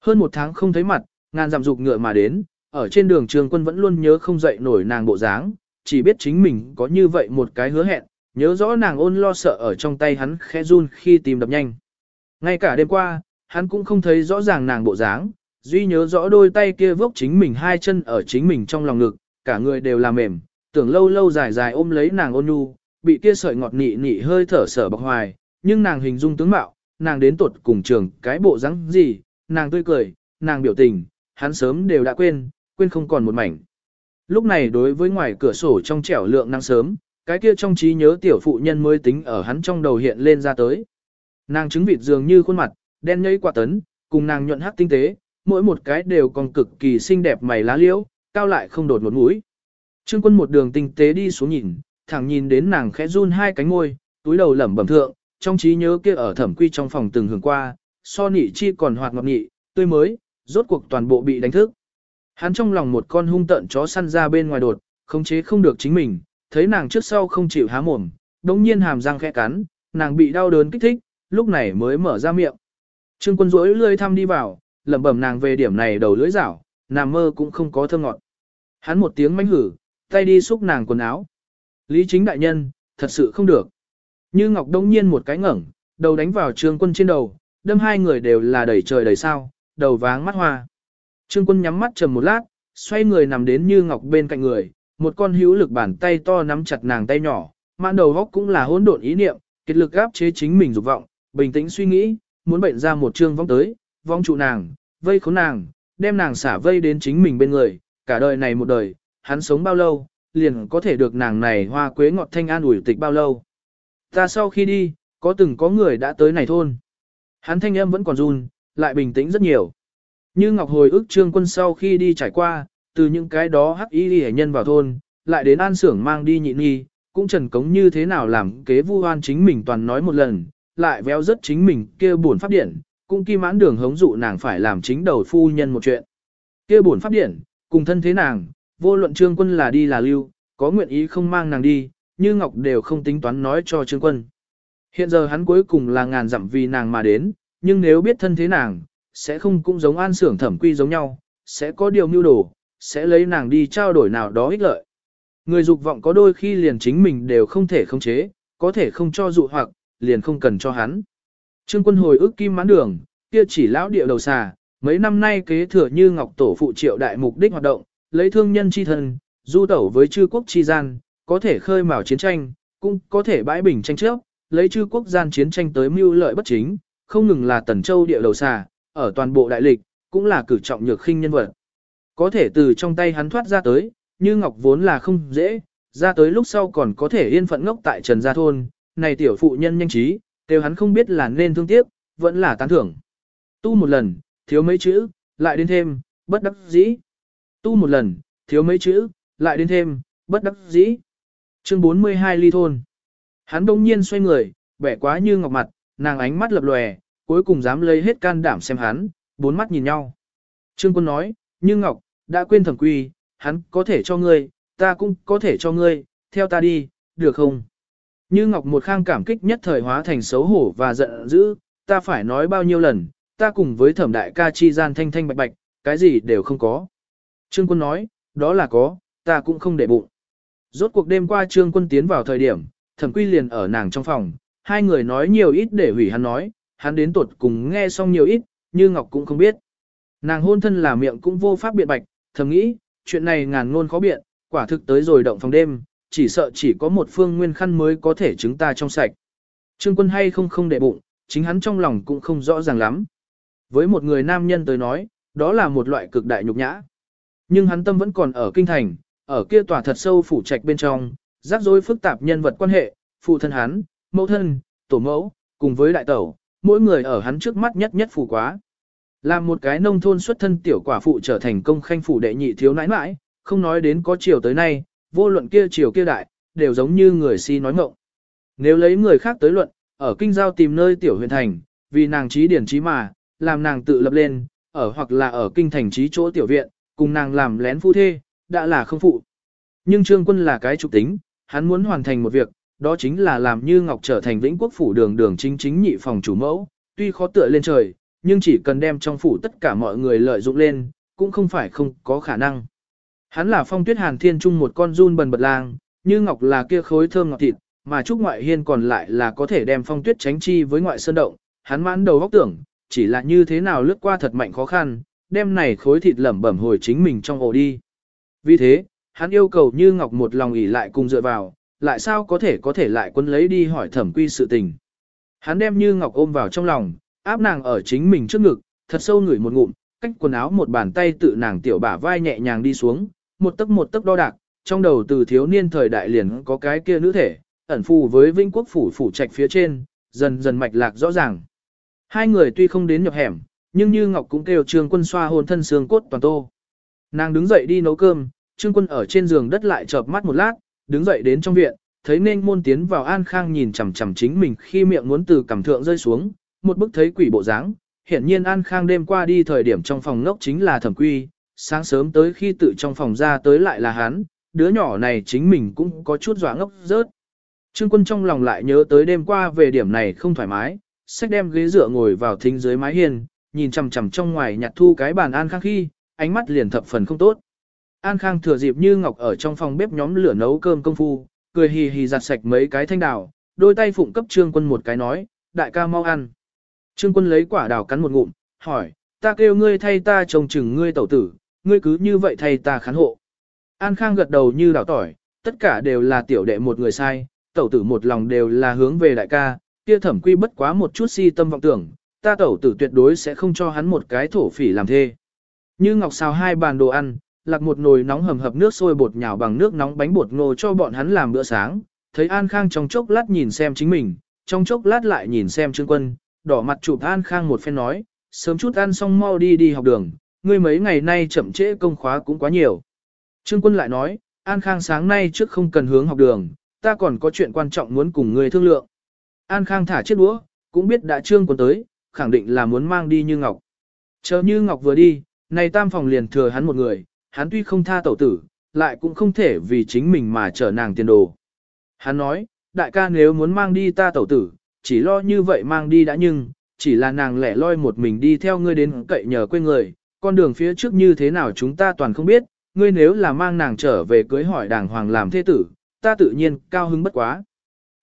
Hơn một tháng không thấy mặt, ngàn dặm dục ngựa mà đến, ở trên đường trường quân vẫn luôn nhớ không dậy nổi nàng bộ dáng, chỉ biết chính mình có như vậy một cái hứa hẹn, nhớ rõ nàng ôn lo sợ ở trong tay hắn khẽ run khi tìm đập nhanh. Ngay cả đêm qua, hắn cũng không thấy rõ ràng nàng bộ dáng, duy nhớ rõ đôi tay kia vốc chính mình hai chân ở chính mình trong lòng ngực, cả người đều là mềm, tưởng lâu lâu dài dài ôm lấy nàng ôn nhu, bị kia sợi ngọt nị nị hơi thở sở bọc hoài, nhưng nàng hình dung tướng mạo, nàng đến tuột cùng trường cái bộ dáng gì, nàng tươi cười, nàng biểu tình, hắn sớm đều đã quên, quên không còn một mảnh. Lúc này đối với ngoài cửa sổ trong trẻo lượng nắng sớm, cái kia trong trí nhớ tiểu phụ nhân mới tính ở hắn trong đầu hiện lên ra tới. Nàng trứng vịt dường như khuôn mặt, đen nhây quả tấn, cùng nàng nhuận hắc tinh tế, mỗi một cái đều còn cực kỳ xinh đẹp mày lá liễu, cao lại không đột một mũi. Trương quân một đường tinh tế đi xuống nhìn, thẳng nhìn đến nàng khẽ run hai cánh môi, túi đầu lẩm bẩm thượng, trong trí nhớ kia ở thẩm quy trong phòng từng hưởng qua, so nị chi còn hoạt ngọt nị, tươi mới, rốt cuộc toàn bộ bị đánh thức. Hắn trong lòng một con hung tợn chó săn ra bên ngoài đột, khống chế không được chính mình, thấy nàng trước sau không chịu há mồm, đống nhiên hàm răng khẽ cắn, nàng bị đau đớn kích thích, lúc này mới mở ra miệng. Trương quân rỗi lươi thăm đi vào, lẩm bẩm nàng về điểm này đầu lưỡi rảo, nằm mơ cũng không có thơm ngọt. Hắn một tiếng mánh hử, tay đi xúc nàng quần áo. Lý chính đại nhân, thật sự không được. Như Ngọc đông nhiên một cái ngẩng, đầu đánh vào trương quân trên đầu, đâm hai người đều là đầy trời đầy sao, đầu váng mắt hoa. Trương quân nhắm mắt trầm một lát, xoay người nằm đến Như Ngọc bên cạnh người, một con hữu lực bàn tay to nắm chặt nàng tay nhỏ, mạn đầu góc cũng là hỗn độn ý niệm, kết lực áp chế chính mình dục vọng, bình tĩnh suy nghĩ, muốn bệnh ra một trương vong tới, vong trụ nàng, vây khốn nàng, đem nàng xả vây đến chính mình bên người, cả đời này một đời, hắn sống bao lâu, liền có thể được nàng này hoa quế ngọt thanh an ủi tịch bao lâu. Ta sau khi đi, có từng có người đã tới này thôn. Hắn thanh âm vẫn còn run, lại bình tĩnh rất nhiều. Như Ngọc hồi ức trương quân sau khi đi trải qua, từ những cái đó hắc y hệ nhân vào thôn, lại đến an xưởng mang đi nhịn nghi, cũng trần cống như thế nào làm kế vu hoan chính mình toàn nói một lần, lại véo rất chính mình kia buồn pháp điển, cũng kim mãn đường hống dụ nàng phải làm chính đầu phu nhân một chuyện. kia buồn pháp điển, cùng thân thế nàng, vô luận trương quân là đi là lưu, có nguyện ý không mang nàng đi, như Ngọc đều không tính toán nói cho trương quân. Hiện giờ hắn cuối cùng là ngàn dặm vì nàng mà đến, nhưng nếu biết thân thế nàng, sẽ không cũng giống an xưởng thẩm quy giống nhau, sẽ có điều mưu đồ, sẽ lấy nàng đi trao đổi nào đó ích lợi. Người dục vọng có đôi khi liền chính mình đều không thể khống chế, có thể không cho dụ hoặc, liền không cần cho hắn. Trương quân hồi ức kim mãn đường, kia chỉ lão địa đầu xà, mấy năm nay kế thừa như ngọc tổ phụ triệu đại mục đích hoạt động, lấy thương nhân chi thân, du tẩu với chư quốc chi gian, có thể khơi mào chiến tranh, cũng có thể bãi bình tranh trước, lấy chư quốc gian chiến tranh tới mưu lợi bất chính, không ngừng là tần châu địa đầu xà, ở toàn bộ đại lịch, cũng là cử trọng nhược khinh nhân vật. Có thể từ trong tay hắn thoát ra tới, như ngọc vốn là không dễ, ra tới lúc sau còn có thể yên phận ngốc tại Trần Gia Thôn, này tiểu phụ nhân nhanh trí, đều hắn không biết là nên thương tiếc, vẫn là tán thưởng. Tu một lần, thiếu mấy chữ, lại đến thêm, bất đắc dĩ. Tu một lần, thiếu mấy chữ, lại đến thêm, bất đắc dĩ. Chương 42 ly thôn. Hắn đông nhiên xoay người, vẻ quá như ngọc mặt, nàng ánh mắt lập lòe, cuối cùng dám lấy hết can đảm xem hắn, bốn mắt nhìn nhau. Trương quân nói, như ngọc, đã quên thẩm quy, hắn có thể cho ngươi, ta cũng có thể cho ngươi, theo ta đi, được không? Như ngọc một khang cảm kích nhất thời hóa thành xấu hổ và giận dữ, ta phải nói bao nhiêu lần, ta cùng với thẩm đại ca chi gian thanh thanh bạch bạch, cái gì đều không có. Trương quân nói, đó là có, ta cũng không để bụng. Rốt cuộc đêm qua trương quân tiến vào thời điểm, thẩm quy liền ở nàng trong phòng, hai người nói nhiều ít để hủy hắn nói, hắn đến tuột cùng nghe xong nhiều ít, như Ngọc cũng không biết. Nàng hôn thân là miệng cũng vô pháp biện bạch, thầm nghĩ, chuyện này ngàn ngôn khó biện, quả thực tới rồi động phòng đêm, chỉ sợ chỉ có một phương nguyên khăn mới có thể chứng ta trong sạch. Trương quân hay không không để bụng, chính hắn trong lòng cũng không rõ ràng lắm. Với một người nam nhân tới nói, đó là một loại cực đại nhục nhã. Nhưng hắn tâm vẫn còn ở kinh thành, ở kia tòa thật sâu phủ trạch bên trong, rắc rối phức tạp nhân vật quan hệ, phụ thân hắn, mẫu thân, tổ mẫu, cùng với đại tẩu, mỗi người ở hắn trước mắt nhất nhất phù quá. Làm một cái nông thôn xuất thân tiểu quả phụ trở thành công khanh phủ đệ nhị thiếu nãi nãi, không nói đến có chiều tới nay, vô luận kia chiều kia đại, đều giống như người si nói ngộng. Nếu lấy người khác tới luận, ở kinh giao tìm nơi tiểu huyền thành, vì nàng trí điển trí mà, làm nàng tự lập lên, ở hoặc là ở kinh thành trí chỗ tiểu viện, cùng nàng làm lén phu thê, đã là không phụ. Nhưng trương quân là cái trục tính, hắn muốn hoàn thành một việc, đó chính là làm như Ngọc trở thành vĩnh quốc phủ đường đường chính chính nhị phòng chủ mẫu, tuy khó tựa lên trời, nhưng chỉ cần đem trong phủ tất cả mọi người lợi dụng lên, cũng không phải không có khả năng. Hắn là phong tuyết hàn thiên trung một con run bần bật lang, như Ngọc là kia khối thơm ngọt thịt, mà Trúc Ngoại Hiên còn lại là có thể đem phong tuyết tránh chi với ngoại sơn động, hắn mãn đầu góc tưởng, chỉ là như thế nào lướt qua thật mạnh khó khăn, đem này khối thịt lẩm bẩm hồi chính mình trong ổ đi. Vì thế, hắn yêu cầu như Ngọc một lòng ỉ lại cùng dựa vào, lại sao có thể có thể lại quân lấy đi hỏi thẩm quy sự tình. Hắn đem như ngọc ôm vào trong lòng, áp nàng ở chính mình trước ngực, thật sâu ngửi một ngụm, cách quần áo một bàn tay tự nàng tiểu bả vai nhẹ nhàng đi xuống, một tấc một tấc đo đạc, trong đầu từ thiếu niên thời đại liền có cái kia nữ thể, ẩn phù với vĩnh quốc phủ phủ trạch phía trên, dần dần mạch lạc rõ ràng. Hai người tuy không đến nhập hẻm, nhưng như Ngọc cũng kêu Trương Quân xoa hồn thân xương cốt toàn tô. Nàng đứng dậy đi nấu cơm, Trương Quân ở trên giường đất lại chợp mắt một lát, đứng dậy đến trong viện, thấy nên môn tiến vào An Khang nhìn chằm chằm chính mình khi miệng muốn từ cằm thượng rơi xuống, một bức thấy quỷ bộ dáng. Hiện nhiên An Khang đêm qua đi thời điểm trong phòng ngốc chính là thẩm quy, sáng sớm tới khi tự trong phòng ra tới lại là hắn, đứa nhỏ này chính mình cũng có chút dọa ngốc rớt. Trương quân trong lòng lại nhớ tới đêm qua về điểm này không thoải mái, sách đem ghế dựa ngồi vào thính dưới mái hiên, nhìn chằm chằm trong ngoài nhặt thu cái bàn An Khang khi, ánh mắt liền thập phần không tốt. An Khang thừa dịp như Ngọc ở trong phòng bếp nhóm lửa nấu cơm công phu, cười hì hì giặt sạch mấy cái thanh đào, đôi tay phụng cấp Trương Quân một cái nói, đại ca mau ăn. Trương Quân lấy quả đào cắn một ngụm, hỏi, ta kêu ngươi thay ta trông chừng ngươi tẩu tử, ngươi cứ như vậy thay ta khán hộ. An Khang gật đầu như đào tỏi, tất cả đều là tiểu đệ một người sai, tẩu tử một lòng đều là hướng về đại ca, kia thẩm quy bất quá một chút si tâm vọng tưởng, ta tẩu tử tuyệt đối sẽ không cho hắn một cái thổ phỉ làm thê. Như ngọc xào hai bàn đồ ăn, lạc một nồi nóng hầm hập nước sôi bột nhào bằng nước nóng bánh bột ngô cho bọn hắn làm bữa sáng. Thấy An Khang trong chốc lát nhìn xem chính mình, trong chốc lát lại nhìn xem Trương Quân, đỏ mặt chụp An Khang một phen nói, sớm chút ăn xong mau đi đi học đường, ngươi mấy ngày nay chậm trễ công khóa cũng quá nhiều. Trương Quân lại nói, An Khang sáng nay trước không cần hướng học đường, ta còn có chuyện quan trọng muốn cùng ngươi thương lượng. An Khang thả chiếc đũa, cũng biết đã Trương Quân tới, khẳng định là muốn mang đi Như Ngọc. Chờ Như Ngọc vừa đi, này tam phòng liền thừa hắn một người, hắn tuy không tha tẩu tử, lại cũng không thể vì chính mình mà trở nàng tiền đồ. Hắn nói, đại ca nếu muốn mang đi ta tẩu tử, chỉ lo như vậy mang đi đã nhưng, chỉ là nàng lẻ loi một mình đi theo ngươi đến cậy nhờ quê người, con đường phía trước như thế nào chúng ta toàn không biết, ngươi nếu là mang nàng trở về cưới hỏi đàng hoàng làm thế tử, ta tự nhiên cao hứng bất quá.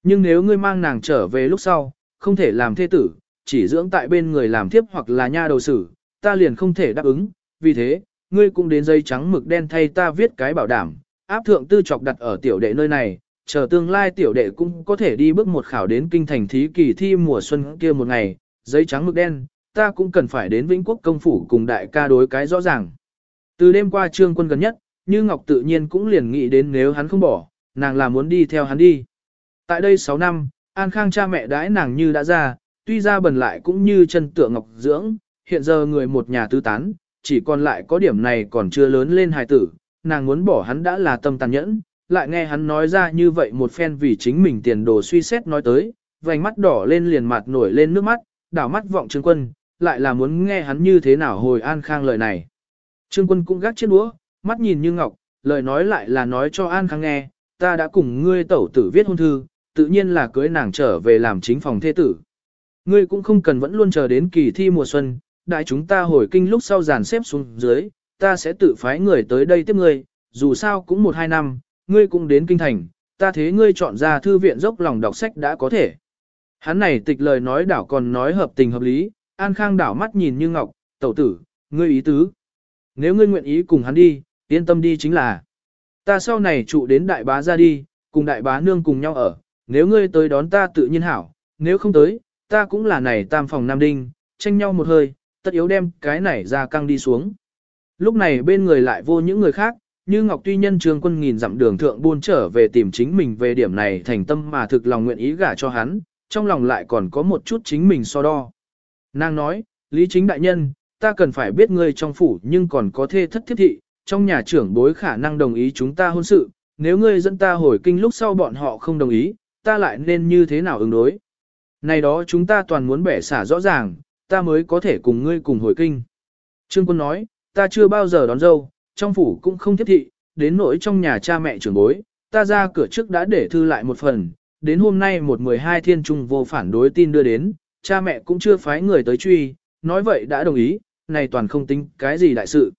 Nhưng nếu ngươi mang nàng trở về lúc sau, không thể làm thế tử, chỉ dưỡng tại bên người làm thiếp hoặc là nha đầu sử, ta liền không thể đáp ứng, vì thế, ngươi cũng đến dây trắng mực đen thay ta viết cái bảo đảm, áp thượng tư chọc đặt ở tiểu đệ nơi này, chờ tương lai tiểu đệ cũng có thể đi bước một khảo đến kinh thành thí kỳ thi mùa xuân kia một ngày, giấy trắng mực đen, ta cũng cần phải đến Vĩnh Quốc công phủ cùng đại ca đối cái rõ ràng. Từ đêm qua trương quân gần nhất, như Ngọc tự nhiên cũng liền nghĩ đến nếu hắn không bỏ, nàng là muốn đi theo hắn đi. Tại đây 6 năm, An Khang cha mẹ đãi nàng như đã ra, tuy ra bần lại cũng như chân tượng ngọc dưỡng, hiện giờ người một nhà tứ tán, chỉ còn lại có điểm này còn chưa lớn lên hài tử, nàng muốn bỏ hắn đã là tâm tàn nhẫn, lại nghe hắn nói ra như vậy một phen vì chính mình tiền đồ suy xét nói tới, vành mắt đỏ lên liền mặt nổi lên nước mắt, đảo mắt vọng Trương Quân, lại là muốn nghe hắn như thế nào hồi An Khang lời này. Trương Quân cũng gác chiếc đũa, mắt nhìn như ngọc, lời nói lại là nói cho An Khang nghe, ta đã cùng ngươi tẩu tử viết hôn thư, tự nhiên là cưới nàng trở về làm chính phòng thế tử. Ngươi cũng không cần vẫn luôn chờ đến kỳ thi mùa xuân, đại chúng ta hồi kinh lúc sau dàn xếp xuống dưới, ta sẽ tự phái người tới đây tiếp ngươi, dù sao cũng một hai năm, ngươi cũng đến kinh thành, ta thế ngươi chọn ra thư viện dốc lòng đọc sách đã có thể. Hắn này tịch lời nói đảo còn nói hợp tình hợp lý, An Khang đảo mắt nhìn như ngọc, tẩu tử, ngươi ý tứ. Nếu ngươi nguyện ý cùng hắn đi, yên tâm đi chính là. Ta sau này trụ đến đại bá ra đi, cùng đại bá nương cùng nhau ở, nếu ngươi tới đón ta tự nhiên hảo, nếu không tới, ta cũng là này tam phòng nam đinh, tranh nhau một hơi, tất yếu đem cái này ra căng đi xuống. Lúc này bên người lại vô những người khác, như Ngọc Tuy Nhân trường quân nghìn dặm đường thượng buôn trở về tìm chính mình về điểm này thành tâm mà thực lòng nguyện ý gả cho hắn, trong lòng lại còn có một chút chính mình so đo. Nàng nói, Lý Chính Đại Nhân, ta cần phải biết ngươi trong phủ nhưng còn có thê thất thiết thị, trong nhà trưởng bối khả năng đồng ý chúng ta hôn sự, nếu ngươi dẫn ta hồi kinh lúc sau bọn họ không đồng ý, ta lại nên như thế nào ứng đối. Này đó chúng ta toàn muốn bẻ xả rõ ràng, ta mới có thể cùng ngươi cùng hồi kinh. Trương quân nói, ta chưa bao giờ đón dâu, trong phủ cũng không thiết thị, đến nỗi trong nhà cha mẹ trưởng bối, ta ra cửa trước đã để thư lại một phần, đến hôm nay một mười hai thiên trung vô phản đối tin đưa đến, cha mẹ cũng chưa phái người tới truy, nói vậy đã đồng ý, này toàn không tính cái gì đại sự.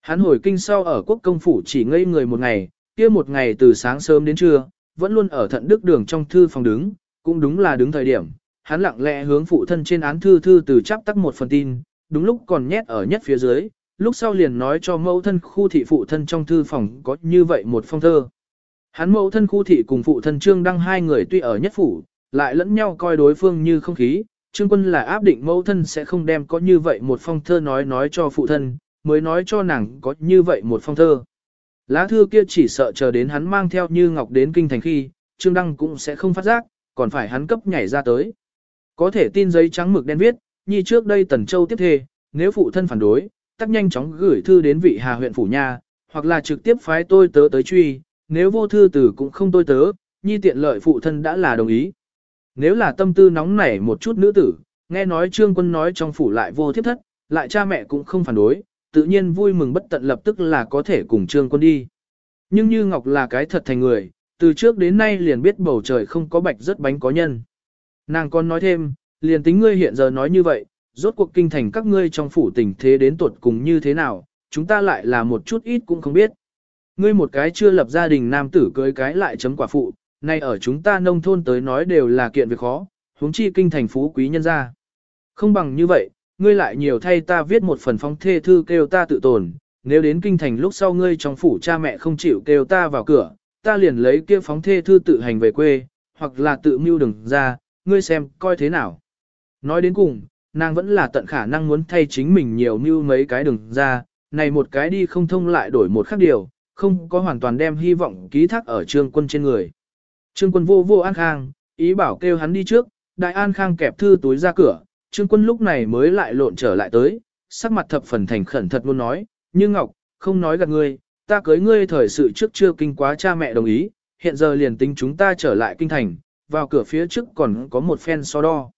Hắn hồi kinh sau ở quốc công phủ chỉ ngây người một ngày, kia một ngày từ sáng sớm đến trưa, vẫn luôn ở thận đức đường trong thư phòng đứng, cũng đúng là đứng thời điểm, hắn lặng lẽ hướng phụ thân trên án thư thư từ chắp tắc một phần tin, đúng lúc còn nhét ở nhất phía dưới, lúc sau liền nói cho mẫu thân khu thị phụ thân trong thư phòng có như vậy một phong thơ. Hắn mẫu thân khu thị cùng phụ thân trương đăng hai người tuy ở nhất phủ, lại lẫn nhau coi đối phương như không khí, trương quân là áp định mẫu thân sẽ không đem có như vậy một phong thơ nói nói cho phụ thân, mới nói cho nàng có như vậy một phong thơ. Lá thư kia chỉ sợ chờ đến hắn mang theo như ngọc đến kinh thành khi, trương đăng cũng sẽ không phát giác, còn phải hắn cấp nhảy ra tới. Có thể tin giấy trắng mực đen viết, như trước đây Tần Châu tiếp thề, nếu phụ thân phản đối, tắc nhanh chóng gửi thư đến vị Hà huyện phủ nha, hoặc là trực tiếp phái tôi tớ tới truy, nếu vô thư tử cũng không tôi tớ, nhi tiện lợi phụ thân đã là đồng ý. Nếu là tâm tư nóng nảy một chút nữ tử, nghe nói trương quân nói trong phủ lại vô thiếp thất, lại cha mẹ cũng không phản đối, tự nhiên vui mừng bất tận lập tức là có thể cùng trương quân đi. Nhưng như Ngọc là cái thật thành người, từ trước đến nay liền biết bầu trời không có bạch rất bánh có nhân. Nàng còn nói thêm, liền tính ngươi hiện giờ nói như vậy, rốt cuộc kinh thành các ngươi trong phủ tình thế đến tuột cùng như thế nào, chúng ta lại là một chút ít cũng không biết. Ngươi một cái chưa lập gia đình nam tử cưới cái lại chấm quả phụ, nay ở chúng ta nông thôn tới nói đều là kiện việc khó, huống chi kinh thành phú quý nhân gia. Không bằng như vậy, ngươi lại nhiều thay ta viết một phần phong thê thư kêu ta tự tồn, nếu đến kinh thành lúc sau ngươi trong phủ cha mẹ không chịu kêu ta vào cửa, ta liền lấy kia phóng thê thư tự hành về quê, hoặc là tự mưu đừng ra, ngươi xem, coi thế nào. Nói đến cùng, nàng vẫn là tận khả năng muốn thay chính mình nhiều như mấy cái đường ra, này một cái đi không thông lại đổi một khác điều, không có hoàn toàn đem hy vọng ký thác ở trương quân trên người. Trương quân vô vô an khang, ý bảo kêu hắn đi trước, đại an khang kẹp thư túi ra cửa, trương quân lúc này mới lại lộn trở lại tới, sắc mặt thập phần thành khẩn thật luôn nói, như ngọc, không nói gạt ngươi, ta cưới ngươi thời sự trước chưa kinh quá cha mẹ đồng ý, hiện giờ liền tính chúng ta trở lại kinh thành, vào cửa phía trước còn có một phen so đo.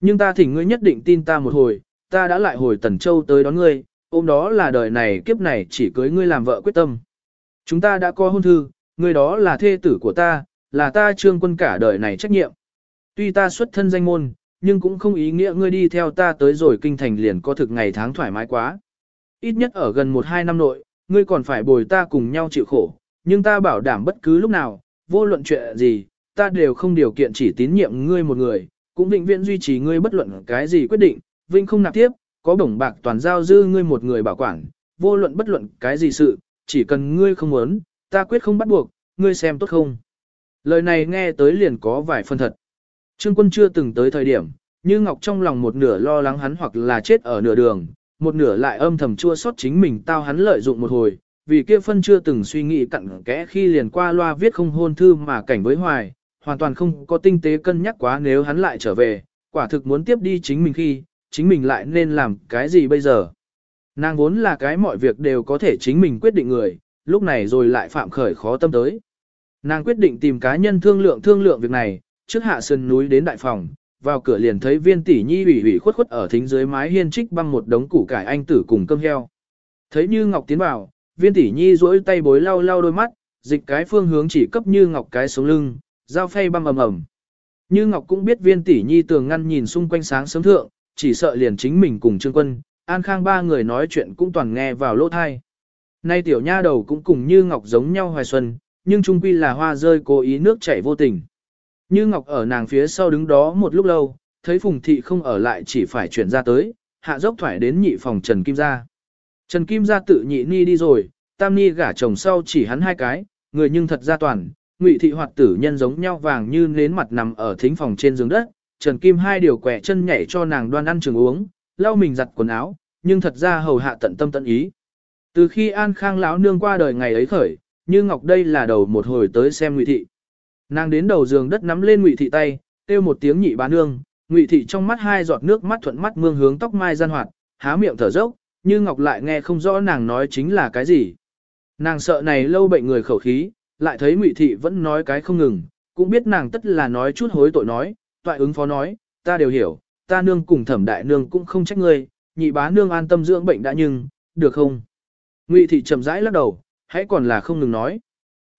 Nhưng ta thỉnh ngươi nhất định tin ta một hồi, ta đã lại hồi Tần Châu tới đón ngươi, ôm đó là đời này kiếp này chỉ cưới ngươi làm vợ quyết tâm. Chúng ta đã có hôn thư, ngươi đó là thê tử của ta, là ta trương quân cả đời này trách nhiệm. Tuy ta xuất thân danh môn, nhưng cũng không ý nghĩa ngươi đi theo ta tới rồi kinh thành liền có thực ngày tháng thoải mái quá. Ít nhất ở gần 1-2 năm nội, ngươi còn phải bồi ta cùng nhau chịu khổ, nhưng ta bảo đảm bất cứ lúc nào, vô luận chuyện gì, ta đều không điều kiện chỉ tín nhiệm ngươi một người, cũng vĩnh viễn duy trì ngươi bất luận cái gì quyết định, vinh không nạp tiếp, có bổng bạc toàn giao dư ngươi một người bảo quản, vô luận bất luận cái gì sự, chỉ cần ngươi không muốn, ta quyết không bắt buộc, ngươi xem tốt không. Lời này nghe tới liền có vài phân thật. Trương quân chưa từng tới thời điểm, như Ngọc trong lòng một nửa lo lắng hắn hoặc là chết ở nửa đường, một nửa lại âm thầm chua xót chính mình tao hắn lợi dụng một hồi, vì kia phân chưa từng suy nghĩ cặn kẽ khi liền qua loa viết không hôn thư mà cảnh với hoài, hoàn toàn không có tinh tế cân nhắc quá nếu hắn lại trở về, quả thực muốn tiếp đi chính mình khi, chính mình lại nên làm cái gì bây giờ. Nàng vốn là cái mọi việc đều có thể chính mình quyết định người, lúc này rồi lại phạm khởi khó tâm tới. Nàng quyết định tìm cá nhân thương lượng thương lượng việc này, trước hạ sơn núi đến đại phòng, vào cửa liền thấy viên tỷ nhi ủy ủy khuất khuất ở thính dưới mái hiên trích băng một đống củ cải anh tử cùng cơm heo. Thấy như ngọc tiến vào, viên tỷ nhi duỗi tay bối lau lau đôi mắt, dịch cái phương hướng chỉ cấp như ngọc cái sống lưng, dao phay băm ầm ầm. Như ngọc cũng biết viên tỷ nhi tường ngăn nhìn xung quanh sáng sớm thượng, chỉ sợ liền chính mình cùng trương quân, an khang ba người nói chuyện cũng toàn nghe vào lỗ thai. Nay tiểu nha đầu cũng cùng như ngọc giống nhau hoài xuân, nhưng trung quy là hoa rơi cố ý nước chảy vô tình. Như Ngọc ở nàng phía sau đứng đó một lúc lâu, thấy Phùng Thị không ở lại chỉ phải chuyển ra tới, hạ dốc thoải đến nhị phòng Trần Kim Gia. Trần Kim Gia tự nhị ni đi rồi, tam ni gả chồng sau chỉ hắn hai cái, người nhưng thật ra toàn, ngụy thị hoạt tử nhân giống nhau vàng như nến mặt nằm ở thính phòng trên giường đất, Trần Kim hai điều quẹ chân nhảy cho nàng đoan ăn trường uống, lau mình giặt quần áo, nhưng thật ra hầu hạ tận tâm tận ý. Từ khi An Khang lão nương qua đời ngày ấy khởi, như Ngọc đây là đầu một hồi tới xem ngụy thị. Nàng đến đầu giường đất nắm lên Ngụy thị tay, kêu một tiếng nhị bá nương, Ngụy thị trong mắt hai giọt nước mắt thuận mắt mương hướng tóc mai gian hoạt, há miệng thở dốc, như Ngọc lại nghe không rõ nàng nói chính là cái gì. Nàng sợ này lâu bệnh người khẩu khí, lại thấy Ngụy thị vẫn nói cái không ngừng, cũng biết nàng tất là nói chút hối tội nói, toại ứng phó nói, ta đều hiểu, ta nương cùng thẩm đại nương cũng không trách ngươi, nhị bá nương an tâm dưỡng bệnh đã nhưng, được không? Ngụy thị chậm rãi lắc đầu, hãy còn là không ngừng nói.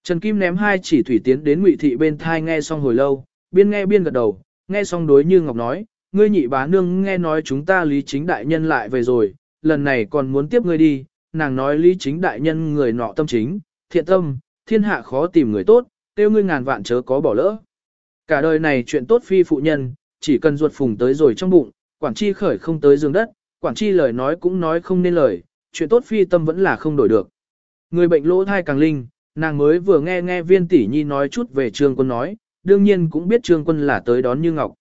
Trần Kim ném hai chỉ thủy tiến đến Ngụy thị bên thai nghe xong hồi lâu, biên nghe biên gật đầu, nghe xong đối như Ngọc nói, ngươi nhị bá nương nghe nói chúng ta lý chính đại nhân lại về rồi, lần này còn muốn tiếp ngươi đi, nàng nói lý chính đại nhân người nọ tâm chính, thiện tâm, thiên hạ khó tìm người tốt, tiêu ngươi ngàn vạn chớ có bỏ lỡ. Cả đời này chuyện tốt phi phụ nhân, chỉ cần ruột phùng tới rồi trong bụng, quản chi khởi không tới giường đất, quản chi lời nói cũng nói không nên lời, chuyện tốt phi tâm vẫn là không đổi được. Người bệnh lỗ thai càng linh, nàng mới vừa nghe nghe viên tỷ nhi nói chút về trương quân nói, đương nhiên cũng biết trương quân là tới đón như ngọc.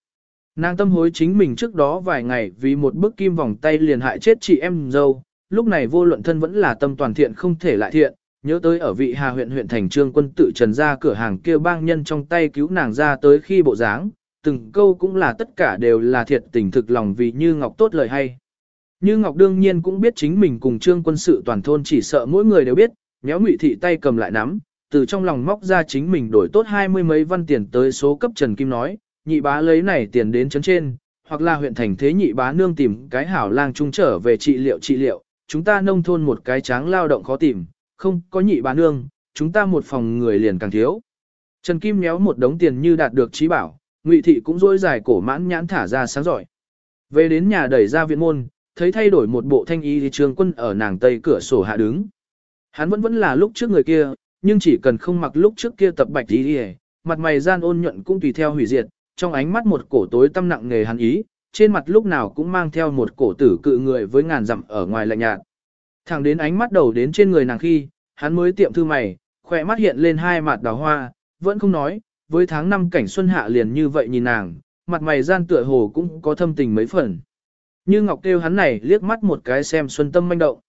Nàng tâm hối chính mình trước đó vài ngày vì một bức kim vòng tay liền hại chết chị em dâu, lúc này vô luận thân vẫn là tâm toàn thiện không thể lại thiện, nhớ tới ở vị hà huyện huyện thành trương quân tự trần ra cửa hàng kia bang nhân trong tay cứu nàng ra tới khi bộ dáng, từng câu cũng là tất cả đều là thiệt tình thực lòng vì như ngọc tốt lời hay. Như Ngọc đương nhiên cũng biết chính mình cùng trương quân sự toàn thôn chỉ sợ mỗi người đều biết, méo ngụy thị tay cầm lại nắm, từ trong lòng móc ra chính mình đổi tốt hai mươi mấy văn tiền tới số cấp Trần Kim nói, nhị bá lấy này tiền đến chấn trên, hoặc là huyện thành thế nhị bá nương tìm cái hảo lang trung trở về trị liệu trị liệu, chúng ta nông thôn một cái tráng lao động khó tìm, không có nhị bá nương, chúng ta một phòng người liền càng thiếu. Trần Kim méo một đống tiền như đạt được trí bảo, Ngụy thị cũng dỗi dài cổ mãn nhãn thả ra sáng giỏi. Về đến nhà đẩy ra viện môn, thấy thay đổi một bộ thanh y thì trường quân ở nàng tây cửa sổ hạ đứng. Hắn vẫn vẫn là lúc trước người kia, nhưng chỉ cần không mặc lúc trước kia tập bạch đi đi mặt mày gian ôn nhuận cũng tùy theo hủy diệt, trong ánh mắt một cổ tối tâm nặng nghề hắn ý, trên mặt lúc nào cũng mang theo một cổ tử cự người với ngàn dặm ở ngoài lạnh nhạt. Thẳng đến ánh mắt đầu đến trên người nàng khi, hắn mới tiệm thư mày, khỏe mắt hiện lên hai mặt đào hoa, vẫn không nói, với tháng năm cảnh xuân hạ liền như vậy nhìn nàng, mặt mày gian tựa hồ cũng có thâm tình mấy phần. Như Ngọc kêu hắn này liếc mắt một cái xem xuân tâm manh động.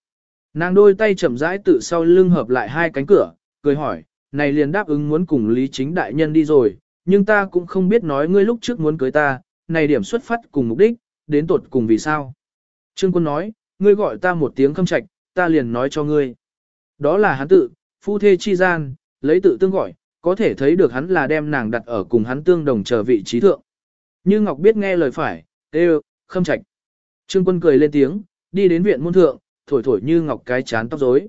Nàng đôi tay chậm rãi tự sau lưng hợp lại hai cánh cửa, cười hỏi, này liền đáp ứng muốn cùng Lý Chính Đại Nhân đi rồi, nhưng ta cũng không biết nói ngươi lúc trước muốn cưới ta, này điểm xuất phát cùng mục đích, đến tột cùng vì sao. Trương Quân nói, ngươi gọi ta một tiếng khâm trạch, ta liền nói cho ngươi. Đó là hắn tự, phu thê chi gian, lấy tự tương gọi, có thể thấy được hắn là đem nàng đặt ở cùng hắn tương đồng chờ vị trí thượng. Như Ngọc biết nghe lời phải, kêu, khâm trạch. Trương Quân cười lên tiếng, đi đến viện môn thượng, thổi thổi như ngọc cái chán tóc rối.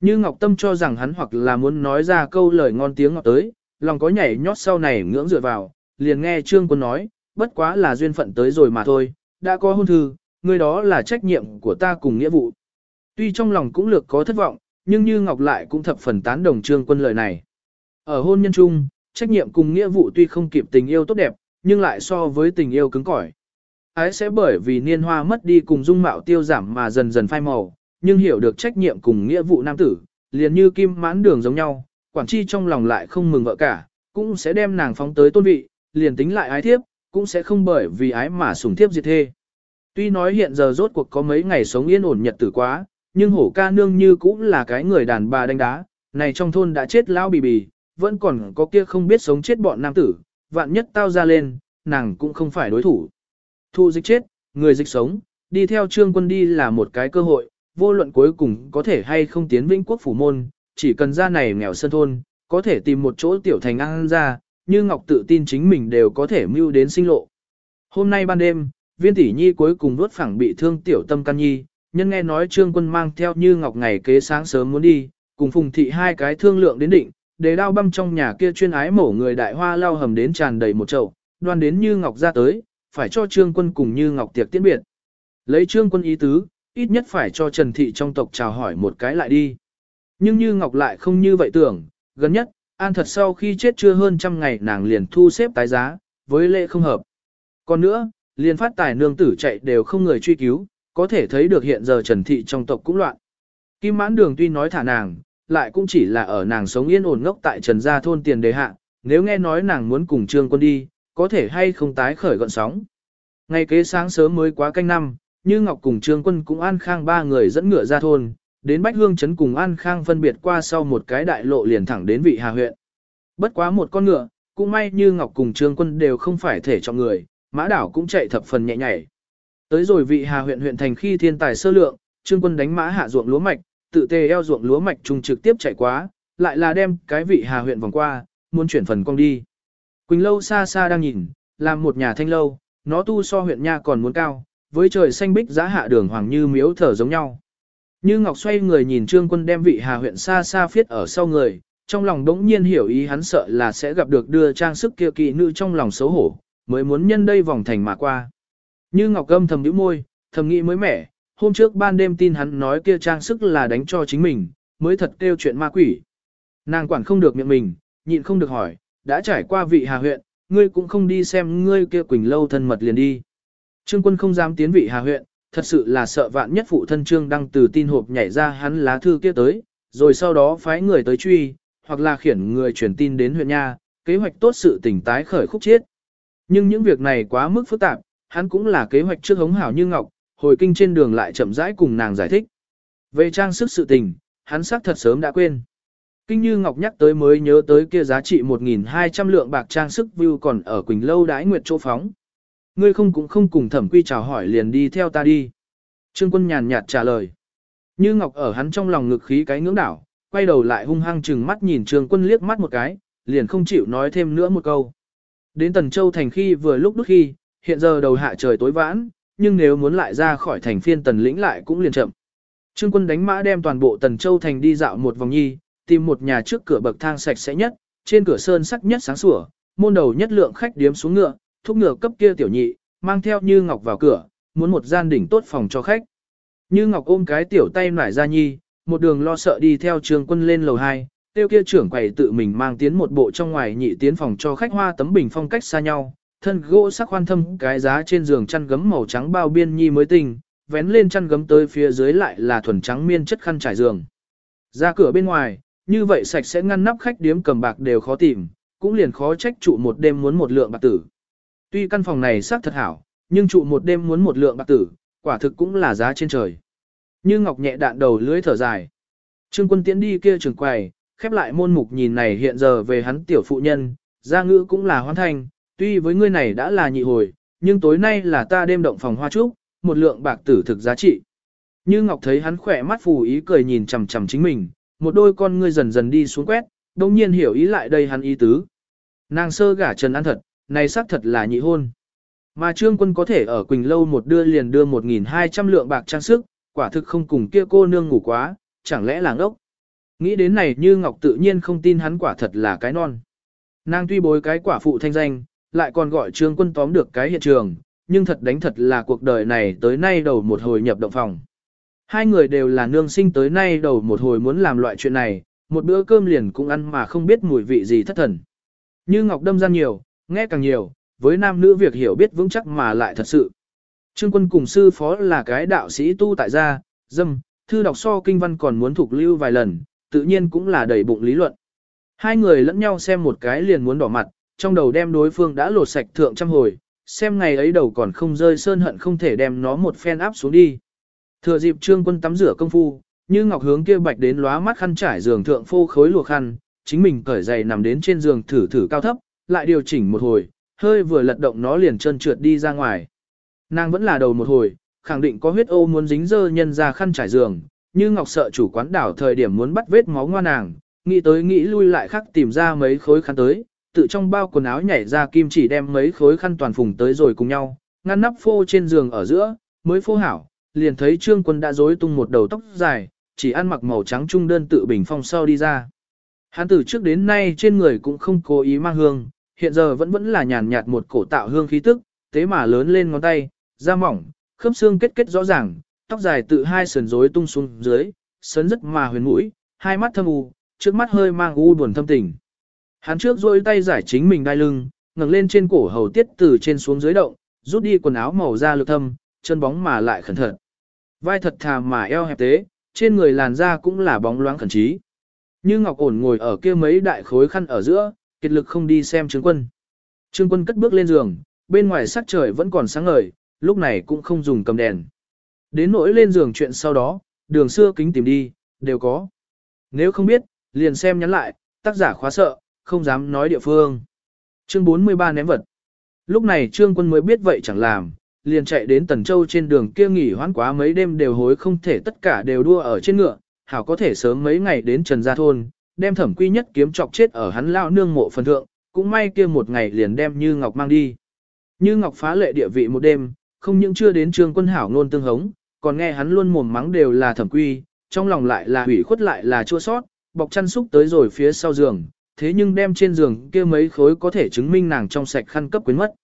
Như ngọc tâm cho rằng hắn hoặc là muốn nói ra câu lời ngon tiếng ngọt tới, lòng có nhảy nhót sau này ngưỡng dựa vào, liền nghe trương quân nói, bất quá là duyên phận tới rồi mà thôi, đã có hôn thư, người đó là trách nhiệm của ta cùng nghĩa vụ. Tuy trong lòng cũng lược có thất vọng, nhưng như ngọc lại cũng thập phần tán đồng trương quân lời này. Ở hôn nhân chung, trách nhiệm cùng nghĩa vụ tuy không kịp tình yêu tốt đẹp, nhưng lại so với tình yêu cứng cỏi ái sẽ bởi vì niên hoa mất đi cùng dung mạo tiêu giảm mà dần dần phai màu, nhưng hiểu được trách nhiệm cùng nghĩa vụ nam tử, liền như kim mãn đường giống nhau, quản chi trong lòng lại không mừng vợ cả, cũng sẽ đem nàng phóng tới tôn vị, liền tính lại ái thiếp, cũng sẽ không bởi vì ái mà sủng thiếp diệt thê. Tuy nói hiện giờ rốt cuộc có mấy ngày sống yên ổn nhật tử quá, nhưng hổ ca nương như cũng là cái người đàn bà đánh đá, này trong thôn đã chết lao bì bì, vẫn còn có kia không biết sống chết bọn nam tử, vạn nhất tao ra lên, nàng cũng không phải đối thủ. Thu dịch chết, người dịch sống, đi theo trương quân đi là một cái cơ hội, vô luận cuối cùng có thể hay không tiến vĩnh quốc phủ môn, chỉ cần ra này nghèo sân thôn, có thể tìm một chỗ tiểu thành ăn ra, như Ngọc tự tin chính mình đều có thể mưu đến sinh lộ. Hôm nay ban đêm, viên tỷ nhi cuối cùng đốt phẳng bị thương tiểu tâm can nhi, nhân nghe nói trương quân mang theo như Ngọc ngày kế sáng sớm muốn đi, cùng phùng thị hai cái thương lượng đến định, để đao băm trong nhà kia chuyên ái mổ người đại hoa lao hầm đến tràn đầy một chậu, đoan đến như Ngọc ra tới, phải cho trương quân cùng như Ngọc tiệc tiễn biệt. Lấy trương quân ý tứ, ít nhất phải cho Trần Thị trong tộc chào hỏi một cái lại đi. Nhưng như Ngọc lại không như vậy tưởng, gần nhất, An thật sau khi chết chưa hơn trăm ngày nàng liền thu xếp tái giá, với lệ không hợp. Còn nữa, liền phát tài nương tử chạy đều không người truy cứu, có thể thấy được hiện giờ Trần Thị trong tộc cũng loạn. Kim mãn đường tuy nói thả nàng, lại cũng chỉ là ở nàng sống yên ổn ngốc tại Trần Gia thôn tiền đề hạ, nếu nghe nói nàng muốn cùng trương quân đi, có thể hay không tái khởi gọn sóng. Ngày kế sáng sớm mới quá canh năm, như Ngọc cùng trương quân cũng an khang ba người dẫn ngựa ra thôn, đến Bách Hương Trấn cùng An Khang phân biệt qua sau một cái đại lộ liền thẳng đến vị Hà huyện. Bất quá một con ngựa, cũng may như Ngọc cùng Trương Quân đều không phải thể trọng người, mã đảo cũng chạy thập phần nhẹ nhảy. Tới rồi vị Hà huyện huyện thành khi thiên tài sơ lượng, Trương Quân đánh mã hạ ruộng lúa mạch, tự tề eo ruộng lúa mạch trung trực tiếp chạy quá, lại là đem cái vị Hà huyện vòng qua, muốn chuyển phần cong đi. Quỳnh lâu xa xa đang nhìn, làm một nhà thanh lâu, nó tu so huyện nha còn muốn cao, với trời xanh bích giá hạ đường hoàng như miếu thở giống nhau. Như Ngọc xoay người nhìn Trương Quân đem vị Hà huyện xa xa phiết ở sau người, trong lòng đống nhiên hiểu ý hắn sợ là sẽ gặp được đưa trang sức kia kỵ nữ trong lòng xấu hổ, mới muốn nhân đây vòng thành mà qua. Như Ngọc âm thầm nhíu môi, thầm nghĩ mới mẻ, hôm trước ban đêm tin hắn nói kia trang sức là đánh cho chính mình, mới thật kêu chuyện ma quỷ. Nàng quản không được miệng mình, nhịn không được hỏi, đã trải qua vị Hà huyện, ngươi cũng không đi xem ngươi kia Quỳnh lâu thân mật liền đi. Trương Quân không dám tiến vị Hà huyện, thật sự là sợ vạn nhất phụ thân trương đăng từ tin hộp nhảy ra hắn lá thư kia tới, rồi sau đó phái người tới truy, hoặc là khiển người truyền tin đến huyện nha, kế hoạch tốt sự tỉnh tái khởi khúc chết. Nhưng những việc này quá mức phức tạp, hắn cũng là kế hoạch trước hống hảo như ngọc, hồi kinh trên đường lại chậm rãi cùng nàng giải thích. Về trang sức sự tình, hắn xác thật sớm đã quên. Kinh Như Ngọc nhắc tới mới nhớ tới kia giá trị 1.200 lượng bạc trang sức view còn ở Quỳnh Lâu đãi nguyệt chỗ phóng. Ngươi không cũng không cùng thẩm quy chào hỏi liền đi theo ta đi. Trương quân nhàn nhạt trả lời. Như Ngọc ở hắn trong lòng ngực khí cái ngưỡng đảo, quay đầu lại hung hăng chừng mắt nhìn Trương quân liếc mắt một cái, liền không chịu nói thêm nữa một câu. Đến Tần Châu thành khi vừa lúc đúc khi, hiện giờ đầu hạ trời tối vãn, nhưng nếu muốn lại ra khỏi thành phiên Tần lĩnh lại cũng liền chậm. Trương quân đánh mã đem toàn bộ Tần Châu thành đi dạo một vòng nhi, tìm một nhà trước cửa bậc thang sạch sẽ nhất, trên cửa sơn sắc nhất sáng sủa, môn đầu nhất lượng khách điếm xuống ngựa, thúc ngựa cấp kia tiểu nhị, mang theo Như Ngọc vào cửa, muốn một gian đỉnh tốt phòng cho khách. Như Ngọc ôm cái tiểu tay nải ra nhi, một đường lo sợ đi theo trường quân lên lầu 2, tiêu kia trưởng quầy tự mình mang tiến một bộ trong ngoài nhị tiến phòng cho khách hoa tấm bình phong cách xa nhau, thân gỗ sắc khoan thâm cái giá trên giường chăn gấm màu trắng bao biên nhi mới tinh, vén lên chăn gấm tới phía dưới lại là thuần trắng miên chất khăn trải giường. Ra cửa bên ngoài, như vậy sạch sẽ ngăn nắp khách điếm cầm bạc đều khó tìm, cũng liền khó trách trụ một đêm muốn một lượng bạc tử. Tuy căn phòng này xác thật hảo, nhưng trụ một đêm muốn một lượng bạc tử, quả thực cũng là giá trên trời. Như Ngọc nhẹ đạn đầu lưới thở dài. Trương quân tiễn đi kia trường quầy, khép lại môn mục nhìn này hiện giờ về hắn tiểu phụ nhân, gia ngữ cũng là hoan thành, tuy với ngươi này đã là nhị hồi, nhưng tối nay là ta đêm động phòng hoa trúc, một lượng bạc tử thực giá trị. Như Ngọc thấy hắn khỏe mắt phù ý cười nhìn chằm chằm chính mình, một đôi con ngươi dần dần đi xuống quét, đồng nhiên hiểu ý lại đây hắn ý tứ. Nàng sơ gả Trần An thật, này xác thật là nhị hôn. Mà trương quân có thể ở Quỳnh Lâu một đưa liền đưa 1.200 lượng bạc trang sức, quả thực không cùng kia cô nương ngủ quá, chẳng lẽ làng ốc. Nghĩ đến này như Ngọc tự nhiên không tin hắn quả thật là cái non. Nàng tuy bối cái quả phụ thanh danh, lại còn gọi trương quân tóm được cái hiện trường, nhưng thật đánh thật là cuộc đời này tới nay đầu một hồi nhập động phòng. Hai người đều là nương sinh tới nay đầu một hồi muốn làm loại chuyện này, một bữa cơm liền cũng ăn mà không biết mùi vị gì thất thần. Như Ngọc đâm ra nhiều, nghe càng nhiều, với nam nữ việc hiểu biết vững chắc mà lại thật sự. Trương quân cùng sư phó là cái đạo sĩ tu tại gia, dâm, thư đọc so kinh văn còn muốn thuộc lưu vài lần, tự nhiên cũng là đầy bụng lý luận. Hai người lẫn nhau xem một cái liền muốn đỏ mặt, trong đầu đem đối phương đã lột sạch thượng trăm hồi, xem ngày ấy đầu còn không rơi sơn hận không thể đem nó một phen áp xuống đi. Thừa dịp trương quân tắm rửa công phu, như ngọc hướng kia bạch đến lóa mắt khăn trải giường thượng phô khối lùa khăn, chính mình cởi giày nằm đến trên giường thử thử cao thấp, lại điều chỉnh một hồi, hơi vừa lật động nó liền chân trượt đi ra ngoài. Nàng vẫn là đầu một hồi, khẳng định có huyết ô muốn dính dơ nhân ra khăn trải giường, như Ngọc sợ chủ quán đảo thời điểm muốn bắt vết máu ngoan nàng, nghĩ tới nghĩ lui lại khắc tìm ra mấy khối khăn tới, tự trong bao quần áo nhảy ra kim chỉ đem mấy khối khăn toàn phùng tới rồi cùng nhau, ngăn nắp phô trên giường ở giữa, mới phô hảo, liền thấy trương quân đã rối tung một đầu tóc dài, chỉ ăn mặc màu trắng trung đơn tự bình phong sau đi ra. Hắn từ trước đến nay trên người cũng không cố ý mang hương, hiện giờ vẫn vẫn là nhàn nhạt một cổ tạo hương khí tức, thế mà lớn lên ngón tay, da mỏng, khớp xương kết kết rõ ràng, tóc dài tự hai sườn rối tung xuống dưới, sấn rất mà huyền mũi, hai mắt thâm u, trước mắt hơi mang u buồn thâm tình. Hắn trước rôi tay giải chính mình đai lưng, ngẩng lên trên cổ hầu tiết từ trên xuống dưới động, rút đi quần áo màu da lực thâm, chân bóng mà lại khẩn thận. Vai thật thà mà eo hẹp tế, trên người làn da cũng là bóng loáng khẩn trí. Như Ngọc ổn ngồi ở kia mấy đại khối khăn ở giữa, kiệt lực không đi xem Trương Quân. Trương Quân cất bước lên giường, bên ngoài sắc trời vẫn còn sáng ngời, lúc này cũng không dùng cầm đèn. Đến nỗi lên giường chuyện sau đó, đường xưa kính tìm đi, đều có. Nếu không biết, liền xem nhắn lại, tác giả khóa sợ, không dám nói địa phương. Chương 43 ném vật. Lúc này Trương Quân mới biết vậy chẳng làm, liền chạy đến Tần Châu trên đường kia nghỉ hoãn quá mấy đêm đều hối không thể tất cả đều đua ở trên ngựa, hảo có thể sớm mấy ngày đến Trần Gia Thôn, đem thẩm quy nhất kiếm chọc chết ở hắn lao nương mộ phần thượng, cũng may kia một ngày liền đem Như Ngọc mang đi. Như Ngọc phá lệ địa vị một đêm, không những chưa đến Trương Quân hảo luôn tương hống, còn nghe hắn luôn mồm mắng đều là thẩm quy, trong lòng lại là hủy khuất lại là chua sót, bọc chăn xúc tới rồi phía sau giường, thế nhưng đem trên giường kia mấy khối có thể chứng minh nàng trong sạch khăn cấp quyến mất.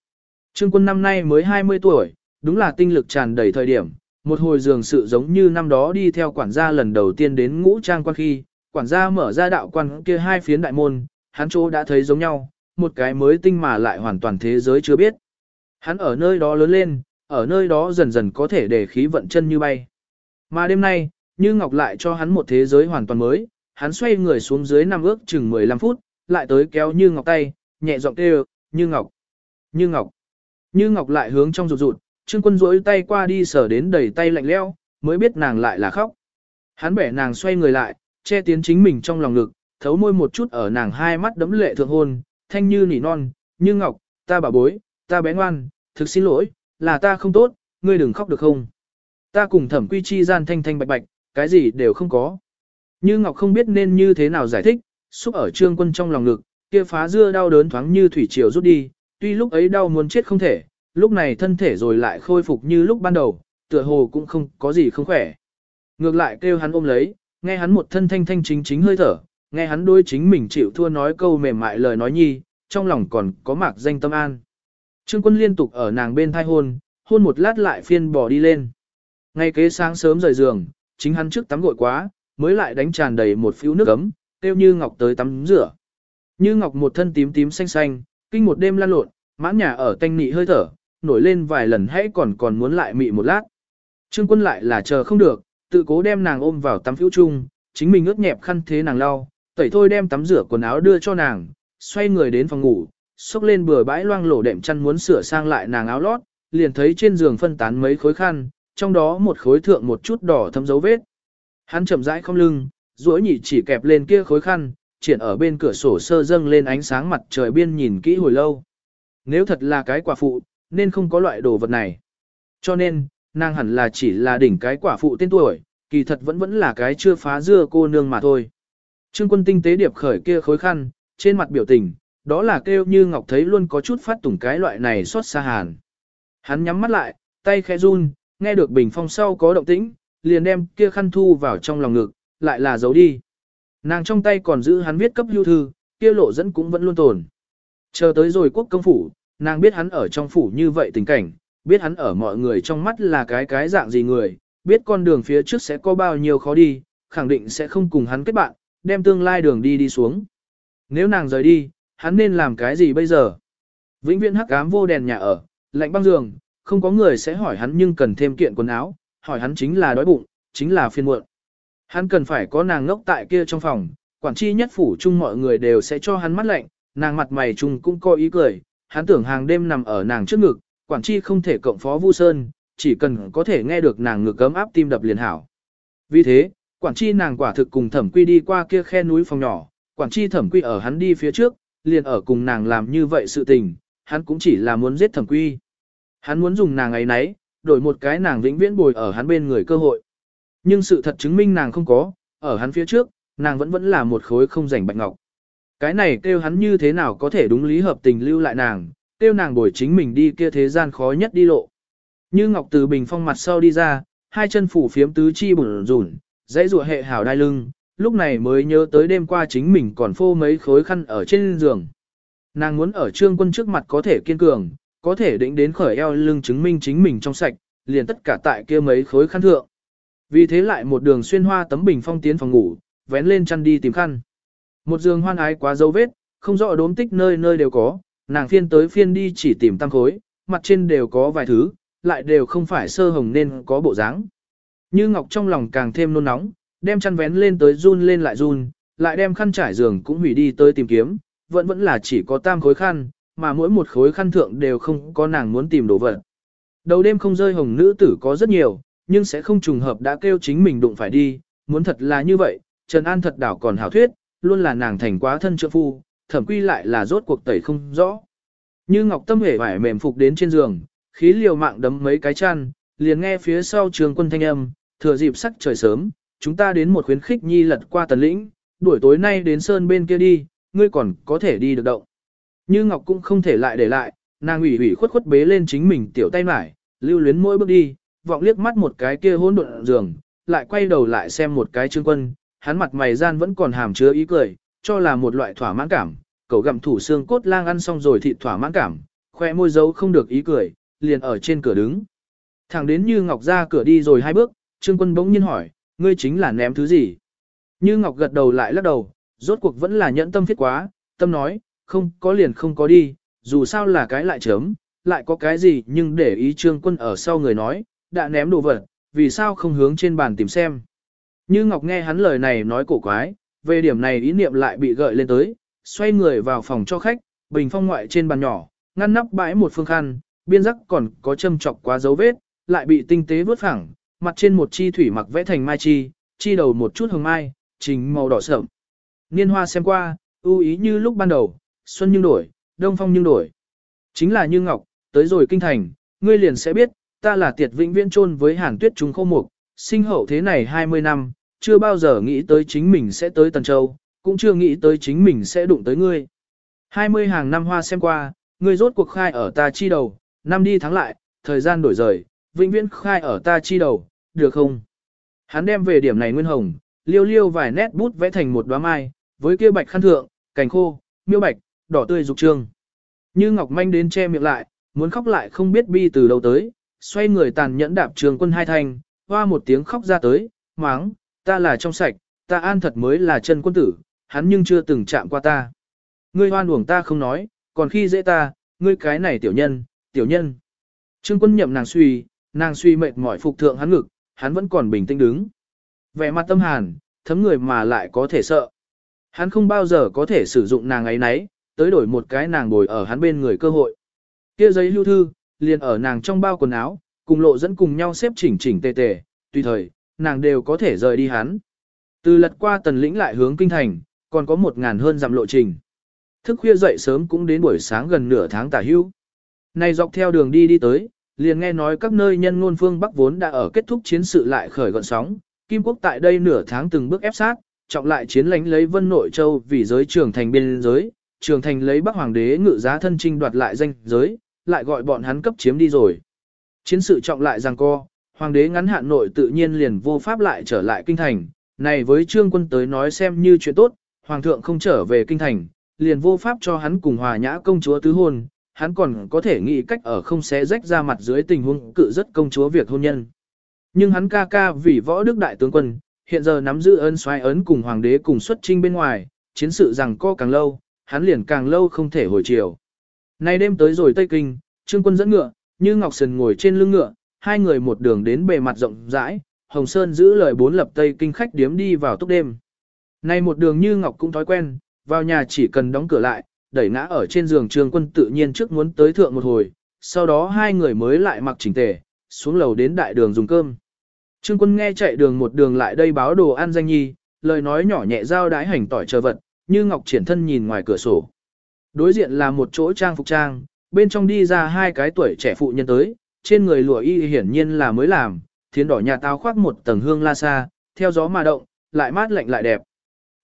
Trương quân năm nay mới 20 tuổi, đúng là tinh lực tràn đầy thời điểm, một hồi giường sự giống như năm đó đi theo quản gia lần đầu tiên đến ngũ trang quan khi, quản gia mở ra đạo quan kia hai phiến đại môn, hắn chỗ đã thấy giống nhau, một cái mới tinh mà lại hoàn toàn thế giới chưa biết. Hắn ở nơi đó lớn lên, ở nơi đó dần dần có thể để khí vận chân như bay. Mà đêm nay, Như Ngọc lại cho hắn một thế giới hoàn toàn mới, hắn xoay người xuống dưới nằm ước chừng 15 phút, lại tới kéo Như Ngọc tay, nhẹ giọng kêu, Như Ngọc, Như Ngọc. Như Ngọc lại hướng trong rụt rụt, Trương Quân duỗi tay qua đi sờ đến đầy tay lạnh leo, mới biết nàng lại là khóc. Hắn bẻ nàng xoay người lại, che tiến chính mình trong lòng ngực, thấu môi một chút ở nàng hai mắt đấm lệ thượng hôn, thanh như nỉ non, như ngọc, ta bà bối, ta bé ngoan, thực xin lỗi, là ta không tốt, ngươi đừng khóc được không? Ta cùng thẩm quy chi gian thanh thanh bạch bạch, cái gì đều không có. Như Ngọc không biết nên như thế nào giải thích, xúc ở trương quân trong lòng ngực, kia phá dưa đau đớn thoáng như thủy triều rút đi, tuy lúc ấy đau muốn chết không thể, lúc này thân thể rồi lại khôi phục như lúc ban đầu, tựa hồ cũng không có gì không khỏe. Ngược lại kêu hắn ôm lấy, nghe hắn một thân thanh thanh chính chính hơi thở, nghe hắn đôi chính mình chịu thua nói câu mềm mại lời nói nhi, trong lòng còn có mạc danh tâm an. Trương quân liên tục ở nàng bên thai hôn, hôn một lát lại phiên bỏ đi lên. Ngay kế sáng sớm rời giường, chính hắn trước tắm gội quá, mới lại đánh tràn đầy một phiếu nước ấm, kêu như ngọc tới tắm rửa. Như ngọc một thân tím tím xanh xanh, kinh một đêm lan lộn, mãn nhà ở tanh nị hơi thở, nổi lên vài lần hãy còn còn muốn lại mị một lát. Trương quân lại là chờ không được, tự cố đem nàng ôm vào tắm phiếu chung, chính mình ướt nhẹp khăn thế nàng lau, tẩy thôi đem tắm rửa quần áo đưa cho nàng, xoay người đến phòng ngủ, xốc lên bừa bãi loang lổ đệm chăn muốn sửa sang lại nàng áo lót, liền thấy trên giường phân tán mấy khối khăn, trong đó một khối thượng một chút đỏ thấm dấu vết. Hắn chậm rãi không lưng, duỗi nhị chỉ kẹp lên kia khối khăn, triển ở bên cửa sổ sơ dâng lên ánh sáng mặt trời biên nhìn kỹ hồi lâu. Nếu thật là cái quả phụ, nên không có loại đồ vật này. Cho nên, nàng hẳn là chỉ là đỉnh cái quả phụ tên tuổi, kỳ thật vẫn vẫn là cái chưa phá dưa cô nương mà thôi. Trương quân tinh tế điệp khởi kia khối khăn, trên mặt biểu tình, đó là kêu như ngọc thấy luôn có chút phát tủng cái loại này xót xa hàn. Hắn nhắm mắt lại, tay khẽ run, nghe được bình phong sau có động tĩnh, liền đem kia khăn thu vào trong lòng ngực, lại là giấu đi. Nàng trong tay còn giữ hắn viết cấp lưu thư, kia lộ dẫn cũng vẫn luôn tồn. Chờ tới rồi quốc công phủ, nàng biết hắn ở trong phủ như vậy tình cảnh, biết hắn ở mọi người trong mắt là cái cái dạng gì người, biết con đường phía trước sẽ có bao nhiêu khó đi, khẳng định sẽ không cùng hắn kết bạn, đem tương lai đường đi đi xuống. Nếu nàng rời đi, hắn nên làm cái gì bây giờ? Vĩnh viễn hắc ám vô đèn nhà ở, lạnh băng giường, không có người sẽ hỏi hắn nhưng cần thêm kiện quần áo, hỏi hắn chính là đói bụng, chính là phiền muộn. Hắn cần phải có nàng ngốc tại kia trong phòng, quản tri nhất phủ chung mọi người đều sẽ cho hắn mắt lạnh, nàng mặt mày chung cũng có ý cười, hắn tưởng hàng đêm nằm ở nàng trước ngực, quản tri không thể cộng phó Vu Sơn, chỉ cần có thể nghe được nàng ngực cấm áp tim đập liền hảo. Vì thế, quản tri nàng quả thực cùng thẩm quy đi qua kia khe núi phòng nhỏ, quản tri thẩm quy ở hắn đi phía trước, liền ở cùng nàng làm như vậy sự tình, hắn cũng chỉ là muốn giết thẩm quy. Hắn muốn dùng nàng ấy nấy, đổi một cái nàng vĩnh viễn bồi ở hắn bên người cơ hội. Nhưng sự thật chứng minh nàng không có, ở hắn phía trước, nàng vẫn vẫn là một khối không rảnh bạch ngọc. Cái này kêu hắn như thế nào có thể đúng lý hợp tình lưu lại nàng, kêu nàng bồi chính mình đi kia thế gian khó nhất đi lộ. Như Ngọc từ bình phong mặt sau đi ra, hai chân phủ phiếm tứ chi bùn rủn dãy rùa hệ hảo đai lưng, lúc này mới nhớ tới đêm qua chính mình còn phô mấy khối khăn ở trên giường. Nàng muốn ở trương quân trước mặt có thể kiên cường, có thể định đến khởi eo lưng chứng minh chính mình trong sạch, liền tất cả tại kia mấy khối khăn thượng. Vì thế lại một đường xuyên hoa tấm bình phong tiến phòng ngủ, vén lên chăn đi tìm khăn. Một giường hoan ái quá dấu vết, không rõ đốm tích nơi nơi đều có, nàng phiên tới phiên đi chỉ tìm tăng khối, mặt trên đều có vài thứ, lại đều không phải sơ hồng nên có bộ dáng. Như Ngọc trong lòng càng thêm nôn nóng, đem chăn vén lên tới run lên lại run, lại đem khăn trải giường cũng hủy đi tới tìm kiếm, vẫn vẫn là chỉ có tam khối khăn, mà mỗi một khối khăn thượng đều không có nàng muốn tìm đồ vật. Đầu đêm không rơi hồng nữ tử có rất nhiều, nhưng sẽ không trùng hợp đã kêu chính mình đụng phải đi, muốn thật là như vậy, Trần An thật đảo còn hảo thuyết, luôn là nàng thành quá thân trợ phu, thẩm quy lại là rốt cuộc tẩy không rõ. Như Ngọc Tâm hề vải mềm phục đến trên giường, khí liều mạng đấm mấy cái chăn, liền nghe phía sau trường quân thanh âm, thừa dịp sắc trời sớm, chúng ta đến một khuyến khích nhi lật qua tần lĩnh, đuổi tối nay đến sơn bên kia đi, ngươi còn có thể đi được động. Như Ngọc cũng không thể lại để lại, nàng ủy ủy khuất khuất bế lên chính mình tiểu tay mải, lưu luyến mỗi bước đi, vọng liếc mắt một cái kia hỗn độn giường, lại quay đầu lại xem một cái trương quân, hắn mặt mày gian vẫn còn hàm chứa ý cười, cho là một loại thỏa mãn cảm, cậu gặm thủ xương cốt lang ăn xong rồi thịt thỏa mãn cảm, khoe môi dấu không được ý cười, liền ở trên cửa đứng. Thẳng đến như Ngọc ra cửa đi rồi hai bước, Trương Quân bỗng nhiên hỏi, ngươi chính là ném thứ gì? Như Ngọc gật đầu lại lắc đầu, rốt cuộc vẫn là nhẫn tâm thiết quá, tâm nói, không có liền không có đi, dù sao là cái lại chấm, lại có cái gì nhưng để ý Trương Quân ở sau người nói, đã ném đồ vật, vì sao không hướng trên bàn tìm xem. Như Ngọc nghe hắn lời này nói cổ quái, về điểm này ý niệm lại bị gợi lên tới, xoay người vào phòng cho khách, bình phong ngoại trên bàn nhỏ, ngăn nắp bãi một phương khăn, biên rắc còn có châm chọc quá dấu vết, lại bị tinh tế vớt phẳng, mặt trên một chi thủy mặc vẽ thành mai chi, chi đầu một chút hồng mai, chính màu đỏ sợm. Niên hoa xem qua, ưu ý như lúc ban đầu, xuân nhưng đổi, đông phong nhưng đổi. Chính là như ngọc, tới rồi kinh thành, ngươi liền sẽ biết, ta là tiệt vĩnh viễn chôn với hàn tuyết trùng khô mục, sinh hậu thế này 20 năm, chưa bao giờ nghĩ tới chính mình sẽ tới Tần Châu, cũng chưa nghĩ tới chính mình sẽ đụng tới ngươi. 20 hàng năm hoa xem qua, ngươi rốt cuộc khai ở ta chi đầu, năm đi tháng lại, thời gian đổi rời, vĩnh viễn khai ở ta chi đầu, được không? Hắn đem về điểm này nguyên hồng, liêu liêu vài nét bút vẽ thành một đóa mai, với kia bạch khăn thượng, cành khô, miêu bạch, đỏ tươi dục trương. Như Ngọc Manh đến che miệng lại, muốn khóc lại không biết bi từ đâu tới, xoay người tàn nhẫn đạp trường quân hai thanh, hoa một tiếng khóc ra tới, máng, ta là trong sạch, ta an thật mới là chân quân tử, hắn nhưng chưa từng chạm qua ta. Ngươi hoan uổng ta không nói, còn khi dễ ta, ngươi cái này tiểu nhân, tiểu nhân. Trương quân nhậm nàng suy, nàng suy mệt mỏi phục thượng hắn ngực, hắn vẫn còn bình tĩnh đứng. Vẻ mặt tâm hàn, thấm người mà lại có thể sợ. Hắn không bao giờ có thể sử dụng nàng ấy nấy, tới đổi một cái nàng ngồi ở hắn bên người cơ hội. Kia giấy lưu thư, liền ở nàng trong bao quần áo, cùng lộ dẫn cùng nhau xếp chỉnh chỉnh tề tề, tùy thời, nàng đều có thể rời đi hắn. Từ lật qua tần lĩnh lại hướng kinh thành, còn có một ngàn hơn dặm lộ trình. Thức khuya dậy sớm cũng đến buổi sáng gần nửa tháng tả hưu. Này dọc theo đường đi đi tới, liền nghe nói các nơi nhân ngôn phương Bắc vốn đã ở kết thúc chiến sự lại khởi gọn sóng, Kim Quốc tại đây nửa tháng từng bước ép sát, trọng lại chiến lãnh lấy Vân Nội Châu vì giới trưởng thành biên giới, trường thành lấy Bắc Hoàng đế ngự giá thân trinh đoạt lại danh giới, lại gọi bọn hắn cấp chiếm đi rồi. Chiến sự trọng lại rằng co, Hoàng đế ngắn hạn nội tự nhiên liền vô pháp lại trở lại kinh thành, này với trương quân tới nói xem như chuyện tốt, Hoàng thượng không trở về kinh thành, liền vô pháp cho hắn cùng hòa nhã công chúa tứ hôn, hắn còn có thể nghĩ cách ở không xé rách ra mặt dưới tình huống cự rất công chúa việc hôn nhân. Nhưng hắn ca ca vì võ đức đại tướng quân, hiện giờ nắm giữ ơn xoay ấn cùng hoàng đế cùng xuất trinh bên ngoài, chiến sự rằng co càng lâu, hắn liền càng lâu không thể hồi chiều. Nay đêm tới rồi Tây Kinh, Trương quân dẫn ngựa, như Ngọc Sần ngồi trên lưng ngựa, hai người một đường đến bề mặt rộng rãi, Hồng Sơn giữ lời bốn lập Tây Kinh khách điếm đi vào túc đêm. Nay một đường như Ngọc cũng thói quen, vào nhà chỉ cần đóng cửa lại, đẩy ngã ở trên giường Trương quân tự nhiên trước muốn tới thượng một hồi, sau đó hai người mới lại mặc chỉnh tề, xuống lầu đến đại đường dùng cơm. Trương quân nghe chạy đường một đường lại đây báo đồ ăn danh nhi, lời nói nhỏ nhẹ giao đái hành tỏi chờ vật, như ngọc triển thân nhìn ngoài cửa sổ. Đối diện là một chỗ trang phục trang, bên trong đi ra hai cái tuổi trẻ phụ nhân tới, trên người lụa y hiển nhiên là mới làm, thiến đỏ nhà tao khoác một tầng hương la sa, theo gió mà động, lại mát lạnh lại đẹp.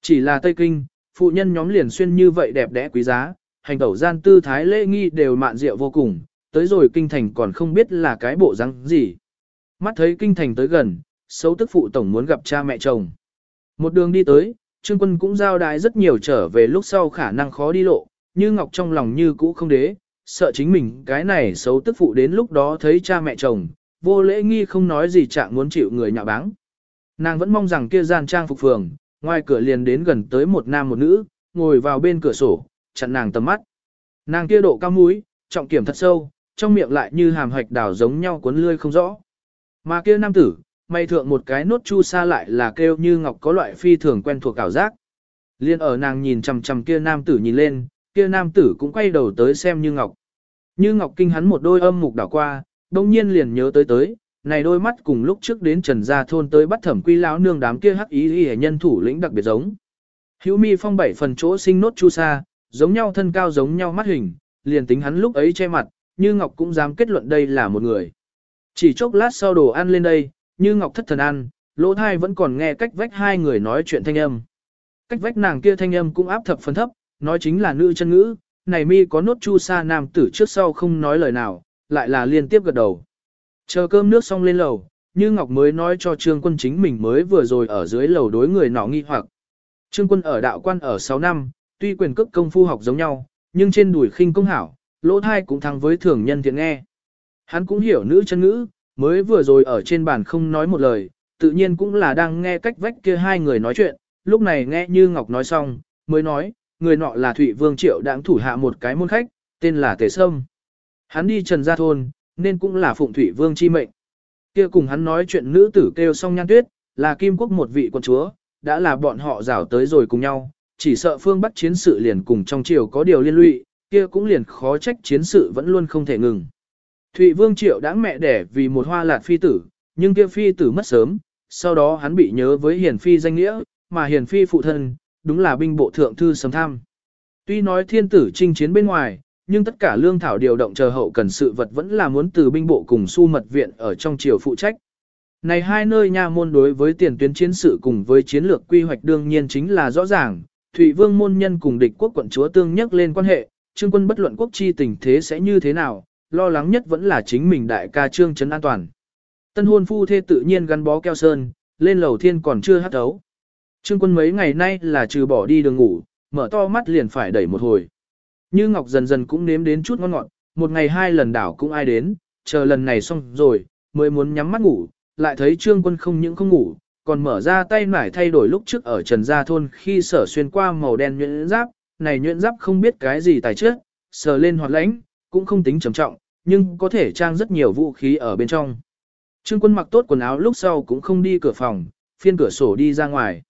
Chỉ là Tây Kinh, phụ nhân nhóm liền xuyên như vậy đẹp đẽ quý giá, hành tẩu gian tư thái lễ nghi đều mạn diệu vô cùng, tới rồi kinh thành còn không biết là cái bộ răng gì. Mắt thấy kinh thành tới gần, xấu tức phụ tổng muốn gặp cha mẹ chồng. Một đường đi tới, Trương Quân cũng giao đái rất nhiều trở về lúc sau khả năng khó đi lộ, như Ngọc trong lòng như cũ không đế, sợ chính mình cái này xấu tức phụ đến lúc đó thấy cha mẹ chồng, vô lễ nghi không nói gì chẳng muốn chịu người nhạ báng. Nàng vẫn mong rằng kia gian trang phục phường, ngoài cửa liền đến gần tới một nam một nữ, ngồi vào bên cửa sổ, chặn nàng tầm mắt. Nàng kia độ cao mũi, trọng kiểm thật sâu, trong miệng lại như hàm hạch đảo giống nhau cuốn lươi không rõ. Mà kia nam tử, may thượng một cái nốt chu sa lại là kêu như ngọc có loại phi thường quen thuộc ảo giác. Liên ở nàng nhìn chằm chằm kia nam tử nhìn lên, kia nam tử cũng quay đầu tới xem như ngọc. Như ngọc kinh hắn một đôi âm mục đảo qua, đông nhiên liền nhớ tới tới, này đôi mắt cùng lúc trước đến trần gia thôn tới bắt thẩm quy lão nương đám kia hắc ý y nhân thủ lĩnh đặc biệt giống. Hữu mi phong bảy phần chỗ sinh nốt chu sa, giống nhau thân cao giống nhau mắt hình, liền tính hắn lúc ấy che mặt, như ngọc cũng dám kết luận đây là một người. Chỉ chốc lát sau đồ ăn lên đây, như ngọc thất thần ăn, lỗ thai vẫn còn nghe cách vách hai người nói chuyện thanh âm. Cách vách nàng kia thanh âm cũng áp thập phần thấp, nói chính là nữ chân ngữ, này mi có nốt chu sa nam tử trước sau không nói lời nào, lại là liên tiếp gật đầu. Chờ cơm nước xong lên lầu, như Ngọc mới nói cho Trương Quân chính mình mới vừa rồi ở dưới lầu đối người nọ nghi hoặc. Trương Quân ở đạo quan ở 6 năm, tuy quyền cước công phu học giống nhau, nhưng trên đùi khinh công hảo, lỗ thai cũng thắng với thường nhân thiện nghe. Hắn cũng hiểu nữ chân ngữ, mới vừa rồi ở trên bàn không nói một lời, tự nhiên cũng là đang nghe cách vách kia hai người nói chuyện, lúc này nghe như Ngọc nói xong, mới nói, người nọ là Thụy Vương Triệu đáng thủ hạ một cái môn khách, tên là Tề Sâm. Hắn đi trần gia thôn, nên cũng là Phụng Thụy Vương chi mệnh. Kia cùng hắn nói chuyện nữ tử kêu song nhan tuyết, là kim quốc một vị quân chúa, đã là bọn họ rảo tới rồi cùng nhau, chỉ sợ phương bắt chiến sự liền cùng trong triều có điều liên lụy, kia cũng liền khó trách chiến sự vẫn luôn không thể ngừng. Thụy Vương Triệu đáng mẹ đẻ vì một hoa lạt phi tử, nhưng kia phi tử mất sớm, sau đó hắn bị nhớ với hiền phi danh nghĩa, mà hiền phi phụ thân, đúng là binh bộ thượng thư sấm tham. Tuy nói thiên tử chinh chiến bên ngoài, nhưng tất cả lương thảo điều động chờ hậu cần sự vật vẫn là muốn từ binh bộ cùng su mật viện ở trong triều phụ trách. Này hai nơi nha môn đối với tiền tuyến chiến sự cùng với chiến lược quy hoạch đương nhiên chính là rõ ràng, Thụy Vương môn nhân cùng địch quốc quận chúa tương nhắc lên quan hệ, trương quân bất luận quốc chi tình thế sẽ như thế nào, lo lắng nhất vẫn là chính mình đại ca trương trấn an toàn. Tân hôn phu thê tự nhiên gắn bó keo sơn, lên lầu thiên còn chưa hát đấu. Trương quân mấy ngày nay là trừ bỏ đi đường ngủ, mở to mắt liền phải đẩy một hồi. Như Ngọc dần dần cũng nếm đến chút ngon ngọt, một ngày hai lần đảo cũng ai đến, chờ lần này xong rồi, mới muốn nhắm mắt ngủ, lại thấy trương quân không những không ngủ, còn mở ra tay nải thay đổi lúc trước ở Trần Gia Thôn khi sở xuyên qua màu đen nhuyễn giáp, này nhuyễn giáp không biết cái gì tài trước, sờ lên hoạt lãnh, cũng không tính trầm trọng, nhưng có thể trang rất nhiều vũ khí ở bên trong. Trương quân mặc tốt quần áo lúc sau cũng không đi cửa phòng, phiên cửa sổ đi ra ngoài.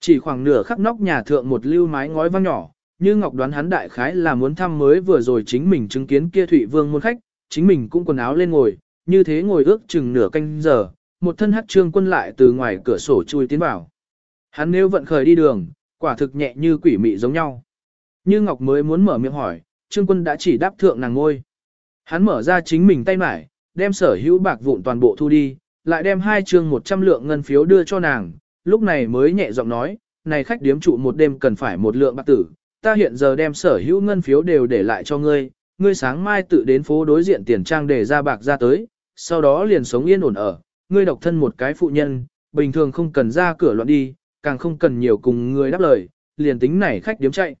Chỉ khoảng nửa khắc nóc nhà thượng một lưu mái ngói vang nhỏ, như Ngọc đoán hắn đại khái là muốn thăm mới vừa rồi chính mình chứng kiến kia Thụy Vương môn khách, chính mình cũng quần áo lên ngồi, như thế ngồi ước chừng nửa canh giờ, một thân hắc trương quân lại từ ngoài cửa sổ chui tiến vào. Hắn nếu vận khởi đi đường, quả thực nhẹ như quỷ mị giống nhau. Như Ngọc mới muốn mở miệng hỏi, trương quân đã chỉ đáp thượng nàng ngôi. Hắn mở ra chính mình tay mải, đem sở hữu bạc vụn toàn bộ thu đi, lại đem hai trương 100 lượng ngân phiếu đưa cho nàng, lúc này mới nhẹ giọng nói, này khách điếm trụ một đêm cần phải một lượng bạc tử, ta hiện giờ đem sở hữu ngân phiếu đều để lại cho ngươi, ngươi sáng mai tự đến phố đối diện tiền trang để ra bạc ra tới, sau đó liền sống yên ổn ở, ngươi độc thân một cái phụ nhân, bình thường không cần ra cửa loạn đi, càng không cần nhiều cùng ngươi đáp lời, liền tính này khách điếm chạy.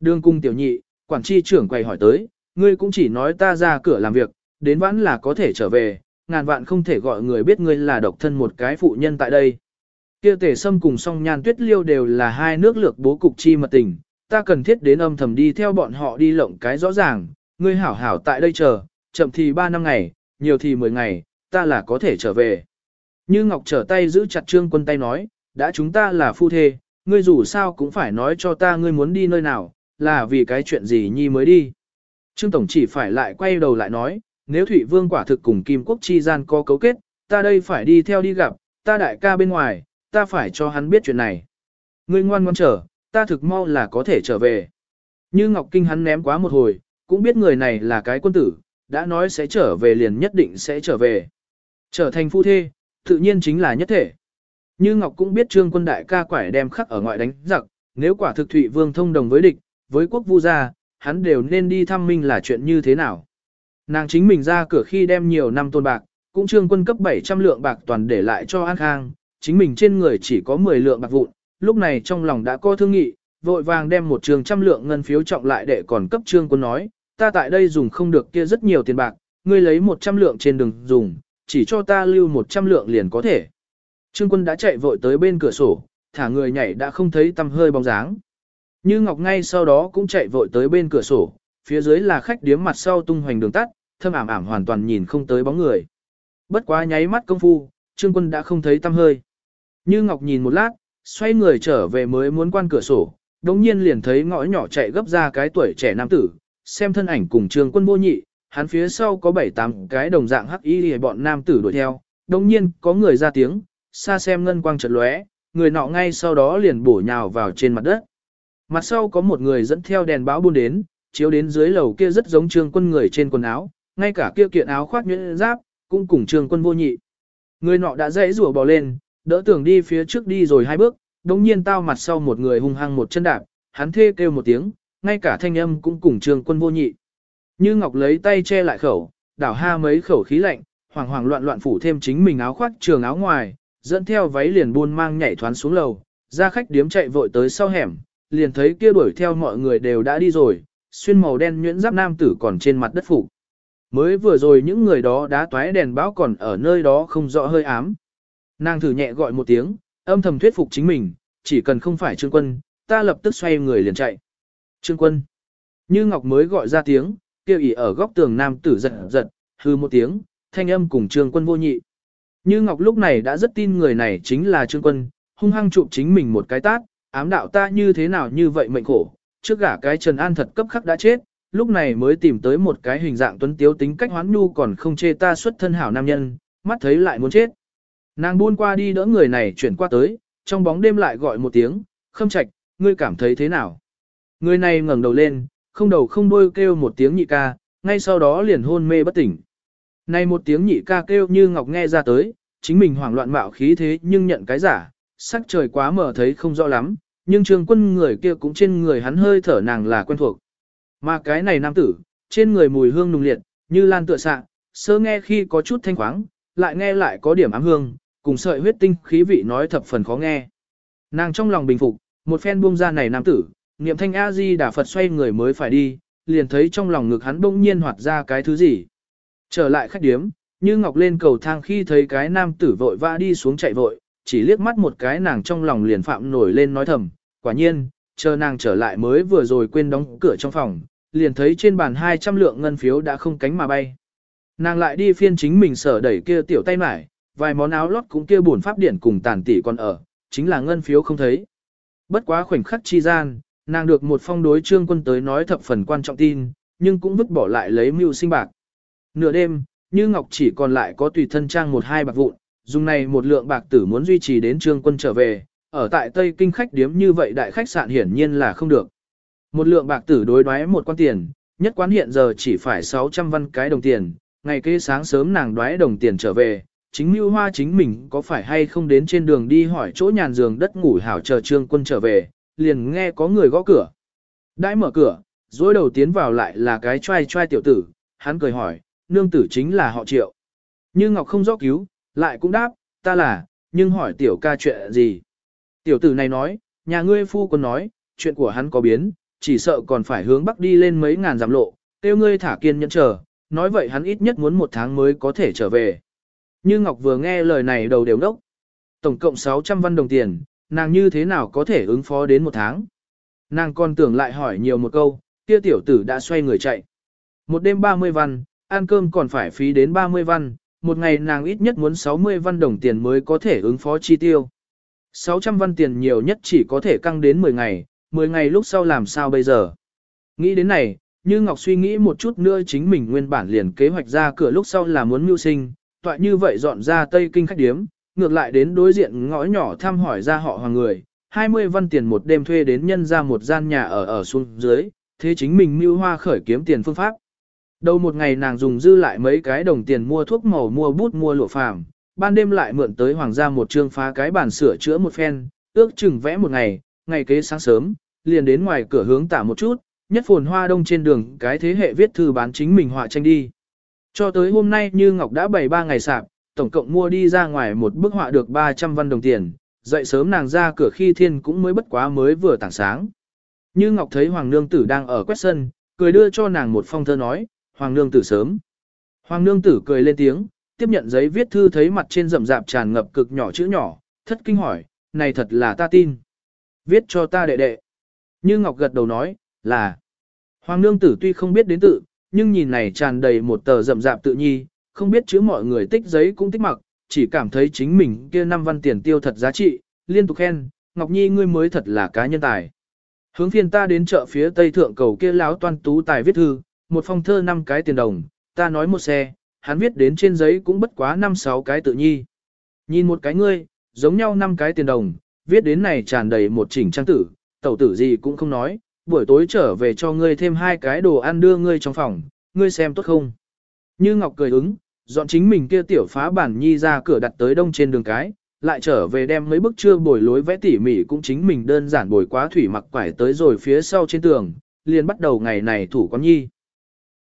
Đường cung tiểu nhị, quản tri trưởng quay hỏi tới, ngươi cũng chỉ nói ta ra cửa làm việc, đến vãn là có thể trở về, ngàn vạn không thể gọi người biết ngươi là độc thân một cái phụ nhân tại đây. Kia tể sâm cùng song nhan tuyết liêu đều là hai nước lược bố cục chi mật tình, ta cần thiết đến âm thầm đi theo bọn họ đi lộng cái rõ ràng, ngươi hảo hảo tại đây chờ, chậm thì 3 năm ngày, nhiều thì 10 ngày, ta là có thể trở về. Như Ngọc trở tay giữ chặt trương quân tay nói, đã chúng ta là phu thê, ngươi dù sao cũng phải nói cho ta ngươi muốn đi nơi nào, là vì cái chuyện gì nhi mới đi. Trương Tổng chỉ phải lại quay đầu lại nói, nếu Thụy Vương quả thực cùng Kim Quốc chi gian có cấu kết, ta đây phải đi theo đi gặp, ta đại ca bên ngoài, ta phải cho hắn biết chuyện này. Ngươi ngoan ngoan trở, ta thực mau là có thể trở về. Như Ngọc Kinh hắn ném quá một hồi, cũng biết người này là cái quân tử, đã nói sẽ trở về liền nhất định sẽ trở về. Trở thành phu thê, tự nhiên chính là nhất thể. Như Ngọc cũng biết trương quân đại ca quải đem khắc ở ngoại đánh giặc, nếu quả thực Thụy Vương thông đồng với địch, với quốc vu gia, hắn đều nên đi thăm minh là chuyện như thế nào. Nàng chính mình ra cửa khi đem nhiều năm tôn bạc, cũng trương quân cấp 700 lượng bạc toàn để lại cho An Khang, chính mình trên người chỉ có 10 lượng bạc vụn, lúc này trong lòng đã có thương nghị, vội vàng đem một trường trăm lượng ngân phiếu trọng lại để còn cấp trương quân nói, ta tại đây dùng không được kia rất nhiều tiền bạc, ngươi lấy 100 lượng trên đường dùng, chỉ cho ta lưu 100 lượng liền có thể. Trương quân đã chạy vội tới bên cửa sổ, thả người nhảy đã không thấy tăm hơi bóng dáng. Như Ngọc ngay sau đó cũng chạy vội tới bên cửa sổ, phía dưới là khách điếm mặt sau tung hoành đường tắt, thâm ảm ảm hoàn toàn nhìn không tới bóng người. Bất quá nháy mắt công phu, Trương quân đã không thấy tăm hơi. Như Ngọc nhìn một lát, xoay người trở về mới muốn quan cửa sổ, đồng nhiên liền thấy ngõ nhỏ chạy gấp ra cái tuổi trẻ nam tử, xem thân ảnh cùng trường quân vô nhị, hắn phía sau có bảy tám cái đồng dạng hắc y để bọn nam tử đuổi theo, đồng nhiên có người ra tiếng, xa xem ngân quang chợt lóe, người nọ ngay sau đó liền bổ nhào vào trên mặt đất. Mặt sau có một người dẫn theo đèn báo buôn đến, chiếu đến dưới lầu kia rất giống trương quân người trên quần áo, ngay cả kia kiện áo khoác nhuyễn giáp, cũng cùng trương quân vô nhị. Người nọ đã dãy rủa bò lên, đỡ tưởng đi phía trước đi rồi hai bước, đồng nhiên tao mặt sau một người hung hăng một chân đạp, hắn thê kêu một tiếng, ngay cả thanh âm cũng cùng trường quân vô nhị. Như Ngọc lấy tay che lại khẩu, đảo ha mấy khẩu khí lạnh, hoảng hoảng loạn loạn phủ thêm chính mình áo khoác trường áo ngoài, dẫn theo váy liền buôn mang nhảy thoán xuống lầu, ra khách điếm chạy vội tới sau hẻm, liền thấy kia đuổi theo mọi người đều đã đi rồi, xuyên màu đen nhuyễn giáp nam tử còn trên mặt đất phủ. Mới vừa rồi những người đó đã toái đèn báo còn ở nơi đó không rõ hơi ám. Nàng thử nhẹ gọi một tiếng, âm thầm thuyết phục chính mình, chỉ cần không phải Trương Quân, ta lập tức xoay người liền chạy. Trương Quân. Như Ngọc mới gọi ra tiếng, kêu ỉ ở góc tường nam tử giật giật, hư một tiếng, thanh âm cùng Trương Quân vô nhị. Như Ngọc lúc này đã rất tin người này chính là Trương Quân, hung hăng chụp chính mình một cái tát, ám đạo ta như thế nào như vậy mệnh khổ, trước gả cái Trần An thật cấp khắc đã chết, lúc này mới tìm tới một cái hình dạng tuấn tiếu tính cách hoán nhu còn không chê ta xuất thân hảo nam nhân, mắt thấy lại muốn chết. Nàng buôn qua đi đỡ người này chuyển qua tới, trong bóng đêm lại gọi một tiếng, khâm trạch, ngươi cảm thấy thế nào? Người này ngẩng đầu lên, không đầu không đuôi kêu một tiếng nhị ca, ngay sau đó liền hôn mê bất tỉnh. Này một tiếng nhị ca kêu như ngọc nghe ra tới, chính mình hoảng loạn mạo khí thế nhưng nhận cái giả, sắc trời quá mở thấy không rõ lắm, nhưng trường quân người kia cũng trên người hắn hơi thở nàng là quen thuộc. Mà cái này nam tử, trên người mùi hương nùng liệt, như lan tựa sạ, sơ nghe khi có chút thanh khoáng, lại nghe lại có điểm ám hương, cùng sợi huyết tinh khí vị nói thập phần khó nghe. Nàng trong lòng bình phục, một phen buông ra này nam tử, niệm thanh A-di đà Phật xoay người mới phải đi, liền thấy trong lòng ngực hắn bỗng nhiên hoạt ra cái thứ gì. Trở lại khách điếm, như ngọc lên cầu thang khi thấy cái nam tử vội vã đi xuống chạy vội, chỉ liếc mắt một cái nàng trong lòng liền phạm nổi lên nói thầm, quả nhiên, chờ nàng trở lại mới vừa rồi quên đóng cửa trong phòng, liền thấy trên bàn 200 lượng ngân phiếu đã không cánh mà bay. Nàng lại đi phiên chính mình sở đẩy kia tiểu tay mải, vài món áo lót cũng kia buồn pháp điển cùng tàn tỷ còn ở, chính là ngân phiếu không thấy. Bất quá khoảnh khắc chi gian, nàng được một phong đối trương quân tới nói thập phần quan trọng tin, nhưng cũng vứt bỏ lại lấy mưu sinh bạc. Nửa đêm, như Ngọc chỉ còn lại có tùy thân trang một hai bạc vụn, dùng này một lượng bạc tử muốn duy trì đến trương quân trở về, ở tại Tây Kinh khách điếm như vậy đại khách sạn hiển nhiên là không được. Một lượng bạc tử đối đoái một quan tiền, nhất quán hiện giờ chỉ phải 600 văn cái đồng tiền, ngày kế sáng sớm nàng đoái đồng tiền trở về, chính mưu hoa chính mình có phải hay không đến trên đường đi hỏi chỗ nhàn giường đất ngủ hảo chờ trương quân trở về, liền nghe có người gõ cửa. Đãi mở cửa, dối đầu tiến vào lại là cái trai trai tiểu tử, hắn cười hỏi, nương tử chính là họ triệu. Như Ngọc không rõ cứu, lại cũng đáp, ta là, nhưng hỏi tiểu ca chuyện gì. Tiểu tử này nói, nhà ngươi phu quân nói, chuyện của hắn có biến, chỉ sợ còn phải hướng bắc đi lên mấy ngàn dặm lộ, tiêu ngươi thả kiên nhẫn chờ, nói vậy hắn ít nhất muốn một tháng mới có thể trở về. Như Ngọc vừa nghe lời này đầu đều đốc. Tổng cộng 600 văn đồng tiền, nàng như thế nào có thể ứng phó đến một tháng. Nàng còn tưởng lại hỏi nhiều một câu, kia tiểu tử đã xoay người chạy. Một đêm 30 văn, ăn cơm còn phải phí đến 30 văn, một ngày nàng ít nhất muốn 60 văn đồng tiền mới có thể ứng phó chi tiêu. 600 văn tiền nhiều nhất chỉ có thể căng đến 10 ngày, 10 ngày lúc sau làm sao bây giờ. Nghĩ đến này, như Ngọc suy nghĩ một chút nữa chính mình nguyên bản liền kế hoạch ra cửa lúc sau là muốn mưu sinh, tọa như vậy dọn ra Tây Kinh khách điếm, ngược lại đến đối diện ngõ nhỏ thăm hỏi ra họ hoàng người, 20 văn tiền một đêm thuê đến nhân ra một gian nhà ở ở xuống dưới, thế chính mình mưu hoa khởi kiếm tiền phương pháp. Đầu một ngày nàng dùng dư lại mấy cái đồng tiền mua thuốc màu mua bút mua lụa phàm, ban đêm lại mượn tới hoàng gia một trương phá cái bàn sửa chữa một phen, ước chừng vẽ một ngày, ngày kế sáng sớm, liền đến ngoài cửa hướng tả một chút, nhất phồn hoa đông trên đường cái thế hệ viết thư bán chính mình họa tranh đi. Cho tới hôm nay như Ngọc đã bày ba ngày sạp, tổng cộng mua đi ra ngoài một bức họa được 300 văn đồng tiền, dậy sớm nàng ra cửa khi thiên cũng mới bất quá mới vừa tảng sáng. Như Ngọc thấy Hoàng Nương Tử đang ở quét sân, cười đưa cho nàng một phong thơ nói, Hoàng Nương Tử sớm. Hoàng Nương Tử cười lên tiếng, tiếp nhận giấy viết thư thấy mặt trên rậm rạp tràn ngập cực nhỏ chữ nhỏ, thất kinh hỏi, này thật là ta tin. Viết cho ta đệ đệ. Như Ngọc gật đầu nói, là. Hoàng Nương Tử tuy không biết đến tự, nhưng nhìn này tràn đầy một tờ rậm rạp tự nhi, không biết chữ mọi người tích giấy cũng tích mặc, chỉ cảm thấy chính mình kia năm văn tiền tiêu thật giá trị, liên tục khen, Ngọc Nhi ngươi mới thật là cá nhân tài. Hướng phiên ta đến chợ phía tây thượng cầu kia láo toan tú tài viết thư, một phong thơ năm cái tiền đồng, ta nói một xe, hắn viết đến trên giấy cũng bất quá năm sáu cái tự nhi. Nhìn một cái ngươi, giống nhau năm cái tiền đồng, viết đến này tràn đầy một chỉnh trang tử, tẩu tử gì cũng không nói, buổi tối trở về cho ngươi thêm hai cái đồ ăn đưa ngươi trong phòng, ngươi xem tốt không. Như Ngọc cười ứng, dọn chính mình kia tiểu phá bản nhi ra cửa đặt tới đông trên đường cái, lại trở về đem mấy bức chưa bồi lối vẽ tỉ mỉ cũng chính mình đơn giản bồi quá thủy mặc quải tới rồi phía sau trên tường, liền bắt đầu ngày này thủ con nhi.